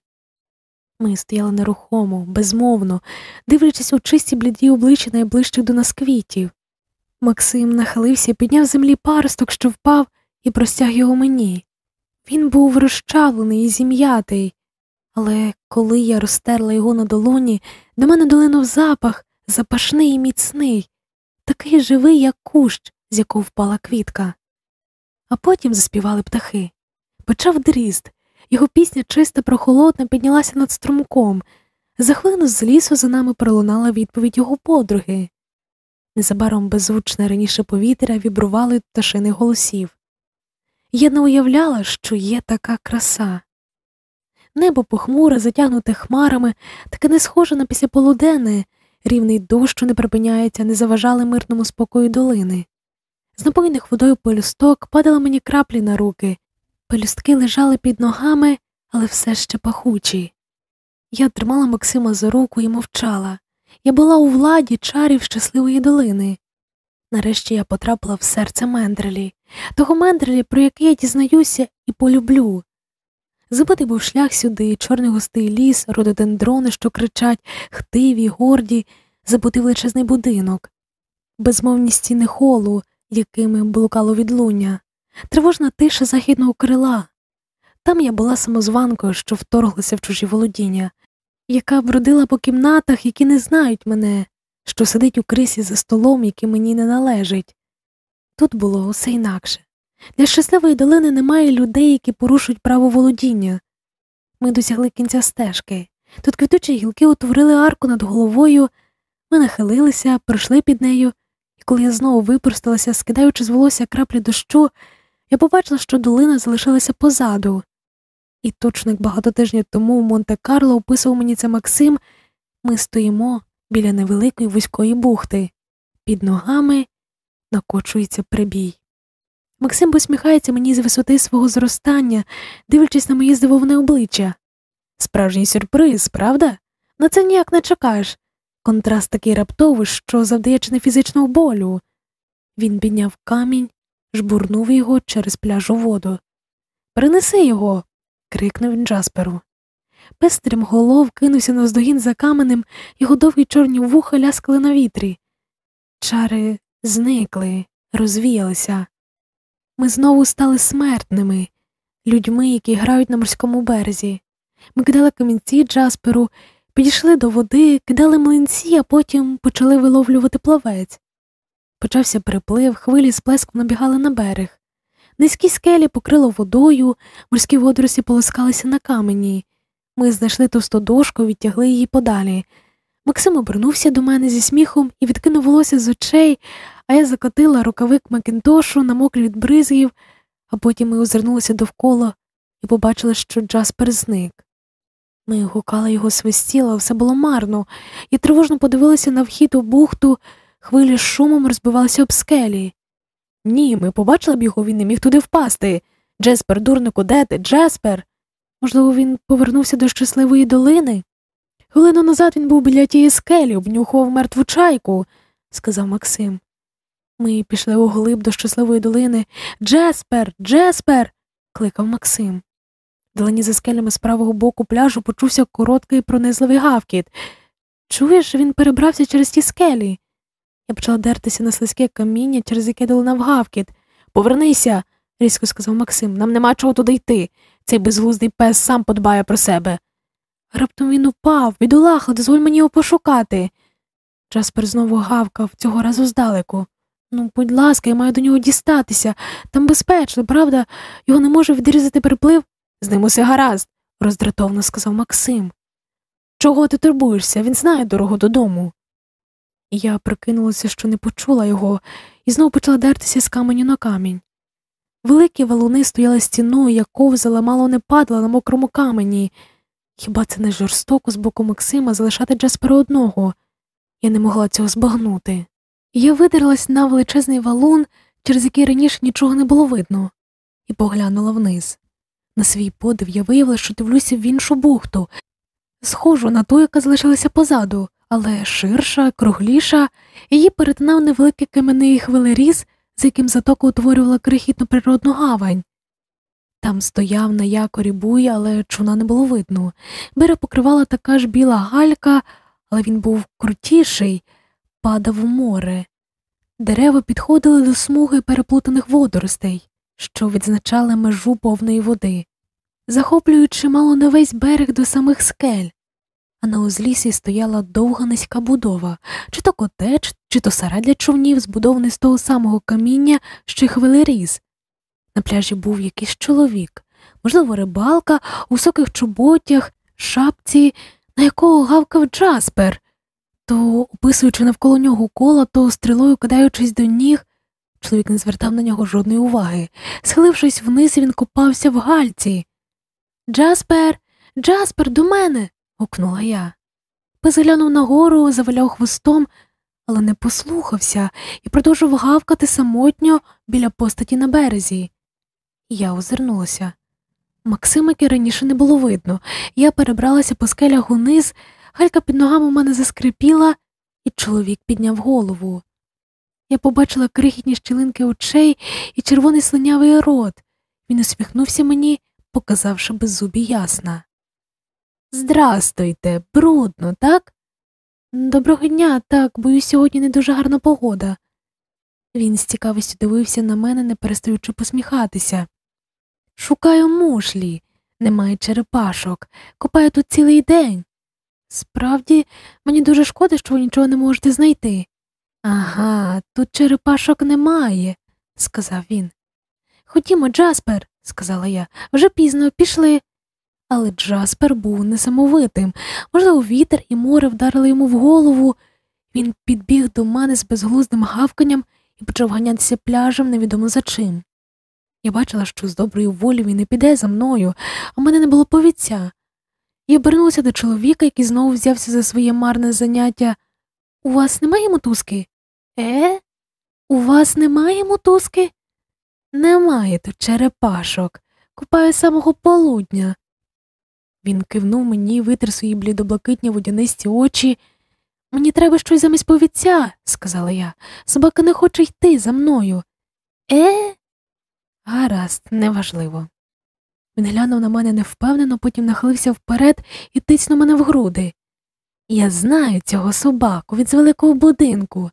Ми стояли нерухомо, безмовно, дивлячись у чисті бліді обличчя найближчих до нас квітів. Максим нахилився, підняв з землі паросток, що впав, і простяг його мені. Він був розчавлений і зім'ятий, але коли я розтерла його на долоні, до мене долинув запах, запашний і міцний, такий живий, як кущ, з якого впала квітка. А потім заспівали птахи. Почав дрізд, його пісня чиста прохолодна піднялася над струмком. За хвилину з лісу за нами пролунала відповідь його подруги. Незабаром беззвучне раніше повітря вібрували пташиних голосів. Я не уявляла, що є така краса. Небо похмуре, затягнуте хмарами, таке не схоже на післяполуденне, рівний дощ, що не припиняється, не заважали мирному спокою долини. З напоєних водою пелюсток падали мені краплі на руки, пелюстки лежали під ногами, але все ще пахучі. Я тримала Максима за руку і мовчала. Я була у владі чарів щасливої долини. Нарешті я потрапила в серце Мендрелі, того Мендрелі, про який я дізнаюся і полюблю. Забитий був шлях сюди, чорний густий ліс, рододендрони, що кричать, хтиві, горді, забутий величезний будинок, безмовні стіни холу, якими блукало відлуння, тривожна тиша західного крила. Там я була самозванкою, що вторглася в чужі володіння, яка бродила по кімнатах, які не знають мене, що сидить у крисі за столом, який мені не належить. Тут було усе інакше. Для щасливої долини немає людей, які порушують право володіння. Ми досягли кінця стежки. Тут квітучі гілки утворили арку над головою, ми нахилилися, пройшли під нею, і коли я знову випросталася, скидаючи з волосся краплі дощу, я побачила, що долина залишилася позаду. І точно як багато тижнів тому в Монте-Карло описував мені це Максим, ми стоїмо біля невеликої вузької бухти, під ногами накочується прибій. Максим посміхається мені з висоти свого зростання, дивлячись на моє здивоване обличчя. Справжній сюрприз, правда? На це ніяк не чекаєш. Контраст такий раптовий, що завдає чи не фізичного болю. Він підняв камінь, жбурнув його через пляжу воду. Принеси його. крикнув він Джасперу. Пестрим голов кинувся навздогін за каменем, його довгі чорні вуха ляскали на вітрі. Чари зникли, розвіялися. Ми знову стали смертними, людьми, які грають на морському березі. Ми кидали камінці Джасперу, підійшли до води, кидали млинці, а потім почали виловлювати плавець. Почався приплив, хвилі з плеском набігали на берег. Низькі скелі покрило водою, морські водорості полоскалися на камені. Ми знайшли товсту дошку, відтягли її подалі. Максим обернувся до мене зі сміхом і відкинув волосся з очей, а я закотила рукавик Макінтошу, намоклі від бризгів, а потім ми озирнулися довкола і побачили, що Джаспер зник. Ми гукали його свистіла, все було марно, і тривожно подивилися на вхід у бухту, хвилі з шумом розбивалися об скелі. Ні, ми побачили б його, він не міг туди впасти. Джеспер, дурнику, де ти? Джеспер. Можливо, він повернувся до щасливої долини? Хвилину назад він був біля тієї скелі, обнюхував мертву чайку, сказав Максим. Ми пішли у глиб до щасливої долини. Джеспер, Джеспер. кликав Максим. Вдалині за скелями з правого боку пляжу почувся короткий пронизливий гавкіт. Чуєш, він перебрався через ті скелі. Я почала дертися на слизьке каміння, через яке долинав гавкіт. Повернися, різко сказав Максим, нам нема чого туди йти. Цей безглуздий пес сам подбає про себе. Раптом він упав, бідолаха, дозволь мені його пошукати. Джаспер знову гавкав, цього разу здалеку. Ну, будь ласка, я маю до нього дістатися. Там безпечно, правда, його не може відрізати приплив. З ним усе гаразд, роздратовано сказав Максим. Чого ти турбуєшся? Він знає дорогу додому. Я прикинулася, що не почула його, і знову почала дертися з каменю на камінь. Великі валуни стояли стіною, як ковзала, мало не падала на мокрому камені. Хіба це не жорстоко з боку Максима залишати Джаспера одного? Я не могла цього збагнути. Я видерлась на величезний валун, через який раніше нічого не було видно, і поглянула вниз. На свій подив я виявила, що дивлюся в іншу бухту, схожу на ту, яка залишилася позаду, але ширша, кругліша, її перетинав невеликий кам'яний хвилеріз, з яким затока утворювала крихітну природну гавань. Там стояв на якорі буй, але чуна не було видно. Берег покривала така ж біла галька, але він був крутіший, падав у море. Дерева підходили до смуги переплутаних водоростей, що відзначали межу повної води, захоплюючи мало не весь берег до самих скель, а на узлісі стояла довга низька будова, чи то котеч, чи то сара для човнів, збудований з того самого каміння, що й хвилеріз. На пляжі був якийсь чоловік, можливо, рибалка, у високих чоботях, шапці, на якого гавкав Джаспер, то, описуючи навколо нього кола, то стрілою кидаючись до ніг, чоловік не звертав на нього жодної уваги. Схилившись вниз, він копався в гальці. Джаспер, Джаспер, до мене. Гукнула я. Пес глянув нагору, заваляв хвостом, але не послухався і продовжив гавкати самотньо біля постаті на березі. Я озирнулася. Максимики раніше не було видно. Я перебралася по скелях униз, галька під ногами у мене заскрипіла, і чоловік підняв голову. Я побачила крихітні щілинки очей і червоний слинявий рот. Він усміхнувся мені, показавши беззубі ясна. Здрастуйте, брудно, так? Доброго дня, так, бою сьогодні не дуже гарна погода. Він з цікавістю дивився на мене, не перестаючи посміхатися. Шукаю мушлі, немає черепашок, копаю тут цілий день. Справді, мені дуже шкода, що ви нічого не можете знайти. Ага, тут черепашок немає, сказав він. Ходімо, Джаспер, сказала я, вже пізно пішли. Але Джаспер був несамовитим. Можливо, вітер і море вдарили йому в голову. Він підбіг до мене з безглуздим гавканням і почав ганятися пляжем невідомо за чим. Я бачила, що з доброї волі він не піде за мною, а в мене не було повіця. Я обернулася до чоловіка, який знову взявся за своє марне заняття. У вас немає мотузки? Е? У вас немає мотузки? Немає тут черепашок. Купаю самого полудня. Він кивнув мені, витер свої блідоблакитні водянисті очі. Мені треба щось замість повіця, сказала я. Собака не хоче йти за мною. Е? Гаразд, неважливо. Він глянув на мене невпевнено, потім нахилився вперед і тиснув мене в груди. Я знаю цього собаку від з великого будинку.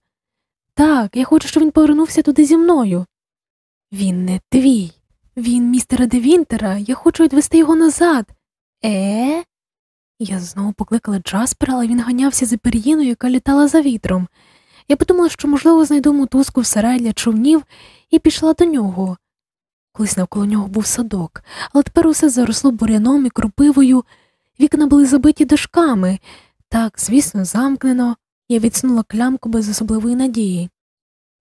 Так, я хочу, щоб він повернувся туди зі мною. Він не твій, він містера Девінтера, я хочу відвести його назад. Е? Я знову покликала Джаспера, але він ганявся за пер'їною, яка літала за вітром. Я подумала, що, можливо, знайду мотузку в сарай для човнів і пішла до нього. Колись навколо нього був садок, але тепер усе заросло буряном і кропивою, вікна були забиті дошками. Так, звісно, замкнено, я відсунула клямку без особливої надії.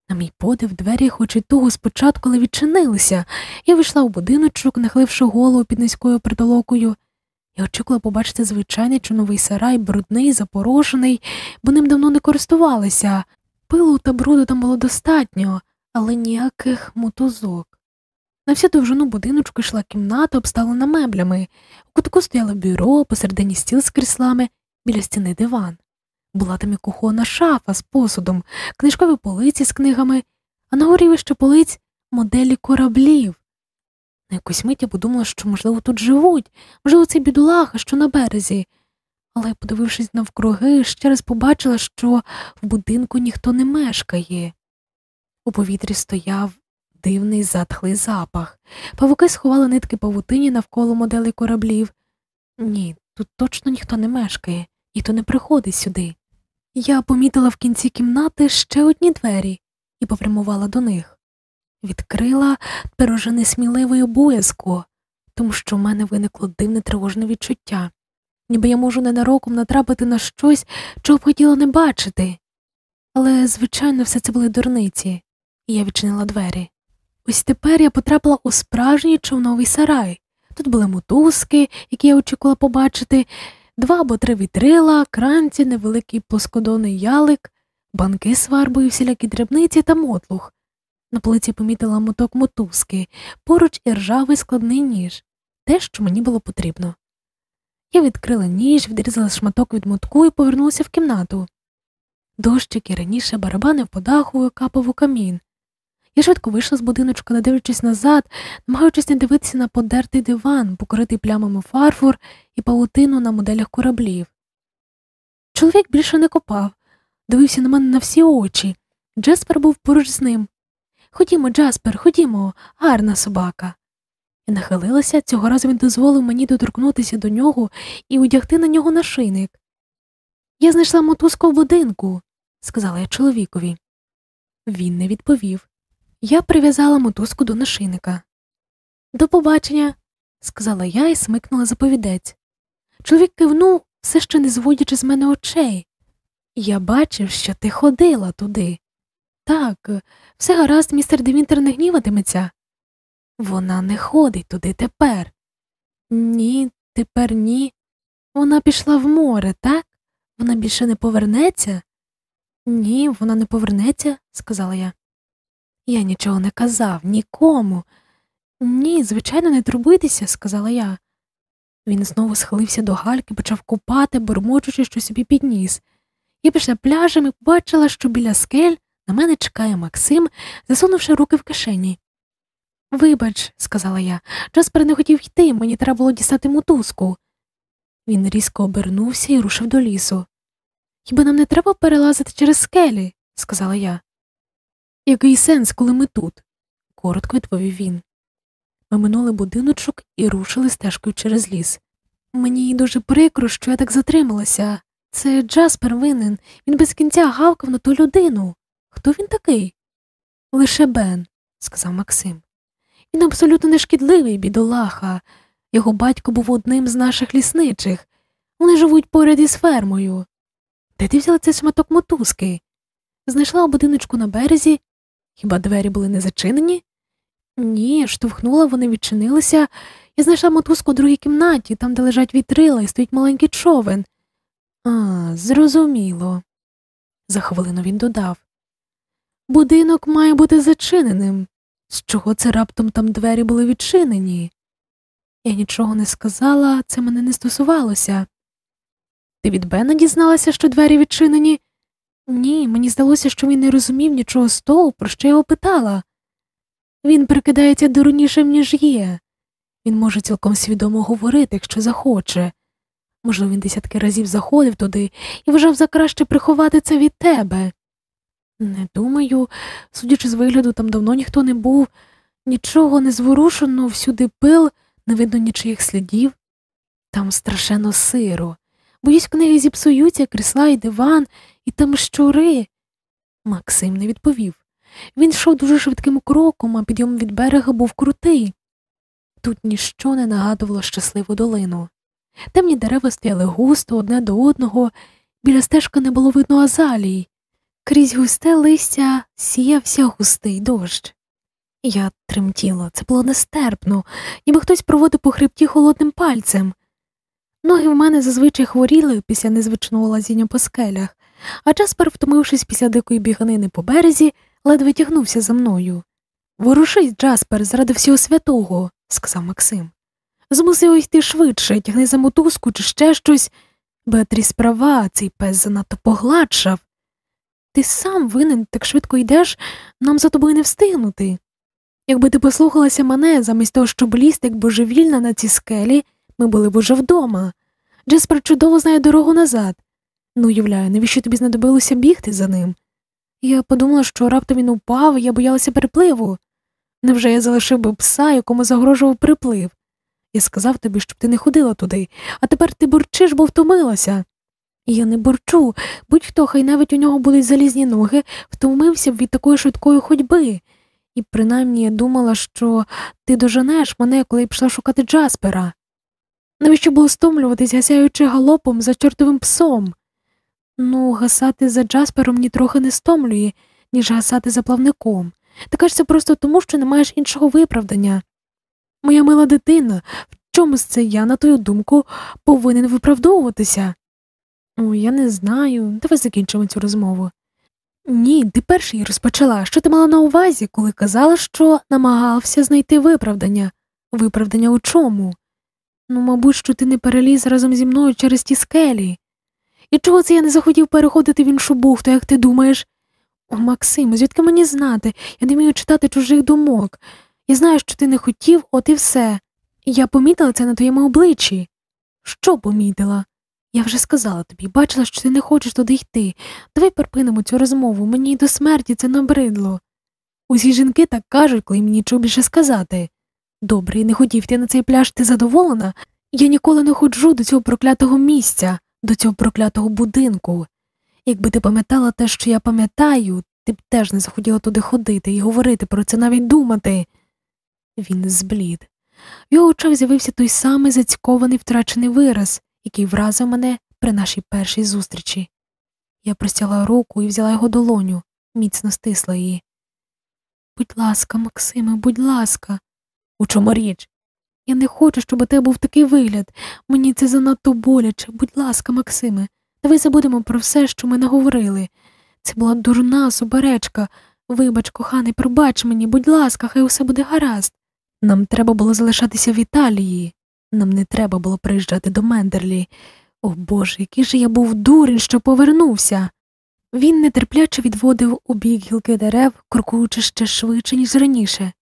На мій подив, двері, хоч і туго спочатку, але відчинилися. Я вийшла в будиночок, нахиливши голову під низькою притолокою. Я очікувала побачити звичайний чуновий сарай, брудний, запорошений, бо ним давно не користувалися. Пилу та бруду там було достатньо, але ніяких мотузок. На всю довжину будиночку йшла кімната, обставлена меблями. У кутку стояло бюро, посередині стіл з кріслами, біля стіни диван. Була там і кухонна шафа з посудом, книжкові полиці з книгами, а на горі вище полиць моделі кораблів. На якусь мить я подумала, що, можливо, тут живуть, можливо, це бідолаха, що на березі. Але, подивившись навкруги, ще раз побачила, що в будинку ніхто не мешкає. У повітрі стояв дивний затхлий запах. Павуки сховали нитки павутині навколо моделей кораблів. Ні, тут точно ніхто не мешкає, ніхто не приходить сюди. Я помітила в кінці кімнати ще одні двері і попрямувала до них. Відкрила тепер уже несміливою боязко, тому що в мене виникло дивне тривожне відчуття, ніби я можу ненароком натрапити на щось, чого б хотіла не бачити. Але, звичайно, все це були дурниці, і я відчинила двері. Ось тепер я потрапила у справжній човновий сарай. Тут були мотузки, які я очікувала побачити, два або три вітрила, кранці, невеликий плоскодонний ялик, банки з фарбою, всілякі дрібниці та мотлух. На полиці помітила моток мотузки, поруч і ржавий складний ніж, те, що мені було потрібно. Я відкрила ніж, відрізала шматок від мотку і повернулася в кімнату. Дощ, який раніше барабанив по даху, капав у камін. Я швидко вийшла з будиночка, не дивлячись назад, намагаючись не дивитися на подертий диван, покритий плямами фарфор і паутину на моделях кораблів. Чоловік більше не копав, дивився на мене на всі очі. Джеспер був поруч з ним. Ходімо, Джаспер, ходімо, гарна собака. Я нахилилася, цього разу він дозволив мені доторкнутися до нього і одягти на нього нашийник. Я знайшла мотузку в будинку, сказала я чоловікові. Він не відповів. Я прив'язала мотузку до нашийника. До побачення, сказала я і смикнула заповідець. Чоловік кивнув, все ще не зводячи з мене очей. Я бачив, що ти ходила туди. Так, все гаразд, містер Девінтер не гніватиметься. Вона не ходить туди тепер. Ні, тепер ні. Вона пішла в море, так? Вона більше не повернеться? Ні, вона не повернеться, сказала я. Я нічого не казав нікому. Ні, звичайно, не турбуйтеся, сказала я. Він знову схилився до гальки, почав купати, бурмочучи, що собі підніс. Я пішла пляжем і побачила, що біля скель на мене чекає Максим, засунувши руки в кишені. Вибач, сказала я, Джаспер не хотів йти, мені треба було дістати мотузку. Він різко обернувся і рушив до лісу. Хіба нам не треба перелазити через скелі? сказала я. Який сенс, коли ми тут? коротко відповів він. Ми минули будиночок і рушили стежкою через ліс. Мені дуже прикро, що я так затрималася. Це Джаспер винен, він без кінця гавкав на ту людину. Хто він такий? Лише Бен, сказав Максим. Він абсолютно нешкідливий, бідолаха. Його батько був одним з наших лісничих. Вони живуть поряд із фермою. Де ти взяла цей шматок мотузки? Знайшла у будиночку на березі. Хіба двері були не зачинені? Ні, штовхнула, вони відчинилися. Я знайшла мотузку у другій кімнаті, там, де лежать вітрила і стоїть маленький човен. А, зрозуміло. За хвилину він додав. Будинок має бути зачиненим. З чого це раптом там двері були відчинені? Я нічого не сказала, це мене не стосувалося. Ти від Бена дізналася, що двері відчинені? Ні, мені здалося, що він не розумів нічого з того, про що я його питала. Він прикидається дурнішим, ніж є. Він може цілком свідомо говорити, якщо захоче. Можливо, він десятки разів заходив туди і вважав за краще приховати це від тебе. Не думаю, судячи з вигляду, там давно ніхто не був, нічого не зворушено, всюди пил, не видно нічиїх слідів. Там страшенно сиро. Боюсь, книги зіпсуються, крісла і диван, і там щури. Максим не відповів. Він йшов дуже швидким кроком, а підйом від берега був крутий. Тут ніщо не нагадувало щасливу долину. Темні дерева стояли густо одне до одного, біля стежка не було видно азалій. Крізь густе листя сіявся густий дощ. Я тремтіла, це було нестерпно, ніби хтось проводив по хребті холодним пальцем. Ноги в мене зазвичай хворіли після незвичного лазіння по скелях, а Джаспер, втомившись після дикої біганини по березі, ледве тягнувся за мною. Ворушись, Джаспер, заради всього святого, сказав Максим. Змуси його йти швидше, тягни за мотузку чи ще щось. Беатріс права, цей пес занадто погладшав. Ти сам винен, так швидко йдеш, нам за тобою не встигнути. Якби ти послухалася мене, замість того, щоб лізти як божевільна на ці скелі, ми були б уже вдома. Джеспер чудово знає дорогу назад. Ну, уявляю, навіщо тобі знадобилося бігти за ним? Я подумала, що раптом він упав, і я боялася перепливу. Невже я залишив би пса, якому загрожував приплив? Я сказав тобі, щоб ти не ходила туди, а тепер ти бурчиш, бо втомилася. Я не борчу, будь-хто, хай навіть у нього будуть залізні ноги, втомився б від такої швидкої ходьби. І принаймні я думала, що ти доженеш мене, коли я пішла шукати Джаспера. Навіщо було стомлюватись, гасяючи галопом за чортовим псом? Ну, гасати за Джаспером ні трохи не стомлює, ніж гасати за плавником. Ти кажеш просто тому, що не маєш іншого виправдання. Моя мила дитина, в чому з це я, на твою думку, повинен виправдовуватися? О, я не знаю. Давай закінчимо цю розмову. Ні, ти перший розпочала. Що ти мала на увазі, коли казала, що намагався знайти виправдання? Виправдання у чому? Ну, мабуть, що ти не переліз разом зі мною через ті скелі. І чого це я не захотів переходити в іншу бухту, як ти думаєш? О, Максим, звідки мені знати? Я не вмію читати чужих думок. Я знаю, що ти не хотів, от і все. Я помітила це на твоєму обличчі. Що помітила? Я вже сказала тобі, бачила, що ти не хочеш туди йти. Давай перпинемо цю розмову, мені до смерті це набридло. Усі жінки так кажуть, коли мені нічого більше сказати. Добре, не хотів ти на цей пляж, ти задоволена? Я ніколи не ходжу до цього проклятого місця, до цього проклятого будинку. Якби ти пам'ятала те, що я пам'ятаю, ти б теж не захотіла туди ходити і говорити про це навіть думати. Він зблід. В його очах з'явився той самий зацькований втрачений вираз, який вразив мене при нашій першій зустрічі. Я простягла руку і взяла його долоню, міцно стисла її. Будь ласка, Максиме, будь ласка, у чому річ? Я не хочу, щоб у тебе був такий вигляд. Мені це занадто боляче. Будь ласка, Максиме, давай забудемо про все, що ми наговорили. Це була дурна суперечка. Вибач, коханий, пробач мені, будь ласка, хай усе буде гаразд. Нам треба було залишатися в Італії. Нам не треба було приїжджати до Мендерлі. О Боже, який же я був дурень, що повернувся. Він нетерпляче відводив у бік гілки дерев, крокуючи ще швидше, ніж раніше,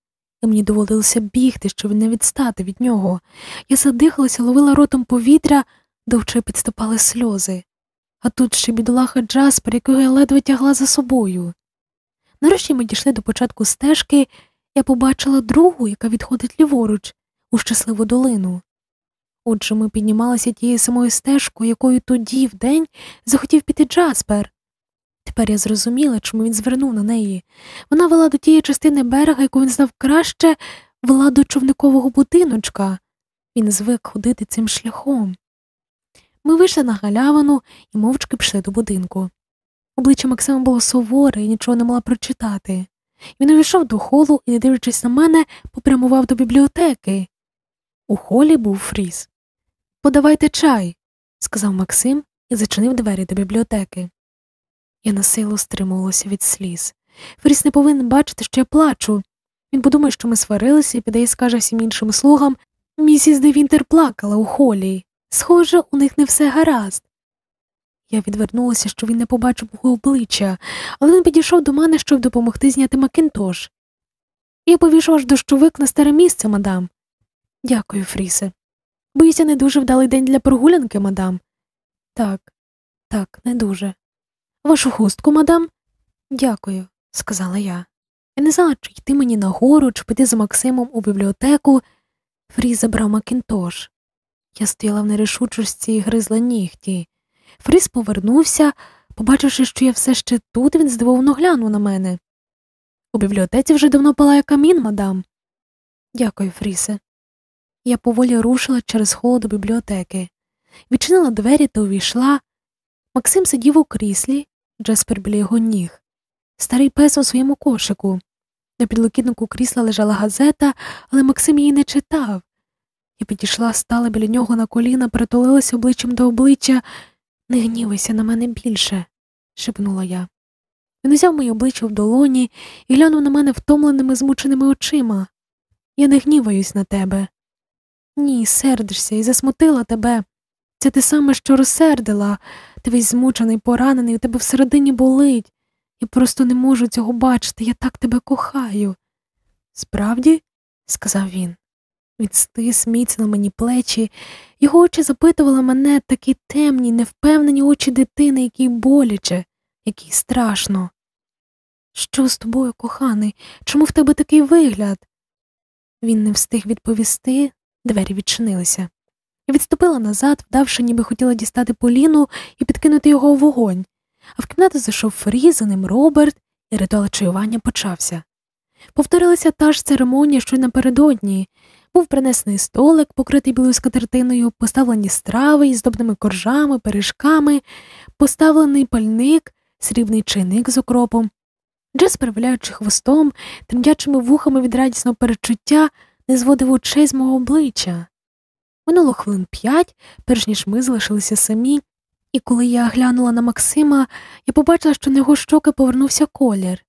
і мені доводилося бігти, щоб не відстати від нього. Я задихалася, ловила ротом повітря, довче підступали сльози. А тут ще бідолаха Джаспер, якого я ледве тягла за собою. Нарешті ми дійшли до початку стежки, я побачила другу, яка відходить ліворуч, у щасливу долину. Отже, ми піднімалися тією самою стежкою, якою тоді в день захотів піти Джаспер. Тепер я зрозуміла, чому він звернув на неї. Вона вела до тієї частини берега, яку він знав краще, вела до човникового будиночка. Він звик ходити цим шляхом. Ми вийшли на галявину і мовчки пішли до будинку. Обличчя Максима було суворе і нічого не могла прочитати. Він увійшов до холу і, не дивлячись на мене, попрямував до бібліотеки. У холі був фріз. Подавайте чай, сказав Максим і зачинив двері до бібліотеки. Я на силу стримувалася від сліз. Фріс не повинен бачити, що я плачу. Він подумає, що ми сварилися і піде і скаже всім іншим слугам місіс Девінтер плакала у холі. Схоже, у них не все гаразд. Я відвернулася, що він не побачив мого обличчя, але він підійшов до мене, щоб допомогти зняти Макінтош. Я повішу аж дощовик на старе місце, мадам. Дякую, Фрісе. Боюся, не дуже вдалий день для прогулянки, мадам. Так, так, не дуже. Вашу хустку, мадам? Дякую, сказала я. Я не знала, чи йти мені нагору, чи піти з Максимом у бібліотеку. Фріз забрав Макінтош. Я стояла в нерішучості і гризла нігті. Фріз повернувся, побачивши, що я все ще тут, він здивовано глянув на мене. У бібліотеці вже давно палає камін, мадам. Дякую, Фрісе. Я поволі рушила через хол до бібліотеки, відчинила двері та увійшла. Максим сидів у кріслі, Джеспер біля його ніг. Старий пес у своєму кошику. На підлокітнику крісла лежала газета, але Максим її не читав. Я підійшла, стала біля нього на коліна, притулилася обличчям до обличчя. Не гнівайся на мене більше, шепнула я. Він узяв моє обличчя в долоні і глянув на мене втомленими, змученими очима. Я не гніваюсь на тебе. Ні, сердишся і засмутила тебе. Це те саме, що розсердила. Ти весь змучений, поранений, у тебе всередині болить. Я просто не можу цього бачити, я так тебе кохаю. Справді, сказав він. Відстис міцно мені плечі, його очі запитували мене такі темні, невпевнені очі дитини, якій боляче, якій страшно. Що з тобою, коханий? Чому в тебе такий вигляд? Він не встиг відповісти, двері відчинилися. Я відступила назад, вдавши, ніби хотіла дістати Поліну і підкинути його у вогонь, а в кімнату зайшов Фрі, за ним Роберт, і ритуал чаювання почався. Повторилася та ж церемонія, що й напередодні. Був принесений столик, покритий білою скатертиною, поставлені страви із здобними коржами, пиріжками, поставлений пальник, срібний чайник з окропом. Джес, переваляючи хвостом, тремтячими вухами від радісного перечуття, не зводив очей з мого обличчя. Минуло хвилин п'ять, перш ніж ми залишилися самі, і коли я глянула на Максима, я побачила, що на його щоки повернувся колір.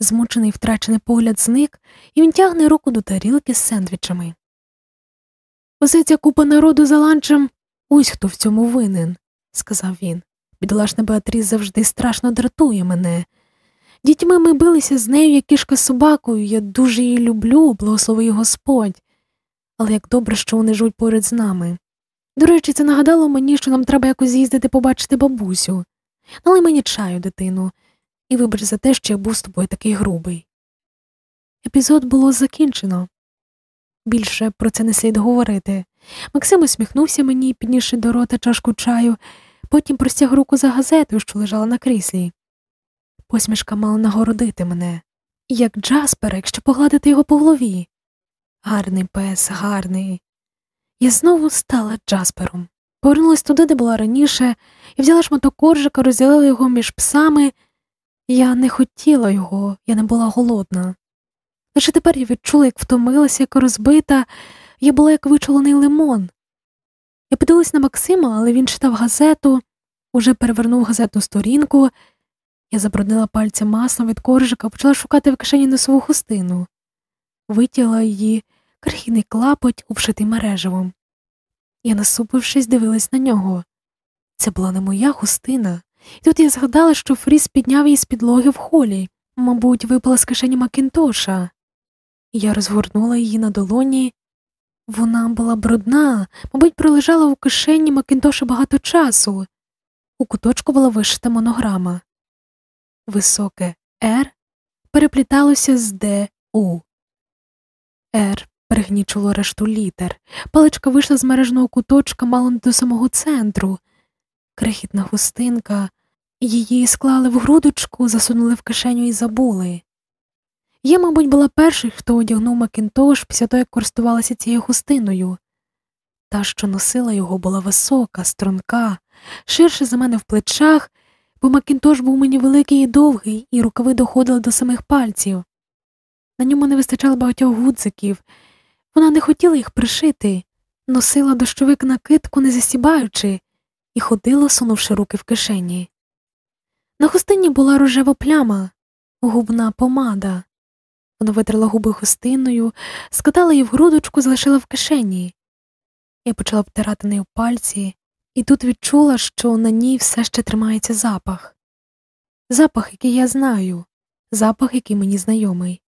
Змучений втрачений погляд зник, і він тягне руку до тарілки з сендвічами. Оце купа народу за ланчем. Ось хто в цьому винен, сказав він. Бідолашна Беатріс завжди страшно дратує мене. Дітьми ми билися з нею, як кішка з собакою, я дуже її люблю, благослови Господь. Але як добре, що вони живуть поряд з нами. До речі, це нагадало мені, що нам треба якось з'їздити побачити бабусю. Налий мені чаю, дитину, і вибач за те, що я був з тобою такий грубий. Епізод було закінчено. Більше про це не слід говорити. Максим усміхнувся мені, піднісши до рота чашку чаю, потім простяг руку за газетою, що лежала на кріслі. Посмішка мала нагородити мене, як Джаспер, якщо погладити його по голові. Гарний пес, гарний. Я знову стала Джаспером. Повернулась туди, де була раніше, і взяла шматок коржика, розділила його між псами. Я не хотіла його, я не була голодна. Лише тепер я відчула, як втомилася, як розбита, я була як вичолений лимон. Я подивилась на Максима, але він читав газету, уже перевернув газетну сторінку. Я забруднила пальцем маслом від коржика, почала шукати в кишені носову хустину, витягла її, крихітний клапоть, обшитий мережевом. Я, насупившись, дивилась на нього. Це була не моя хустина, і тут я згадала, що Фріс підняв її з підлоги в холі, мабуть, випала з кишені Макінтоша. Я розгорнула її на долоні. Вона була брудна, мабуть, пролежала у кишені Макінтоша багато часу. У куточку була вишита монограма. Високе Р перепліталося з Д У. Р перегнічило решту літер. Паличка вийшла з мережного куточка мало не до самого центру. Крихітна хустинка. Її склали в грудочку, засунули в кишеню і забули. Я, мабуть, була першою, хто одягнув Макінтош після того, як користувалася цією хустиною. Та, що носила його, була висока, струнка, ширше за мене в плечах, бо Макінтош був мені великий і довгий, і рукави доходили до самих пальців. На ньому не вистачало багатьох гудзиків. Вона не хотіла їх пришити, носила дощовик накидку, не засібаючи, і ходила, сунувши руки в кишені. На хустині була рожева пляма, губна помада. Вона витерла губи хустиною, скатала її в грудочку, залишила в кишені. Я почала обтирати нею пальці, і тут відчула, що на ній все ще тримається запах. Запах, який я знаю, запах, який мені знайомий.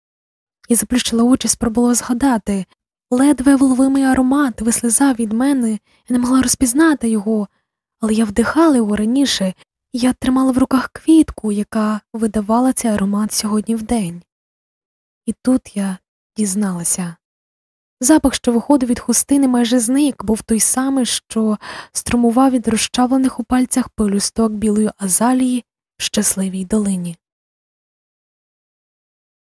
Я заплющила очі, спробувала згадати, ледве вловимий аромат вислизав від мене, я не могла розпізнати його, але я вдихала його раніше, я тримала в руках квітку, яка видавала цей аромат сьогодні в день. І тут я дізналася. Запах, що виходив від хустини, майже зник, був той самий, що струмував від розчавлених у пальцях пелюсток білої азалії в щасливій долині.